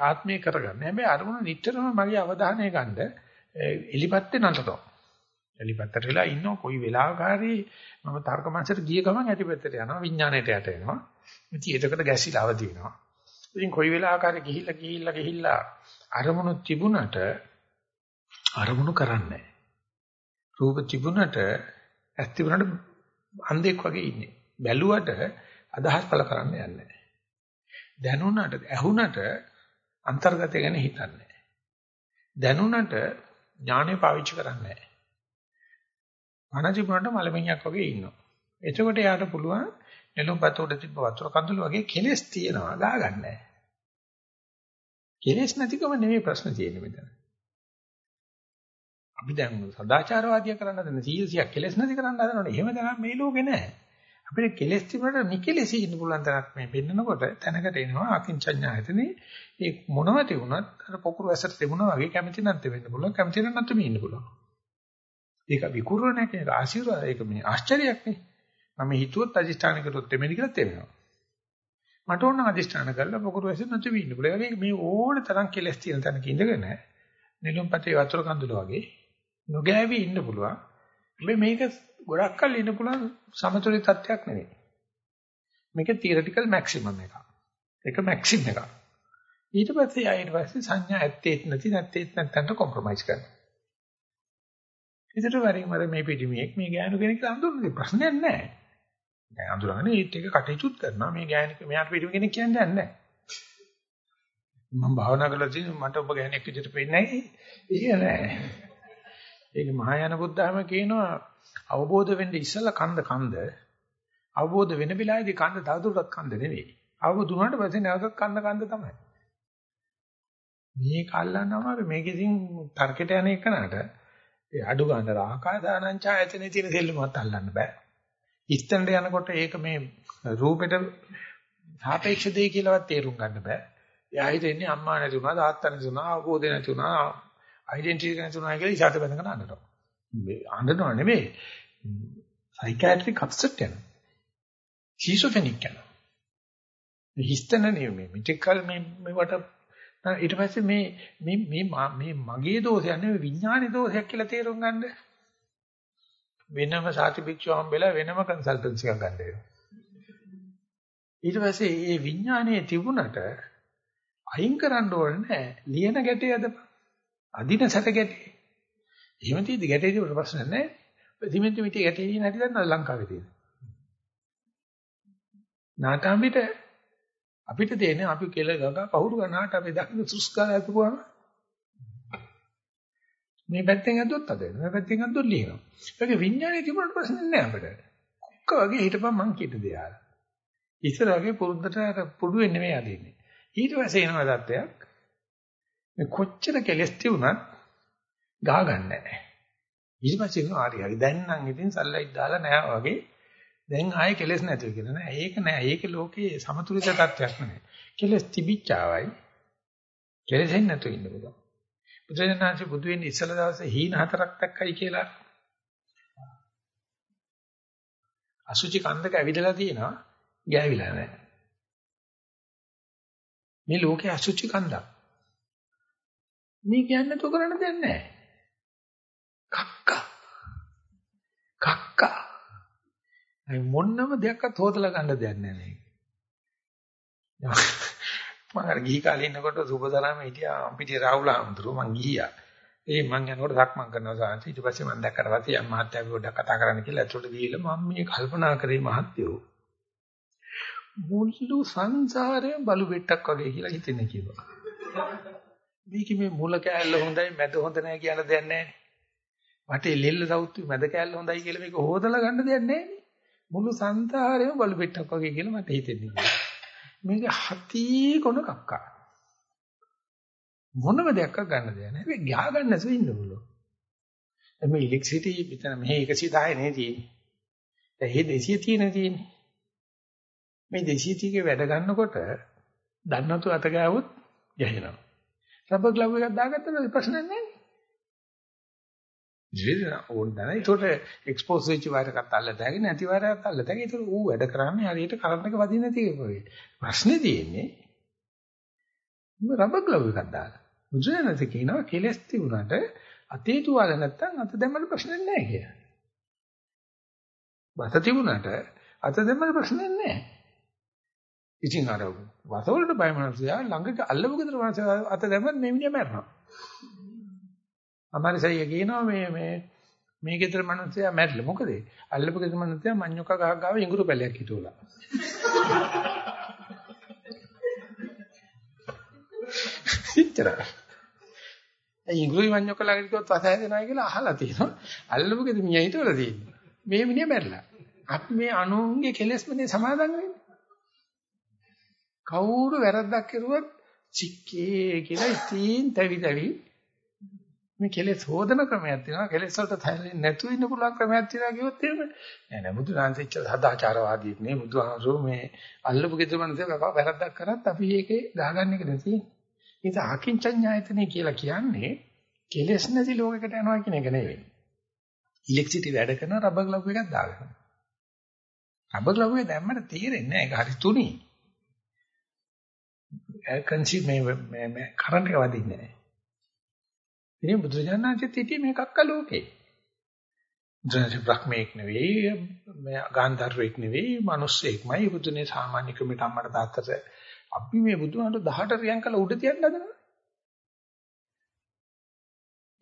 Speaker 1: ආත්මය කරගන්න. හැබැයි අරමුණ නිතරම මගේ අවධානය ගන්න එලිපත්තේ නටනවා. එලිපත්තට වෙලා ඉන්නව කොයි වෙලාවක හරි මම තර්ක මනසට ගිය ගමන් ඇතිපැත්තට යනවා විඥාණයට යට එනවා. ඉතින් ඒකට ගැසිලා අවදි වෙනවා. ඉතින් කොයි වෙලාවක හරි ගිහිල්ලා ගිහිල්ලා ගිහිල්ලා අරමුණු තිබුණට අරමුණු කරන්නේ රූප තිබුණට ඇස් තිබුණට අන්ධෙක් වගේ ඉන්නේ. බැලුවට අදහස් පළ කරන්න යන්නේ දැනුණට ඇහුණට අන්තර්ගතය ගැන හිතන්නේ දැනුණට ඥාණය පාවිච්චි කරන්නේ නැහැ. මනජිබුණට මලමිණියක් වගේ ඉන්නවා. එතකොට යාට පුළුවන් නෙළුම්පත උඩ තිබ්බ වතුර කඳුළු වගේ කෙලස් තියනවා ගාගන්නේ. කෙලස් නැතිකම නෙමෙයි ප්‍රශ්න තියෙන්නේ මෙතන. අපි දැන් සදාචාරවාදියා කරන්න හදන 100ක් කෙලස් නැති කරන්න හදනවනේ. එහෙම දැනගන්න මේ ලෝකේ නැහැ. අපිට කෙලස් තිබුණාට නිකෙලෙසි ඉන්න පුළුවන් තරක් මේ පෙන්නකොට තැනකට එනවා අකින්චඤ්ඤායතනේ ඒ මොනව තිබුණත් අර පොකුරු ඇසට තිබුණා වගේ කැමති නැත්te වෙන්න පුළුවන්. කැමති නැත්te මේ ඉන්න පුළුවන්. ඒක විකුරුව නැහැ ඒක ආශිර්වාද. ඒක මේ ආශ්චර්යයක් නේ. මම හිතුවොත් අදිෂ්ඨාන කරොත් එමෙනි කියලා තේරෙනවා. මට ඕන අදිෂ්ඨාන කරලා පොකුරු ඇසට නැත්te වෙන්න පුළුවන්. ඒක මේ ඕන තරම් කෙලස් තියෙන තැනක ඉඳගෙන නිලුම්පතේ වතුර කඳුල වගේ නොගෑවි ඉන්න පුළුවන් මේක ගොඩක් කල් ඉන්න පුළුවන් සමතුලිත තත්ත්වයක් නෙවෙයි. මේක තියරිටිකල් මැක්සිමම් එකක්. ඒක මැක්සිම් එකක්. ඊට පස්සේ ආයෙත් පස්සේ සංඥා ඇත්තේත් නැති නැත්තේත් නැත්තන්ට කොම්ප්‍රොමයිස් කරනවා. ඉතින් වරින් වර මේ පිටිමියෙක් මේ ගෑනු කෙනෙක් අඳුරන්නේ ප්‍රශ්නයක් නැහැ. දැන් අඳුරන්නේ ඊට එක කටයුතු කරනවා මේ ගෑනු මෙයාට පිටිමි කෙනෙක් කියන්නේ නැහැ. මම භාවනා කරලා තියෙන මට ඔබ ගෑනෙක් විදිහට පේන්නේ නැහැ. ඒක නෑ. ඒක මහායාන බුද්ධාම කියනවා අවබෝධ වෙන්න ඉස්සෙල්ලා කන්ද කන්ද අවබෝධ වෙන වෙලාවේදී කන්ද තවදුරටත් කන්ද නෙවෙයි. අවබෝධ වුණාට පස්සේ නැවතත් කන්ද කන්ද තමයි. මේ කල්ලානම මේකෙන් තර්කයට යන එකනට ඒ අඩු ගන්න ආකාසානං ඡායතනේ තියෙන දෙල්ලමත් අල්ලන්න බෑ. ඉස්තනට යනකොට ඒක මේ රූපෙට සාපේක්ෂ දෙය කියලාවත් තේරුම් ගන්න බෑ. එයා හිතන්නේ අම්මා නැති වුණා, තාත්තා නැති වුණා, අවබෝධය නැති වුණා, ඩෙන්ටිටි නැති වුණා කියලා ඉෂාට බඳගෙන අඬනවා. මේ අඬනවා නෙමෙයි. සයිකියාට්‍රික් අප්සෙට් යනවා. ෂිසොෆෙනික් යනවා. හිස්තන නෙමෙයි. මිටිකල් මේ මේවට ඊට පස්සේ මේ මේ මේ මේ මගේ දෝෂයක් නෙවෙයි විඥානයේ දෝෂයක් කියලා තේරුම් ගන්න. වෙනම සාතිපික්ෂව හම්බෙලා වෙනම කන්සල්ටන්සි එකක් ගන්න වෙනවා. ඊට පස්සේ මේ විඥානයේ තිබුණට අයින් කරන්න ඕනේ නැහැ. ලියන ගැටේ අද අදින සැට ගැටේ. එහෙම තියෙදි ගැටේ තිබුණ ප්‍රශ්න නැහැ. සිමෙන්ති මිටි ගැටේ තියෙන හැටි දන්නවද ලංකාවේ තියෙන? නාටාඹිට අපිට දෙන්නේ අපි කෙල ගගා කවුරු ගන්නාට අපි දකින්න සුස්කාල අතුපුවාම මේ පැත්තෙන් ඇද්දොත් අද වෙනවා. මේ පැත්තෙන් ඇද්දොත් ලියනවා. ඒක විඥානේ තිබුණාට ප්‍රශ්නේ නැහැ අපිට. කොක්ක වගේ හිටපන් මං කීට දෙයාල. ඉස්සර වගේ පුරුද්දට අර පුඩුවෙන් නෙමෙයි අදින්නේ. ඊට පස්සේ එනවා தත්ත්වයක්. මේ කොච්චර කෙලස් තිබුණත් ගහ ගන්න නැහැ. ඊට පස්සේ එනවා හරි හරි දැන් නම් ඉතින් සල්ලයි දාලා නැහැ වගේ දැන් ආයේ කෙලස් නැතුව කියලා නෑ. ඒක නෑ. ඒක ලෝකයේ සමතුලිත තත්ත්වයක් නෑ. කෙලස් තිබිච්චාවයි කෙලෙසෙන් නැතුව ඉන්න පුළුවන්. බුදුරජාණන්සේ බුදු වෙන්නේ ඉස්සල දවසේ හීන හතරක් දැක්කයි කියලා අසුචි කන්දක ඇවිදලා තියෙනවා ගෑවිලා නැහැ. මේ ලෝකේ අසුචි කන්දක්. මේ කියන්නේ તો කරන්න දෙයක් නැහැ. කක්ක. කක්ක. අයි මොන්නම දෙයක්වත් හොදලා ගන්න දෙයක් නැහැ මේක. මම අර ගිහි කාලේ ඉන්නකොට සුබතරම හිටියා පිටිය රාහුල හඳුරු මං ගිහියා. ඒ මං යනකොට සක්මන් කරනවා සාන්ති ඊට පස්සේ මම දැක්කට පස්සේ යම් මහත්තයා පොඩ්ඩක් කතා කරන්න කියලා ඇතුළට ගිහිල්ලා මම මේ කල්පනා කරේ මහත්තයෝ මුළු සංසාරයෙන් බලු බෙට්ටක් වගේ කියලා හිතෙන්නේ කියලා. මේක මේ මුල කෑල්ල හොඳයි මැද හොඳ නැහැ කියන දෙයක් නැහැ. වටේ ලෙල්ල සවුත්තු මැද කෑල්ල හොඳයි කියලා මේක හොදලා ගන්න දෙයක් නැහැ. මුළු සංසාරෙම බලු බෙට්ටක් වගේ කියලා මට හිතෙන්නේ. මේක හති කොන කක්කා. මොනම දෙයක් ගන්න දෙයක් නැහැ. මේ ගහ ගන්න නැසෙ ඉන්න බුලෝ. මේ ඉලෙක්ට්‍රිසිටි මෙතන මෙහි 110 නේ තියෙන්නේ. දැන් මේ 200 තියෙන තියෙන්නේ. මේ 230 ක වැඩ ගන්නකොට දන්නතු අත ගාවොත් ගැහෙනවා. රබර් ග්ලව් එකක් දාගත්තම ප්‍රශ්නයක් නැහැ. ජීවිතය ඕන දැන ඒකට එක්ස්පෝස් වෙච්ච වයර් එකක් අල්ලලා දාගෙන නැති වයර් එකක් අල්ලලා දාගෙන ඒතර ඌ වැඩ කරන්නේ හරියට කරන්ට් එක වදින්න නැති එක වගේ. ප්‍රශ්නේ තියෙන්නේ රබර් ග්ලව් එකක් දාලා. මුජනනත කියනවා කෙලස් තිබුණාට අතේ තුවාල නැත්තම් අත දැම්මම ප්‍රශ්නේ නැහැ කියලා. බත තිබුණාට අත දැම්මම ප්‍රශ්නේ නැහැ. ඉතින් අර වසවලට බය මනසයා ළඟට අල්ලපු ගෙදර මනස අත දැම්මම මේ මිනිහා මැරෙනවා. අමාරිසයිය කියනවා මේ මේ මේ ගෙදර මිනිස්සයා මැරිලා මොකද? අල්ලපු ගෙදර මිනිස්සයා මඤ්ඤොක්ක ගහක් ගාව ඉඟුරු පැලයක් හිටවලා. ඉච්චරයි. ඒ ඉඟුරු මඤ්ඤොක්ක ළඟට ගියොත් වස හැදෙනවා කියලා අහලා තියෙනවා. අල්ලපු ගෙදර මියා හිටවලා තියෙන්නේ. මේ මිනිහා මැරිලා. අපි මේ අනුන්ගේ කෙලෙස්මනේ සමාදන් වෙන්නේ. කවුරු වැරද්දක් කරුවත් චික්කේ කියලා ඉතින් තැවි තැවි මේ කෙලෙස් හොදන ක්‍රමයක් තියෙනවා. කෙලෙස් වලට තැලෙන්නේ නැතුව ඉන්න පුළුවන් ක්‍රමයක් තියෙනවා කිව්වොත් එහෙම. නෑ නෑ බුදුරජාණන්සේච්ච සදාචාරවාදීත් නේ බුදුහාමසෝ මේ අල්ලපු ගෙදර මනසේ කව වැරද්දක් කරත් අපි ඒකේ ගහගන්න එක නෙති ඒක අකින්චඤ්ඤායතනෙ කියලා කියන්නේ කෙලෙස් නැති ලෝකයකට යනවා කියන එක නෙවෙයි. ඉලෙක්ට්‍රිසිටි වැඩ කරන රබර් ග්ලව් එකක් දාගන්න රබර් ග්ලව් එක දැම්මට තේරෙන්නේ නෑ. ඒක හරි තුනි. ඒ කන්සියුම් මේ මේ කරන්ට් එක වදින්නේ නෑ ඉතින් බුදුරජාණන්සෙත් හිටියේ මේකක්ක ලෝකේ. බුදුරජාණන් බ්‍රහ්මෙක් නෙවෙයි, මේ ගාන්ධර්වෙක් නෙවෙයි, මිනිස්සෙක්මයි බුදුනේ සාමාන්‍ය ක්‍රමයට අම්මට තාත්තට අපි මේ බුදුහාමට 18 රියන් කළ උඩ තියන්න හදනවා.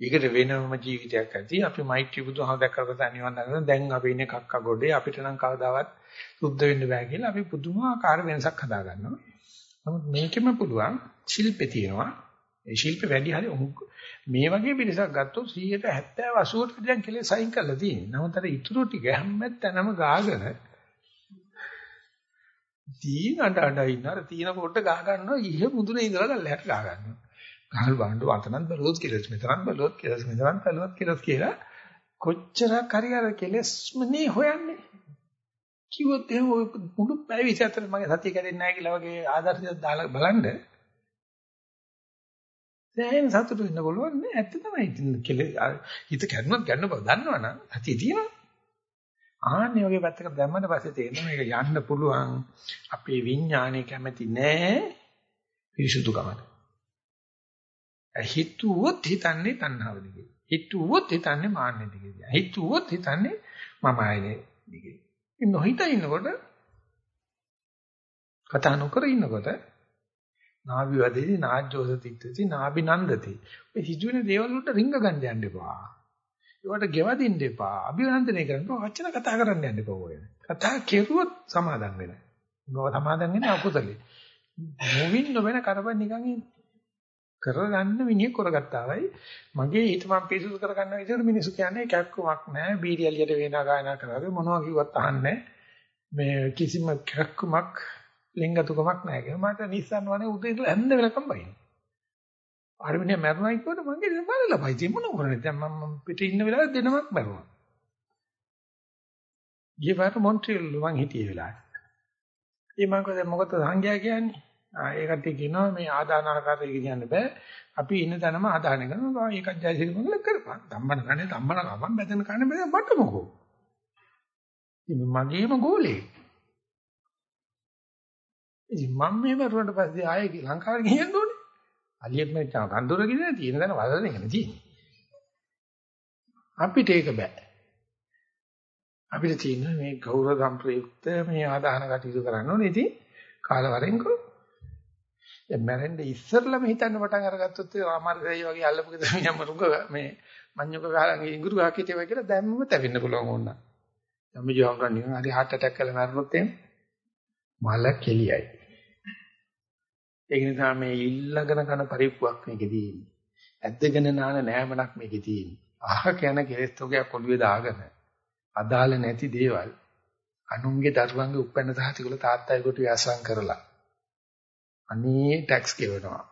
Speaker 1: ඒකට වෙනම ජීවිතයක් ඇති. අපි මෛත්‍රී බුදුහාම දැක්කම තනියම දන්න දැන් අපි ඉන්නේ කක්ක ගොඩේ අපිට නම් කවදාවත් සුද්ධ වෙන්න බෑ කියලා අපි පුදුමාකාර වෙනසක් හදා ගන්නවා. නමුත් මේකෙම පුළුවන් ශිල්පේ තියෙනවා. ඒ ශිල්පේ වැඩි හරි මේ වගේ පිරිසක් ගත්තොත් 170 80ට දැන් කෙලෙස් සයින් කරලා තියෙනවා. නමුත් අර ඉතුරු ටික හැමතැනම ගාගෙන තීන අඬ අඬ ඉන්න අර තීන කොට ගා ගන්නවා ඉහ මුදුනේ ඉඳලා ගල්ලයට ගා ගන්නවා. ගහල් බණ්ඩු අතනත් බලුවොත් කෙලෙස් මෙතනත් බලුවොත් කෙලෙස් මෙතනත් බලුවොත් කෙලෙස් කියලා කොච්චරක් හරි අර කෙලෙස්මනේ හොයන්නේ. කිව්වොත් එහෙම මුළු පැය 24 මගේ සතිය කැඩෙන්නේ නැහැ කියලා වගේ ආදර්ශයක් දාලා බලන්න. දැන් සතුටු වෙන්න පුළුවන් නේ. ඇත්ත තමයි හිත කැඩුනත් ගන්න බව දන්නවනම් ඇති තියෙනවා. ආන්නේ වගේ පැත්තකට දැම්මම පස්සේ තේරෙනවා මේක යන්න පුළුවන්. අපේ විඥානය කැමති නෑ පිරිසුදුකමට හිතුවොත් හිතන්නේ තණ්හාව දිගේ. හිතුවොත් හිතන්නේ මාන්නෙ දිගේ. හිතුවොත් හිතන්නේ මම ආයේ දිගේ. නොහිත ඉන්නකොට කතා නොකර ඉන්නකොට නාභි වදේති නාජ්ජෝස තිත්තති නාභි නන්දති. මේ සිදුවෙන දේවල් වලට රිංග ගන්න යන්න එපා. ඒවට ගෙවදින්න එපා. අභිනන්දනය කරන්න වචන කතා කරන්න යන්න එපා ඔය. කතා කෙරුවොත් සමාදම් වෙන. නෝ සමාදන් වෙන්නේ අකුසලේ. මොවින් නොවන කරබන් නිකන් ඉන්නේ. කරගන්න මිනිහ කරගත්තා වයි මගේ හිත මම පිරිසුදු කරගන්න විදිහට මිනිස්සු කියන්නේ කැක්කමක් නැහැ බීරියලියට වේනා ගායනා කරාද මොනවා කිව්වත් අහන්නේ මේ කිසිම කැක්කමක් ලිංගතුකමක් නැහැ කියලා මට නිස්සන් වනේ උදේ ඉඳලා හැන්ද වෙනකම් බයින. ආරමිනිය මැරුණා කියනකොට මගේ ඉතින් බලලා බයි ඉතින් මොන කරන්නේ දැන් මම පිට ඉන්න වෙලාවේ දෙනමක් මැරුණා. ගියපාර මොන්ට්‍රියල් මං හිටියේ වෙලාවේ. ඒ මං කිව්වා මොකද සංඝයා කියන්නේ? ඒ කට්ටිය කියනවා මේ ආදානාකාරය කියන්න බෑ. අපි ඉන්න තැනම ආදාන කරනවා. ඒකත් ජයසිරි මංගල කරපන්. ධම්මන කන්නේ ධම්මන කමන් බැදෙන කන්නේ බෑ මට මොකෝ. ඉතින් මගේම ගෝලේ. ඉතින් මම මෙහෙම රුවන්ට පස්සේ ආයේ ලංකාවට ගියන්න ඕනේ. අලියෙක් මේ කන්දොර ගිහින් තියෙන දන වලන එක නෙදී. අපිට ඒක බෑ. අපිට තියෙන මේ ගෞරව සම්ප්‍රයුක්ත මේ ආදාන කටයුතු කරන්න ඕනේ. ඉතින් කාලවරෙන්කෝ දැන් මැරෙන්න ඉස්සරළම හිතන්න පටන් අරගත්තොත් ආමාරසයි වගේ අල්ලපු ගෙදර මිනිහා මරුග මේ මඤ්ඤක ගහලා ඉඟුරු ගහ කිටේ වගේ කියලා දැම්මම තැවෙන්න පුළුවන් ඕන. ධම්මජෝංගන් නිකන් හරි heart attack කරලා මැරුණොත් එහෙම මල කෙලියයි. ඒක නිසා මේ ඉල්ලගෙන කරන පරිප්පුවක් මේකේ තියෙන්නේ. ඇද්දගෙන නාන නෑමනක් මේකේ තියෙන්නේ. අහ කියන කෙලෙස් තෝගයක් ඔළුවේ දාගෙන අදාළ නැති දේවල් අනුන්ගේ දරුවන්ගේ උපැන්න සහතිකල තාත්තයි කොට ව්‍යාසම් කරලා අනේ ටැක්ස් ගෙවනවා.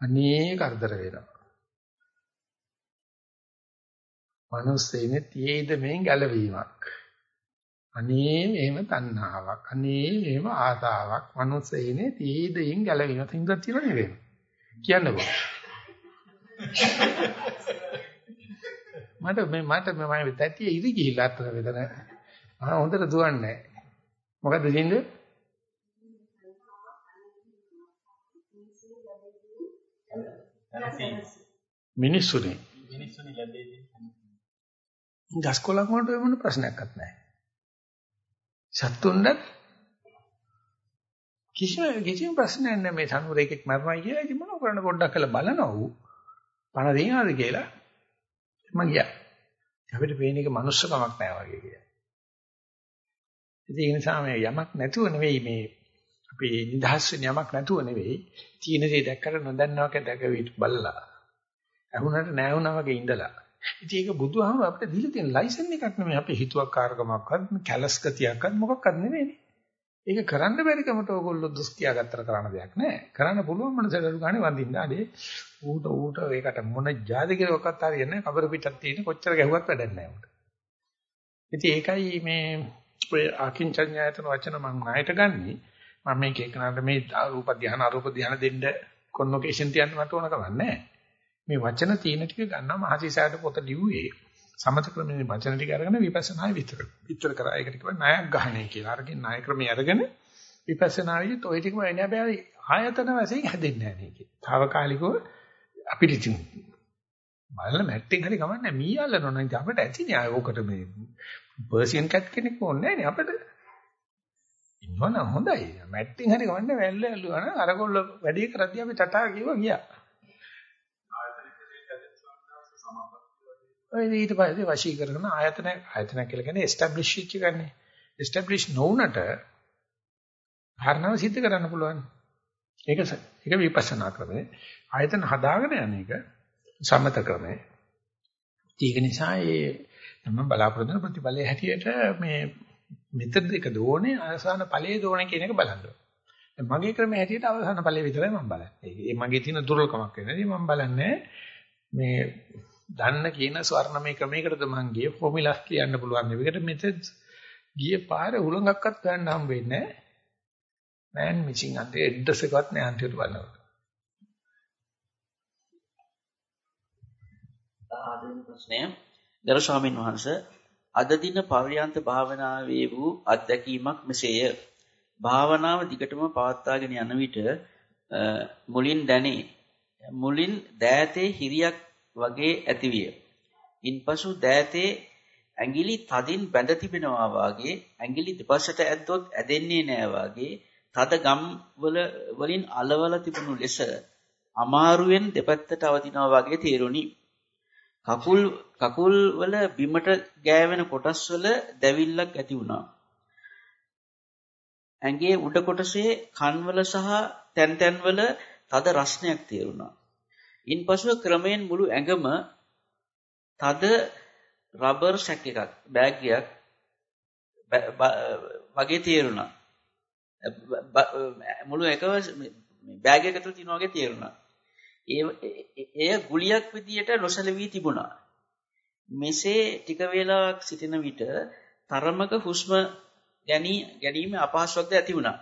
Speaker 1: අනේ කරදර වෙනවා. මනුස්සයෙන්නේ තියේද මේ ගැළවීමක්. අනේ එහෙම තණ්හාවක්. අනේ එහෙම ආසාවක්. මනුස්සයෙන්නේ තියේද යින් ගැළවීමක්. හින්දා තියන නෙවෙයි. කියන්න බෑ. මට මේ මට මම තැටිය ඉරි ගිහිල්ලා අතර වෙදන. ආ හොඳට දුවන්නේ නැහැ. මොකද්ද දෙන්නේ? මිනිස්සුනේ
Speaker 3: මිනිස්සුනි ලැබෙන්නේ
Speaker 1: ගස්කොලන් වලට වෙන ප්‍රශ්නයක්වත් නැහැ. සත්තුන්ට කිසිම කිසිම ප්‍රශ්නයක් නැහැ මේ සනුරේකෙක් මරනවා කියලා ඉතින් මොනව කරන්න පොඩ්ඩක් කියලා බලනවා ඌ. පණ දිනනවාද කියලා මම ගියා. අපිට පේන එක මනුස්සකමක් නැහැ වගේ කියලා. ඉතින් ඒ නිසා මේ යමක් නැතුව නෙවෙයි මේ අපි නිදහස් වෙන යමක් නැතුව නෙවෙයි. තීන දේ දැක්කට නොදන්නවක දැක විත් බලලා. ඇහුනට නැහැ වගේ ඉඳලා. ඉතින් ඒක බුදුහාම අපිට දීලා තියෙන ලයිසන් එකක් නෙමෙයි. අපේ හිතුවක්කාරකමක්වත් කැලස් ගතියක්වත් මොකක්වත් නෙමෙයිනේ ඒක කරන්න බැරි කමට ඕගොල්ලෝ දුස් කියාගත්තර කරන්න දෙයක් නැහැ කරන්න පුළුවන් මනසට අඩු ගානේ වඳින්න. ආදී ඌට ඌට ඒකට මොන જાති කෙරවක්වත් හරියන්නේ නැහැ කබර පිටක් තියෙන කොච්චර ගැහුවත් වැඩක් නැහැ උට ඉතින් ඒකයි මේ ඔය අකින්චඤ්ඤායතන වචන මම ණයට ගන්නේ. මම මේක එකනට මේ රූප ධානය අරූප ධානය දෙන්න කොන්නොකේෂන් තියන්න මට ඕන කරන්නේ මේ වචන තියෙන ටික ගන්නවා මහසිසාරට පොත ලිව්වේ. සමත ක්‍රමයේ වචන ටික අරගෙන විපස්සනායි විතර. විතර කරා. ඒකට කියනවා ණයක් ගහණය කියලා. අරගෙන ණය ක්‍රමයේ අරගෙන විපස්සනායි toy ටිකම එන්නේ හැබැයි ආයතන වශයෙන් හැදෙන්නේ නැහැ මේකේ. తాවකාලිකව අපිට ඉතින් බලන්න මැට්ටෙන් හරි කමන්නේ මීයල්ල නෝන අපිට ඇතිනේ ආය ඕකට මේ පර්සියන් කැට් කෙනෙක් ඕනේ නැහැ නේ අපිට. ඉන්නවනම් හොඳයි. මැට්ටින් හරි ගමන්නේ වැල්ල ඇල්ලුවා නම් අරගොල්ල වැඩි කරද්දී අපි ටටා කිව්වා ගියා. ඔය ඊට පස්සේ වශී කරගෙන ආයතන ආයතන කියලා කියන්නේ එස්ටැබ්ලිෂ් වෙච්ච ගන්නේ. එස්ටැබ්ලිෂ් නොවුනට භාවනාව සිද්ධ කරන්න පුළුවන්. ඒක ඒක විපස්සනා ක්‍රමය. ආයතන හදාගෙන යන එක සමත ක්‍රමය. ඒක නිසා ඒ මම බලාපොරොත්තු වෙන ප්‍රතිඵලයේ හැටියට මේ මෙතන දෙක දෝනේ අවසාන ඵලයේ දෝනේ කියන එක බලන්න මගේ ක්‍රමයේ හැටියට අවසාන ඵලයේ විතරයි මම බලන්නේ. ඒ මගේ තියෙන දුර්වලකමක් වෙනදී මම බලන්නේ මේ දන්න කියන ස්වර්ණමය ක්‍රමයකටද මං ගියේ ෆෝමියුලාස් කියන්න පුළුවන් නෙවෙයිකට මෙතෙත් ගිය පාරේ උලංගක්වත් ගන්න හම් වෙන්නේ නැහැ. මෑන් මිසින් අන්තේ ඇඩ්‍රස් එකවත් නෑ අන්තිමට බලනකොට.
Speaker 2: ආදින ප්‍රශ්නය ගරු ස්වාමින් වහන්සේ අද දින පර්යන්ත භාවනාවේ වූ අත්දැකීමක් මෙසේය. භාවනාව දිගටම පවත්වාගෙන යන විට මුලින් දැනේ. මුලින් දෑතේ හිරියක් වගේ ඇතිවිය. ඉන්පසු දෑතේ ඇඟිලි තදින් බැඳ තිබෙනවා වාගේ ඇඟිලි දෙපසට ඇද්දොත් ඇදෙන්නේ නෑ වාගේ තද ගම් වල වලින් අලවල තිබුණු ලෙස අමාරුවෙන් දෙපැත්තට අවදිනවා වගේ තේරුණි. කකුල් කකුල් වල බිමට ගෑවෙන කොටස් වල දැවිල්ලක් ඇති වුණා. ඇඟේ උඩ කොටසේ කන්වල සහ තැන් තැන්වල තද රස්නයක් තේරුණා. ඉන්පසුව ක්‍රමයෙන් මුළු ඇඟම තද රබර් සැක් එකක් බෑග් එකක් වගේ තේරුණා. මුළු එකව බෑග් එක තුල තියෙන වගේ තේරුණා. ඒ එය ගුලියක් විදියට නොසලවී තිබුණා. මෙසේ ටික වේලාවක් සිටින විට තරමක හුස්ම ගැනීම අපහසුතාවක්ද ඇති වුණා.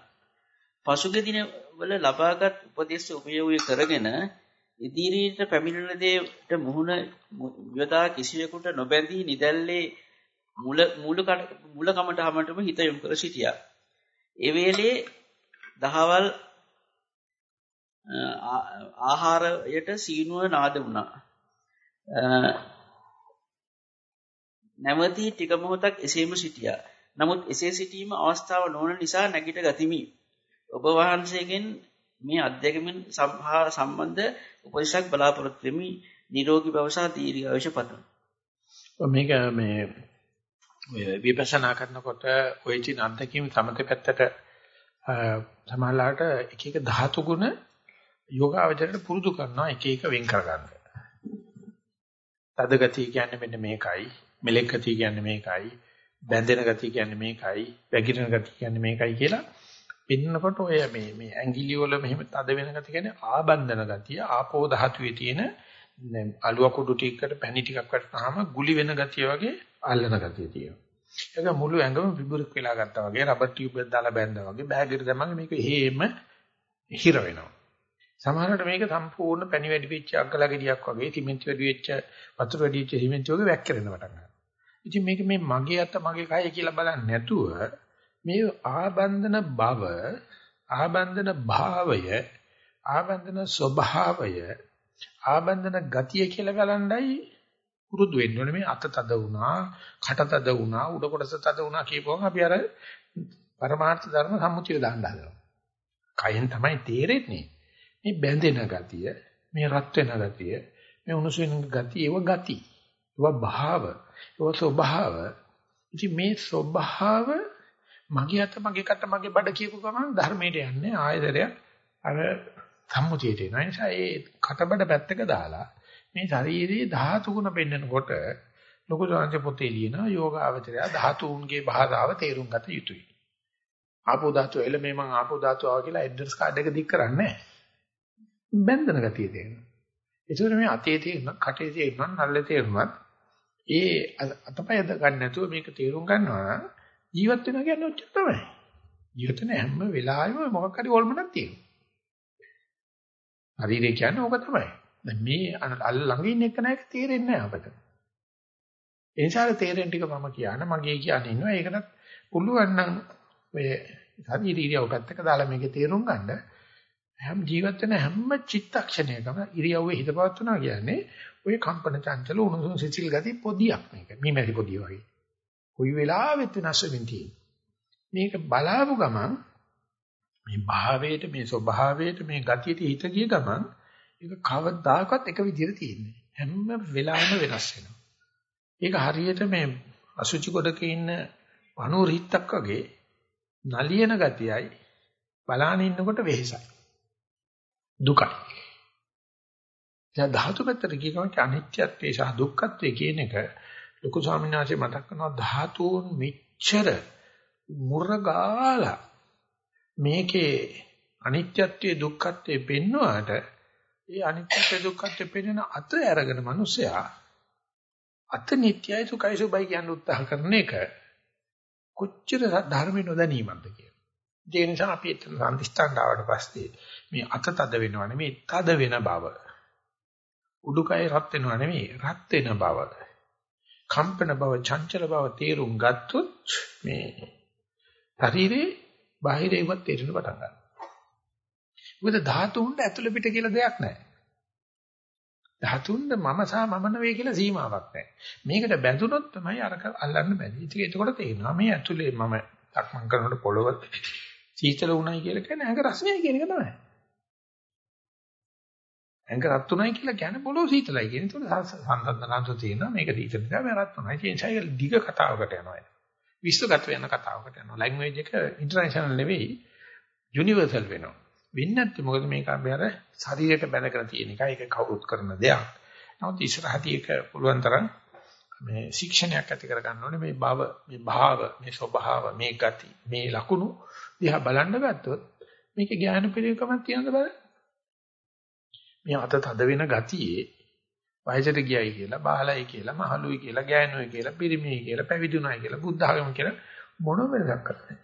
Speaker 2: පසුගිය දිනවල ලබාගත් උපදෙස් උපයෝගී කරගෙන ඉදිරියට පැමිණෙන දේට මුහුණ යොදා කිසිවෙකුට නොබැඳී නිදැල්ලේ මුල මුල මුල කමටමටම හිත යොමු කර සිටියා. ඒ වේලේ දහවල් ආහාරයට සීනුව නාද වුණා. නැවතී ටික මොහොතක් එසේම සිටියා. නමුත් එසේ සිටීම අවස්ථාව නොවන නිසා නැගිට ගතිමි. ඔබ වහන්සේගෙන් මේ අධ්‍යක්ෂකමින් සම්හා සම්බන්ධ උපදේශක් බලාපොරොත්තු වෙමි. නිරෝගී බව සහ දීර්ඝායුෂ පතමි.
Speaker 1: මේක මේ ඔය විපස්සනා කරනකොට ඔය චින අත්දැකීම් සමතේ පැත්තට සමහරලාට එක එක ධාතු ගුණ යෝගාවචරයට පුරුදු කරනවා එක එක වෙන් කරගන්න. තද ගතිය කියන්නේ මෙන්න මේකයි, මෙලෙක් ගතිය කියන්නේ මේකයි, බැඳෙන ගතිය කියන්නේ මේකයි, වැగిරෙන ගතිය කියන්නේ මේකයි කියලා පින්නකොට ඔය මේ මේ ඇඟිලි වල මෙහෙම තද වෙන ගතිය කියන්නේ ආබන්ධන ගතිය, ආපෝ ධාතුවේ තියෙන අලුව කුඩු ටිකකට පැණි ටිකක් වටනහම ගුලි වෙන ගතිය වගේ අල්ලන ගතිය තියෙනවා. ඒක මුළු ඇඟම විබුරුක් වෙලා ගත්තා වගේ රබර් ටියුබ් එකක් දාලා බැඳා වගේ බෑග් එකට දැම්මම මේක හේම හිර වෙනවා. සමහරවිට මේක සම්පූර්ණ පැණි වැඩි වෙච්ච අග්ගලා ගෙඩියක් වගේ සිමෙන්ති වැඩි වෙච්ච වතුර වැඩි වෙච්ච සිමෙන්ති වගේ වැක්කිරෙන පටන් ගන්නවා. ඉතින් මේක මේ මගේ අත මගේ කය කියලා බලන්නේ නැතුව මේ ආබන්ධන බව ආබන්ධන භාවය ආබන්ධන ස්වභාවය ආබන්ධන ගතිය කියලා බලන්නයි පුරුදු වෙන්න ඕනේ මේ අත තද වුණා කට තද වුණා උඩ කොටස තද වුණා කියපුවම අපි අර පරමාර්ථ ධර්ම සම්මුතිය දාන්න හදනවා. කයෙන් තමයි තේරෙන්නේ. මේ බැඳෙන ගතිය, මේ රත් වෙන ගතිය, මේ උණුසු වෙන ගතිය, ඒව ගති. ඒව භාව, ඒව ස්වභාව. ඉතින් මේ ස්වභාව මගේ අත මගේ කට මගේ බඩ කියපු ගමන් ධර්මයට යන්නේ ආයතරය අර සම්මුතියට එනවා. ඒ නිසා ඒ කටබඩ පැත්තක දාලා මේ ශරීරයේ ධාතු ගුණ පෙන්නකොට ලොකු සංජ පොතේ ලියනවා යෝගාවචරය ධාතුන්ගේ භාෂාව තේරුම් ගත යුතුයි. ආපෝ ධාතු එළ මේ මං ආපෝ ධාතු ආවා කියලා ඇඩ්‍රස් කාඩ් එක දික් කරන්නේ නැහැ. බැඳන ගතිය තේරෙනවා. ඒකෝර මේ අතේ තේරුණා, කටේ තේරුණා, නල්ලේ තේරුණා. ඒ අතපය ගන්න නැතුව මේක තේරුම් ගන්නවා ජීවත් වෙනවා කියන්නේ ඔච්චර තමයි. ජීවිත වෙන හැම වෙලාවෙම මොකක් හරි ඕල්මනක් තියෙනවා. ශරීරය කියන්නේ ඕක තමයි. දැන් මේ අල්ල ළඟ ඉන්න එක නෑක තේරෙන්නේ නෑ අපට. ඒ නිසා තේරෙන ටික මම කියන මගේ කියන්නේ ඉන්නවා. ඒකටත් පුළුවන් නම් ඔය ශරීරීය පැත්තක දාලා මේකේ තේරුම් ගන්න හැම ජීවත් වෙන හැම චිත්තක්ෂණයකම ඉරියව්වේ හිත පවත්වනවා කියන්නේ ඔය කම්පන චංචල උණුසුම් සිසිල් ගති පොදියක් මේක. මීමැසි පොදිය වගේ. කොයි වෙලාවෙත් වෙනස් වෙමින් තියෙනවා. මේක බලාපු ගමන් මේ භාවයට මේ ස්වභාවයට මේ ගතියට හිත ගිය ගමන් ඒක කවදාකවත් එක විදිහට තියෙන්නේ. හැම වෙලාවෙම වෙනස් වෙනවා. ඒක හරියට මේ අසුචි කොටක ඉන්න පණුවර හිටක් වගේ නලියන ගතියයි බලාන ඉන්නකොට වෙහෙසයි. දුකයි. දැන් ධාතු පැත්තට කියනවා අනිත්‍යත්වයේ සහ දුක්ඛත්වයේ කියන එක ලොකු ස්වාමීන් වහන්සේ මතක් කරනවා ධාතුන් මෙච්චර මුරගාලා මේකේ අනිත්‍යත්වයේ දුක්ඛත්වයේ පෙන්වුවාට ඒ අනිත්‍යත්වයේ දුක්ඛත්වයේ පෙන්වන අත අරගෙන මිනිසයා අත නිට්යයි සුඛයි සුබයි කියන උත්සාහ කරන එක කොච්චර ධර්ම නොදැනීමක්ද කියලා. ඒ නිසා අපි එතන සම්දිස්ථානට ආවට පස්සේ මේ අත තද වෙනව නෙමෙයි තද වෙන බව. උඩුකය රත් වෙනව නෙමෙයි රත් වෙන බව. කම්පන බව, චංචල බව තේරුම් ගත්තොත් මේ ශරීරේ බාහිරේවත් තේරෙන්න පටන් ගන්නවා. මොකද ධාතුන්ට ඇතුළ පිට කියලා දෙයක් නැහැ. ධාතුන්ට මම සහ මම නෙවෙයි කියලා සීමාවක් නැහැ. මේකට බැඳුනොත් තමයි අරක අල්ලන්න බැරි. ඉතින් ඒකකොට තේරෙනවා මේ ඇතුලේ මම සක්මන් කරනකොට පොළව සීතල උණයි කියලා කියන්නේ ඒක රස්නේ කියන එක තමයි. ඇඟ රත් උනායි කියලා කියන්නේ පොළොව සීතලයි කියන. ඒකට සංසන්දනාන්ත තියෙනවා මේක සීතල නිසා මේ රත් උනායි. ඒ නිසා ඒක දිග කතාවකට යනවා. විශ්වගත වෙන කතාවකට යනවා. ලැන්ග්වේජ් එක ඉන්ටර්නැෂනල් නෙවෙයි යුනිවර්සල් වෙනවා. වෙන්නේ නැත්නම් මොකද මේක අපි අර ශරීරයට බැඳගෙන තියෙන එක. ඒක කවුරුත් කරන දෙයක්. නමුත් ඉස්සරහදී ඒක පුළුවන් තරම් මේ ශික්ෂණයක් ඇති කර ගන්න ඕනේ මේ භව මේ භාව මේ ස්වභාව මේ ගති මේ ලකුණු දිහා බලන්න ගත්තොත් මේක ඥාන පිළිකමක් තියෙනද බලන්න? මේ අත තද වෙන ගතියේ වයසට ගියයි කියලා බාලයි කියලා මහලුයි කියලා ගෑනුයි කියලා පිරිමියි කියලා පැවිදුණයි කියලා බුද්ධ ආගම කියලා මොන වෙනසක් කරන්නේ?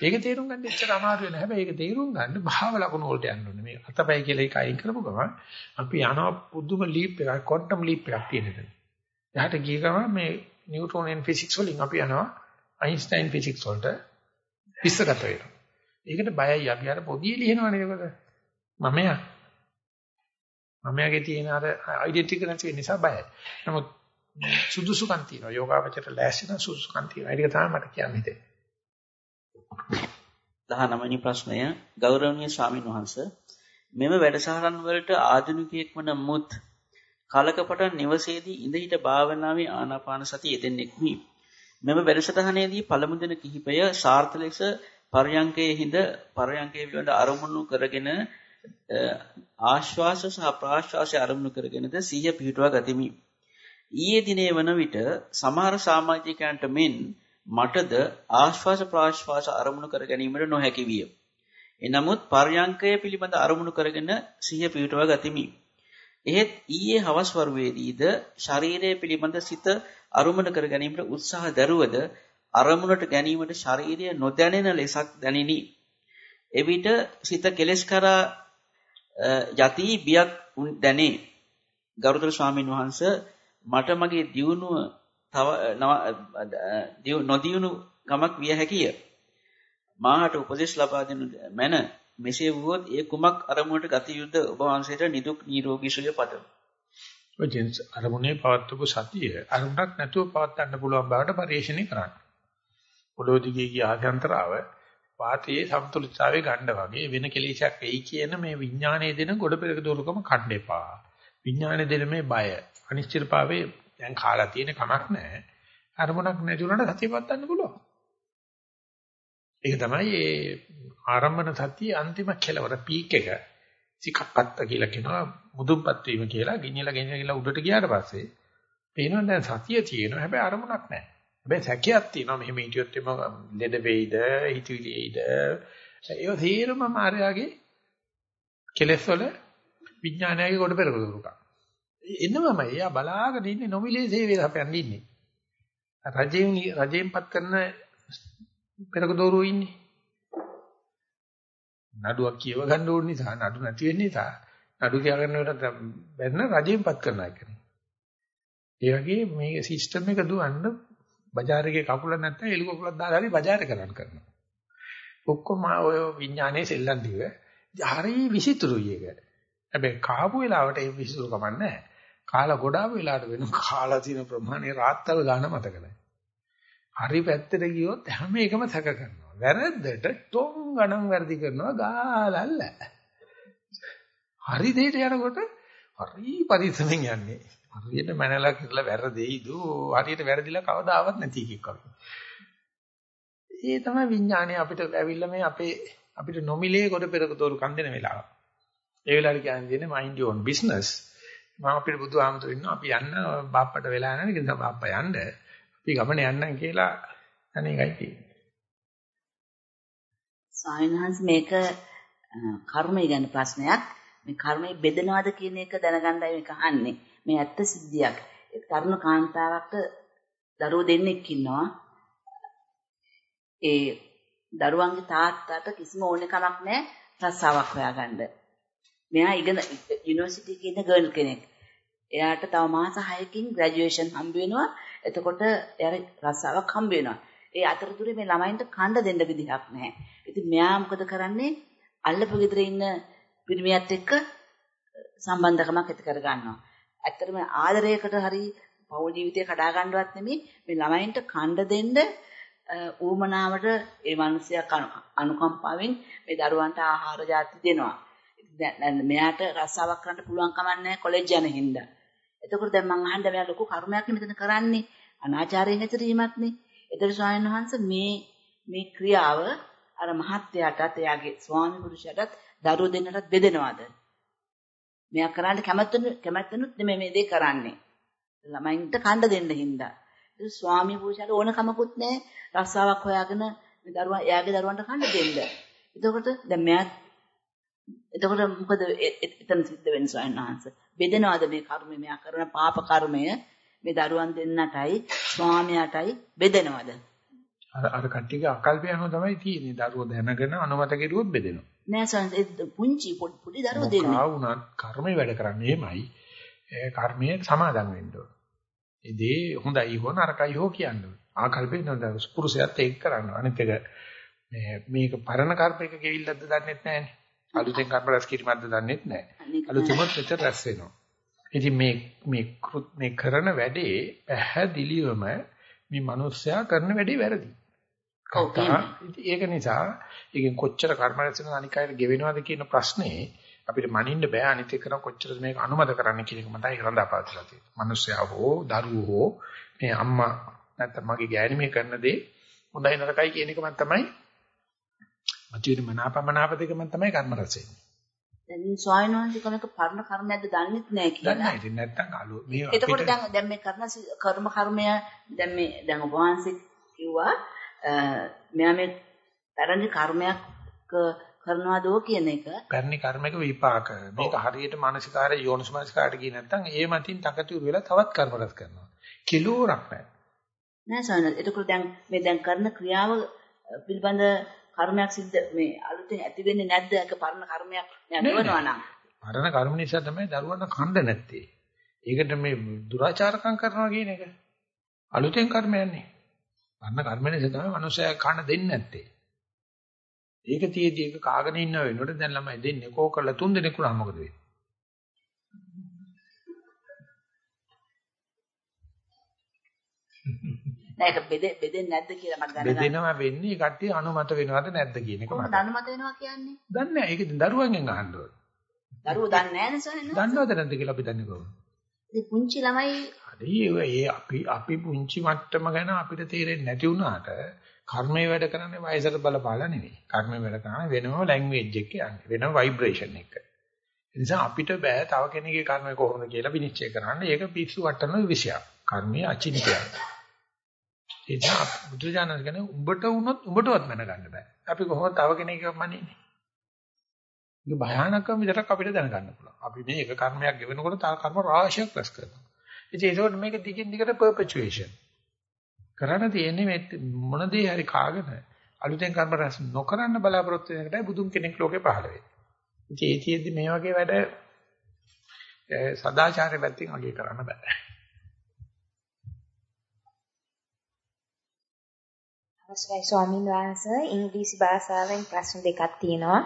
Speaker 1: ඒක තේරුම් ගන්න එච්චර අමාරු වෙන හැබැයි ඒක තේරුම් ගන්න භාව ලකුණු වලට යන්න ඕනේ. මේ අතපය කියලා එක අයින් කරපු ගමන් අපි යනවා පුදුම ලීප් එකක් ක්වොන්ටම් ලීප් එකක් තියෙන එක. එහාට ගිය ගමන් මේ නිව්ටෝනියන් ෆිසික්ස් වලින් අපි යනවා අයින්ස්ටයින් ෆිසික්ස් වලට. විශ්සගත වෙනවා. ඒකට බයයි අපි අර පොදියේ ලියනවනේ ඒකට. මමයා. මමයාගේ තියෙන අර ඩෙන්ටිටි නැති වෙන නිසා බයයි. නමුත් සුදුසුකම් තියෙනවා. යෝගාවචරයට ලෑස්ති නම් සුදුසුකම් තියෙනවා. ඒක තමයි මට කියන්න හිතෙන්නේ.
Speaker 2: 19 වෙනි ප්‍රශ්නය ගෞරවනීය ස්වාමින් වහන්සේ මෙම වැඩසටහන් වලට ආධුනිකයෙක් වන මුත් කලකපටන් නිවසේදී ඉඳ හිට භාවනාවේ ආනාපාන සතිය යෙදෙන්නෙක්මි. මෙම වැඩසටහනේදී පළමු දින කිහිපය සාර්ථක ලෙස පරයන්කයේ හිඳ පරයන්කයේ පිළිබඳ අරමුණු කරගෙන ආශ්වාස සහ ප්‍රාශ්වාසය අරමුණු කරගෙනද සිහිය පිහිටුවා ගතිමි. ඊයේ දිනේ වන විට සමහර සමාජිකයන්ට මෙන් මටද ආශ්වාස ප්‍රාශ්වාස අරමුණු කර ගැනීමට නොහැකි විය. එනමුත් පර්යංකය පිළිබඳ අරමුණු කරගෙන සිහිය පිහිටුවා ගතිමි. එහෙත් ඊයේ හවස් වරුවේදීද ශරීරය පිළිබඳ සිත අරුමන කර ගැනීමට උත්සාහ දරුවද අරමුණට ගැනීමට ශරීරය නොදැනෙන ලෙසක් දැනිනි. එවිට සිත කෙලෙස් කරා යති බියක් දැනේ. ගරුතර ස්වාමීන් වහන්ස මට මගේ දියුණුව තව නොදියුණු ගමක් විය හැකිය. මාහට උපදෙස් ලබා දෙනු මැන මෙසේ වුවොත් ඒ කුමක් අරමුණට ගත යුද ඔබ වහන්සේට නිදුක් නිරෝගී සුවය පතමි.
Speaker 1: ඔය ජෙන්ස් අරමුණේ පවත්වපු සතිය අරමුණක් නැතුව පවත්වන්න පුළුවන් බවට පරිශීලනය කරන්න. පොළොව දිගේ ගිය ආසන්තරාව වාතයේ සමතුලිතතාවය ගන්න වගේ වෙන කෙලෙසක් වෙයි කියන මේ විඥානයේ දෙන ගොඩ පෙරක දෝරුකම කන්න එපා. විඥානයේ දෙන මේ බය අනිශ්චිතභාවයේ දැන් කාලා තියෙන කමක් නැහැ. අරමුණක් නැති වුණාට සතියපත් ගන්න පුළුවන්. ඒක තමයි ඒ ආරම්භන සතිය අන්තිම කෙලවර පීක් එක සිකප්පත්ත කියලා කියනවා මුදුන්පත් වීම කියලා ගිනියලා ගෙනියලා උඩට ගියාට පස්සේ පේනවා දැන් සතිය තියෙනවා හැබැයි අරමුණක් නැහැ. හැබැයි සැකයක් තියෙනවා මෙහෙම හිටියොත් එම ලෙඩ වෙයිද හිතවිලි එයිද ඒව තීරම මායාවේ කෙලෙස් වල විඥානයගේ කොට පෙරක දුරුක. එන්නමම එයා බලාගෙන ඉන්නේ නොමිලේ සේවය අපයන් ඉන්නේ. රජයෙන් රජයෙන්පත් කරන පෙරක දෝරුව ඉන්නේ. නඩුවක් කියව ගන්න ඕන නිසා නඩු නැති වෙන්නේ නිසා නඩු කියාගන්න වෙලට බැන්න රජෙන්පත් කරනවා කියන්නේ. ඒ වගේ මේ සිස්ටම් එක දුවන්න බજાર එකේ කකුල නැත්නම් එළි කකුලක් දාලා හරි බજાર කරන්න කරනවා. ඔක්කොම ඔය විඥානයේ සෙල්ලම් දිව හරි විසිතුරුයි එක. හැබැයි කාපු වෙලාවට ඒ විසිතුරු කමන්නේ නැහැ. කාලා ගොඩාම වෙලාට වෙන කාලා තියෙන ප්‍රමාණය රාත්තල් ගාන මතක නැහැ. හරි පැත්තට ගියොත් හැම එකම සැක කරනවා. වැරද්දට තොන් ගණන් වැරදි කරනවා ගාලල්ල. හරි දෙයට යනකොට හරි පරිස්සමෙන් යන්නේ. හරියට මනලා කියලා වැරදෙයිද? හරියට වැරදිලා කවදාවත් නැති එකක් වගේ. ඒ තමයි විඥානය අපිට ඇවිල්ලා මේ අපේ අපිට නොමිලේ කොට පෙරක තෝරු කන් දෙන වෙලාව. ඒ වෙලාවට කියන්නේ mind your own business. මම අපිට බුදුහාමතුරු ඉන්නවා අපි යන්න බාප්පට වෙලා නැහැ නේද? බාප්පා යන්න. අපි ගමන යන්නම් කියලා අනේකයි තියෙන්නේ.
Speaker 4: සායනහස් මේක කර්මය ගැන ප්‍රශ්නයක්. මේ කර්මය බෙදනවද කියන එක දැනගන්නයි මේක අහන්නේ. මේ ඇත්ත සිද්ධියක්. ඒ තරුණ කාන්තාවක්ට දරුවෝ දෙන්නෙක් ඉන්නවා. ඒ දරුවන්ගේ තාත්තාට කිසිම ඕනේ කමක් නැහැ රස්සාවක් හොයාගන්න. මෙයා ඉගෙන යුනිවර්සිටි එකේ ඉන්න ගර්ල් කෙනෙක්. එයාට තව මාස 6කින් ග්‍රැජුවේෂන් හම්බ වෙනවා. එතකොට එයාට රස්සාවක් හම්බ වෙනවා. ඒ අතරතුරේ මේ ළමයින්ට කණ්ඩ දෙන්න විදිහක් නැහැ. ඉතින් මෙයා මොකද කරන්නේ? අල්ලපු ගෙදර ඉන්න පිරිමියත් එක්ක සම්බන්ධකමක් ඇති කර ගන්නවා. ඇත්තටම ආදරයකට හරි පෞල් ජීවිතය කඩා ගන්නවත් නෙමෙයි මේ ළමයින්ට කණ්ඩ දෙන්න ඌමනාවට ඒ මිනිස්සයා අනුකම්පාවෙන් මේ දරුවන්ට ආහාර ಜಾති දෙනවා. දැන් මෙයාට රස්සාවක් කරන්න පුළුවන් කමක් නැහැ කොලෙජ් යන හින්දා. එතකොට දැන් මං අහන්න මෙයා ලොකු කර්මයක් නෙමෙතන කරන්නේ. අනාචාරයෙන් හැසිරීමක් නේ. ඒතර ස්වාමීන් වහන්සේ මේ මේ ක්‍රියාව අර මහත්යාටත් එයාගේ ස්වාමි පුරුෂයාටත් දරුවෝ දෙන්නටත් බෙදෙනවද? මෙයා කරන්න කැමැත්තනු කැමැත්තනුත් නෙමෙයි මේ දේ කරන්නේ. ළමයින්ට කණ්ඩ දෙන්න හින්දා. ඒ ස්වාමි පුරුෂයාට ඕන කමකුත් නැහැ රස්සාවක් හොයාගෙන මේ දරුවා එයාගේ දරුවන්ට කණ්ඩ දෙන්න. එතකොට දැන් මෙයා එතකොට මොකද එතන සිද්ධ වෙන්නේ ස්වාමීන් වහන්සේ? බෙදෙනවද මේ කර්මය මෙයා කරන පාප කර්මය මේ දරුවන් දෙන්නටයි ස්වාමියාටයි බෙදෙනවද?
Speaker 1: අර අර කට්ටියගේ අකල්පය අනුව තමයි තියෙන්නේ. දරුවෝ දැනගෙන අනුමත කෙරුවොත් බෙදෙනවා.
Speaker 4: නෑ ස්වාමීන් පුංචි පොඩි දරුවෝ දෙන්නේ.
Speaker 1: ආ වුණත් කර්මය වැඩ කරන්නේ එහෙමයි. ඒ කර්මයේ සමාදම් වෙන්න ඕන. ඒ දේ හොඳයි හෝ නරකයි හෝ කියන්නේ. ආකල්පේ නේද පුරුෂයාත් ඒක කරනවා. අනිත් එක මේ මේක පරණ කර්මයක ගෙවිල්ලක්ද දන්නෙත් නෑනේ. අලුතෙන් කර්ම රැස් කිරීමක්ද දන්නෙත් නෑ. අලුතෙමත් විතර රැස් වෙනවා. ඉතින් මේ මේ මේ කරන වැඩේ පැහැදිලිවම මේ මිනිස්සයා කරන වැඩේ වැරදි. ඒක නිසා ඒකෙන් කොච්චර කර්ම රැස් වෙනවද අනික් අයට ගෙවෙනවද කියන ප්‍රශ්නේ අපිට මනින්න බෑ අනිත් එක කොච්චරද මේක අනුමත කරන්න කියන එක මතයි රඳාපවතිලා තියෙන්නේ. මිනිස්සයා හෝ දරුවෝ හෝ මේ අම්මා නැත්නම් මගේ ගෑණි මේ කරන දේ හොඳයි නරකයි කියන එක මම තමයි මතුවෙන මනාපමනාප දෙක මම තමයි කර්ම රැස් වෙන්නේ.
Speaker 4: දැන් ස්වාමීන් වහන්සේ කමක පරණ කර්මයක්ද දන්නෙත් නැහැ කියලා.
Speaker 1: දන්නේ නැහැ. නැත්තම් අලු මේ
Speaker 4: එතකොට දැන් දැන් මේ කරන කර්ම කර්මය දැන් මේ දැන් ඔබ වහන්සේ කිව්වා මෙයා මේ පැරණි කර්මයක් කරනවාදෝ කියන එක.
Speaker 1: පැරණි කර්මයක විපාක. මේක හරියට මානසිකාරය යෝනිසමානසිකාරට ගියේ නැත්තම් ඒ මතින් තකතිරු වෙලා තවත් කර්ම රැස් කරනවා. කිලෝරක් නැහැ.
Speaker 4: නෑ සයන. එතකොට දැන් මේ දැන් කරන ක්‍රියාව පිළිබඳ කර්මයක් සිද්ධ මේ අලුතෙන් ඇති වෙන්නේ නැද්ද? ඒක පරණ කර්මයක් නෑ නම්.
Speaker 1: පරණ කර්ම නිසා තමයි දරුවන්ට කණ්ඩ නැත්තේ. ඒකට මේ දුරාචාරකම් කරනවා කියන එක අලුතෙන් කර්මයන්නේ. පරණ කර්ම නිසා තමයි මනුස්සයා කන්න දෙන්නේ නැත්තේ. ඒක තියේදී ඒක කාගෙන ඉන්න වෙනකොට දැන් ළමයි දෙන්නේ කෝ කරලා තුන් දෙනෙක් උනා මොකද වෙන්නේ?
Speaker 4: නෑ ඒක බෙදෙන්නේ නැද්ද කියලා මට දැනගන්න.
Speaker 1: බෙදෙනවා වෙන්නේ කට්ටිය අනුමත වෙනවද නැද්ද කියන එක.
Speaker 4: කොහොමද අනුමත වෙනවා කියන්නේ?
Speaker 1: දන්නේ නෑ. ඒක දරුවන්ගෙන් අහන්න ඕනේ.
Speaker 4: දරුවෝ දන්නේ නෑනේ සර්.
Speaker 1: දන්නවද නැද්ද කියලා අපි දන්නේ කොහොමද?
Speaker 4: ඉතින් පුංචි ළමයි
Speaker 1: හරි ඒ අපි අපි පුංචි මට්ටම ගැන අපිට තේරෙන්නේ නැති වුණාට කර්මයේ වැඩ කරන්නේ වයසට බලපාලා නෙවෙයි. කර්මයේ වැඩ කරන්නේ වෙනම ලැන්ග්වේජ් එකක යන්නේ. වෙනම ভাইබ්‍රේෂන් එක. ඒ නිසා අපිට බෑ තව කෙනෙකුගේ කර්මය කොහොමද කියලා විනිශ්චය කරන්න. ඒක පිස්සු වටන විෂයක්. කර්මයේ අචින්තියක්. ඒ නිසා බුදුජානක කියන්නේ උඹට වුණොත් උඹටවත් මැනගන්න බෑ. අපි කොහොමද තව කෙනෙක්ව මනින්නේ? ඒක භයානකම විතරක් අපිට දැනගන්න පුළුවන්. අපි මේ එක කර්මයක් ගෙවෙනකොට තව කර්ම රාශියක් රැස් කරනවා. ඉතින් ඒකෝට මේක දිගින් දිගට perpetuation. කරන්න තියෙන්නේ මේ මොන දේ හරි කාගෙන අලුතෙන් කර්ම රැස් නොකරන්න බලාපොරොත්තු වෙන එකටයි බුදුන් කෙනෙක් ලෝකේ පහළ වෙන්නේ. ඉතින් ඒ තියෙද්දි මේ වගේ වැඩ සදාචාරය පැත්තෙන් අගය කරන්න බෑ.
Speaker 5: අවසරයි ස්වාමීන් වහන්සේ ඉංග්‍රීසි භාෂාවෙන් ප්‍රශ්න දෙකක් තියෙනවා.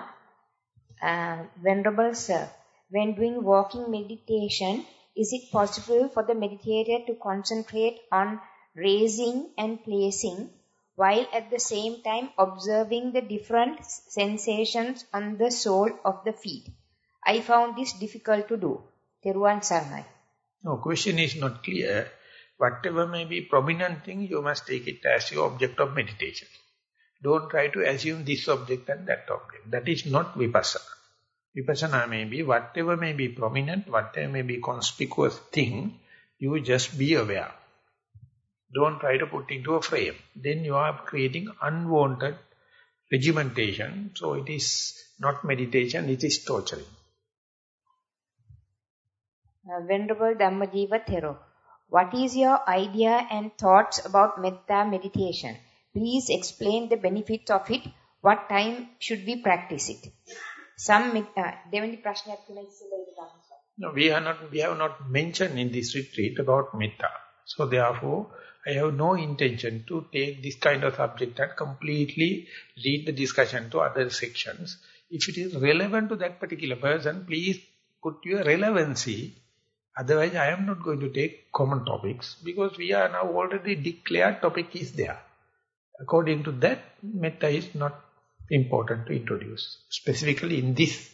Speaker 5: Uh, Venerable Sir, when doing walking meditation, is it possible for the meditator to concentrate on raising and placing while at the same time observing the different sensations on the sole of the feet? I found this difficult to do. Teruan Sarnai.
Speaker 1: No, question is not clear whatever may be prominent thing, you must take it as your object of meditation. Don't try to assume this object and that object. That is not vipassana. Vipassana may be whatever may be prominent, whatever may be conspicuous thing, you just be aware. Don't try to put into a frame. Then you are creating unwanted regimentation. So it is not meditation, it is torturing.
Speaker 5: Uh, Venerable Dhammajiva Thero. What is your idea and thoughts about metta meditation? Please explain the benefits of it. What time should we practice it? Some දෙවෙනි ප්‍රශ්නයක් තුන ඉස්සෙල්ලා
Speaker 1: No, we are not we have not mentioned in this retreat about metta. So therefore, I have no intention to take this kind of subject and completely lead the discussion to other sections. If it is relevant to that particular person, please put your relevancy Otherwise, I am not going to take common topics because we are now already declared topic is there. According to that, metta is not important to introduce, specifically in this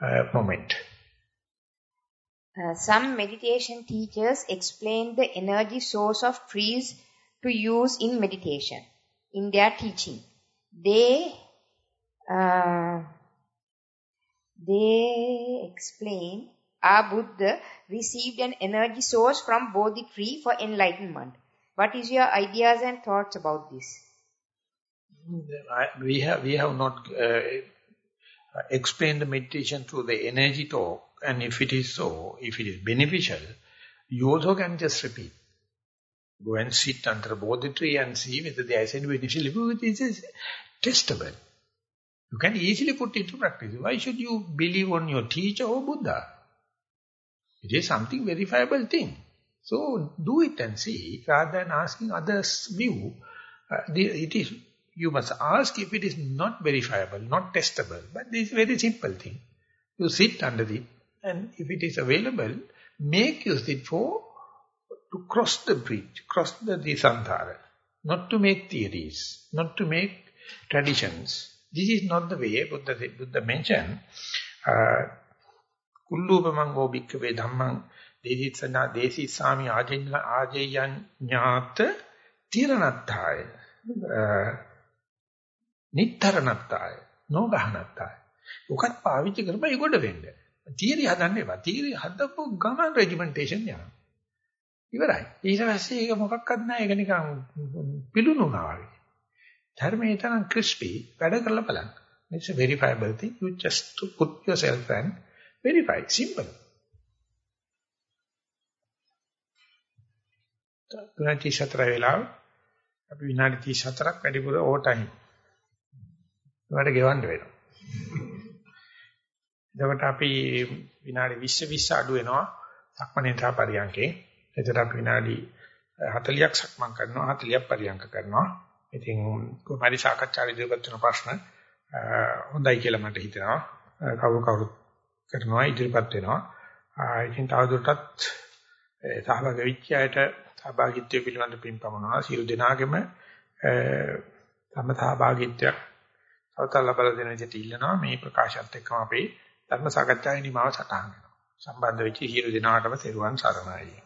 Speaker 1: uh, moment.
Speaker 5: Uh, some meditation teachers explain the energy source of trees to use in meditation in their teaching. They uh, they explain our Buddha received an energy source from Bodhi tree for enlightenment. What is your ideas and thoughts about this?
Speaker 1: We have we have not uh, explained the meditation through the energy talk and if it is so if it is beneficial you also can just repeat. Go and sit under a bodhi tree and see whether there is any beneficial. This is testable you can easily put it to practice. Why should you believe on your teacher or buddha? It is something verifiable thing. So do it and see. Rather than asking others view uh, it is you must ask if it is not verifiable, not testable. But this is a very simple thing. You sit under it and if it is available, make use it for to cross the bridge, cross the, the. Not to make theories, not to make traditions. This is not the way Buddha, Buddha mentioned. Uh, Kullupamang o bhikkhave dhammang desitsana desitsami ajayan nyata tiranattaya. Uh, නිටතරණත්තාය නොගහනත්තාය. ඔකත් පාවිච්චි කරපුවා ඒකට වෙන්න. තීරි හදන්න එපා. තීරි හදපු ගමන් regimentation යනවා. ඉවරයි. ඊට පස්සේ ඒක මොකක්වත් නැහැ. ඒක නිකන් පිලුණුනා වගේ. ධර්මයේ තරම් ක්‍රිස්පි වැඩ කරලා බලන්න. It's a verifiable thing. You just to put yourself and verify. Simple. තුනටි සතර වෙලාව අපි විනාඩි 34ක් වැඩිපුර ඕවර් ටයිම් ඒවට ගෙවන්න වෙනවා. එතකොට අපි විනාඩි 20 20 අඩු වෙනවා සක්මණේ සහ පරියන්කේ. එතකොට අපි විනාඩි 40ක් සක්මන් කරනවා 40ක් පරියන්ක කරනවා. ඉතින් කොහොමරි සාකච්ඡා ඉදිරිපත් වෙන ප්‍රශ්න හොඳයි කියලා මට හිතෙනවා. කවුරු කවුරු කරනවා ඉදිරිපත් වෙනවා. ඉතින් තවදුරටත් සහභාගී වෙච්ච අයට සහභාගීත්වය පිළිබඳ පින්පමනවා. සියලු දෙනාගේම තම සහභාගීත්වයක් අවතල් ලබා දෙන විදිහට ඉල්ලනවා මේ ප්‍රකාශයත් එක්කම අපේ ධර්ම සාකච්ඡාවේ නිමාව සටහන් වෙනවා. සම්බන්ධ වෙච්ච හිිරු දිනාටම තෙරුවන් සරණයි.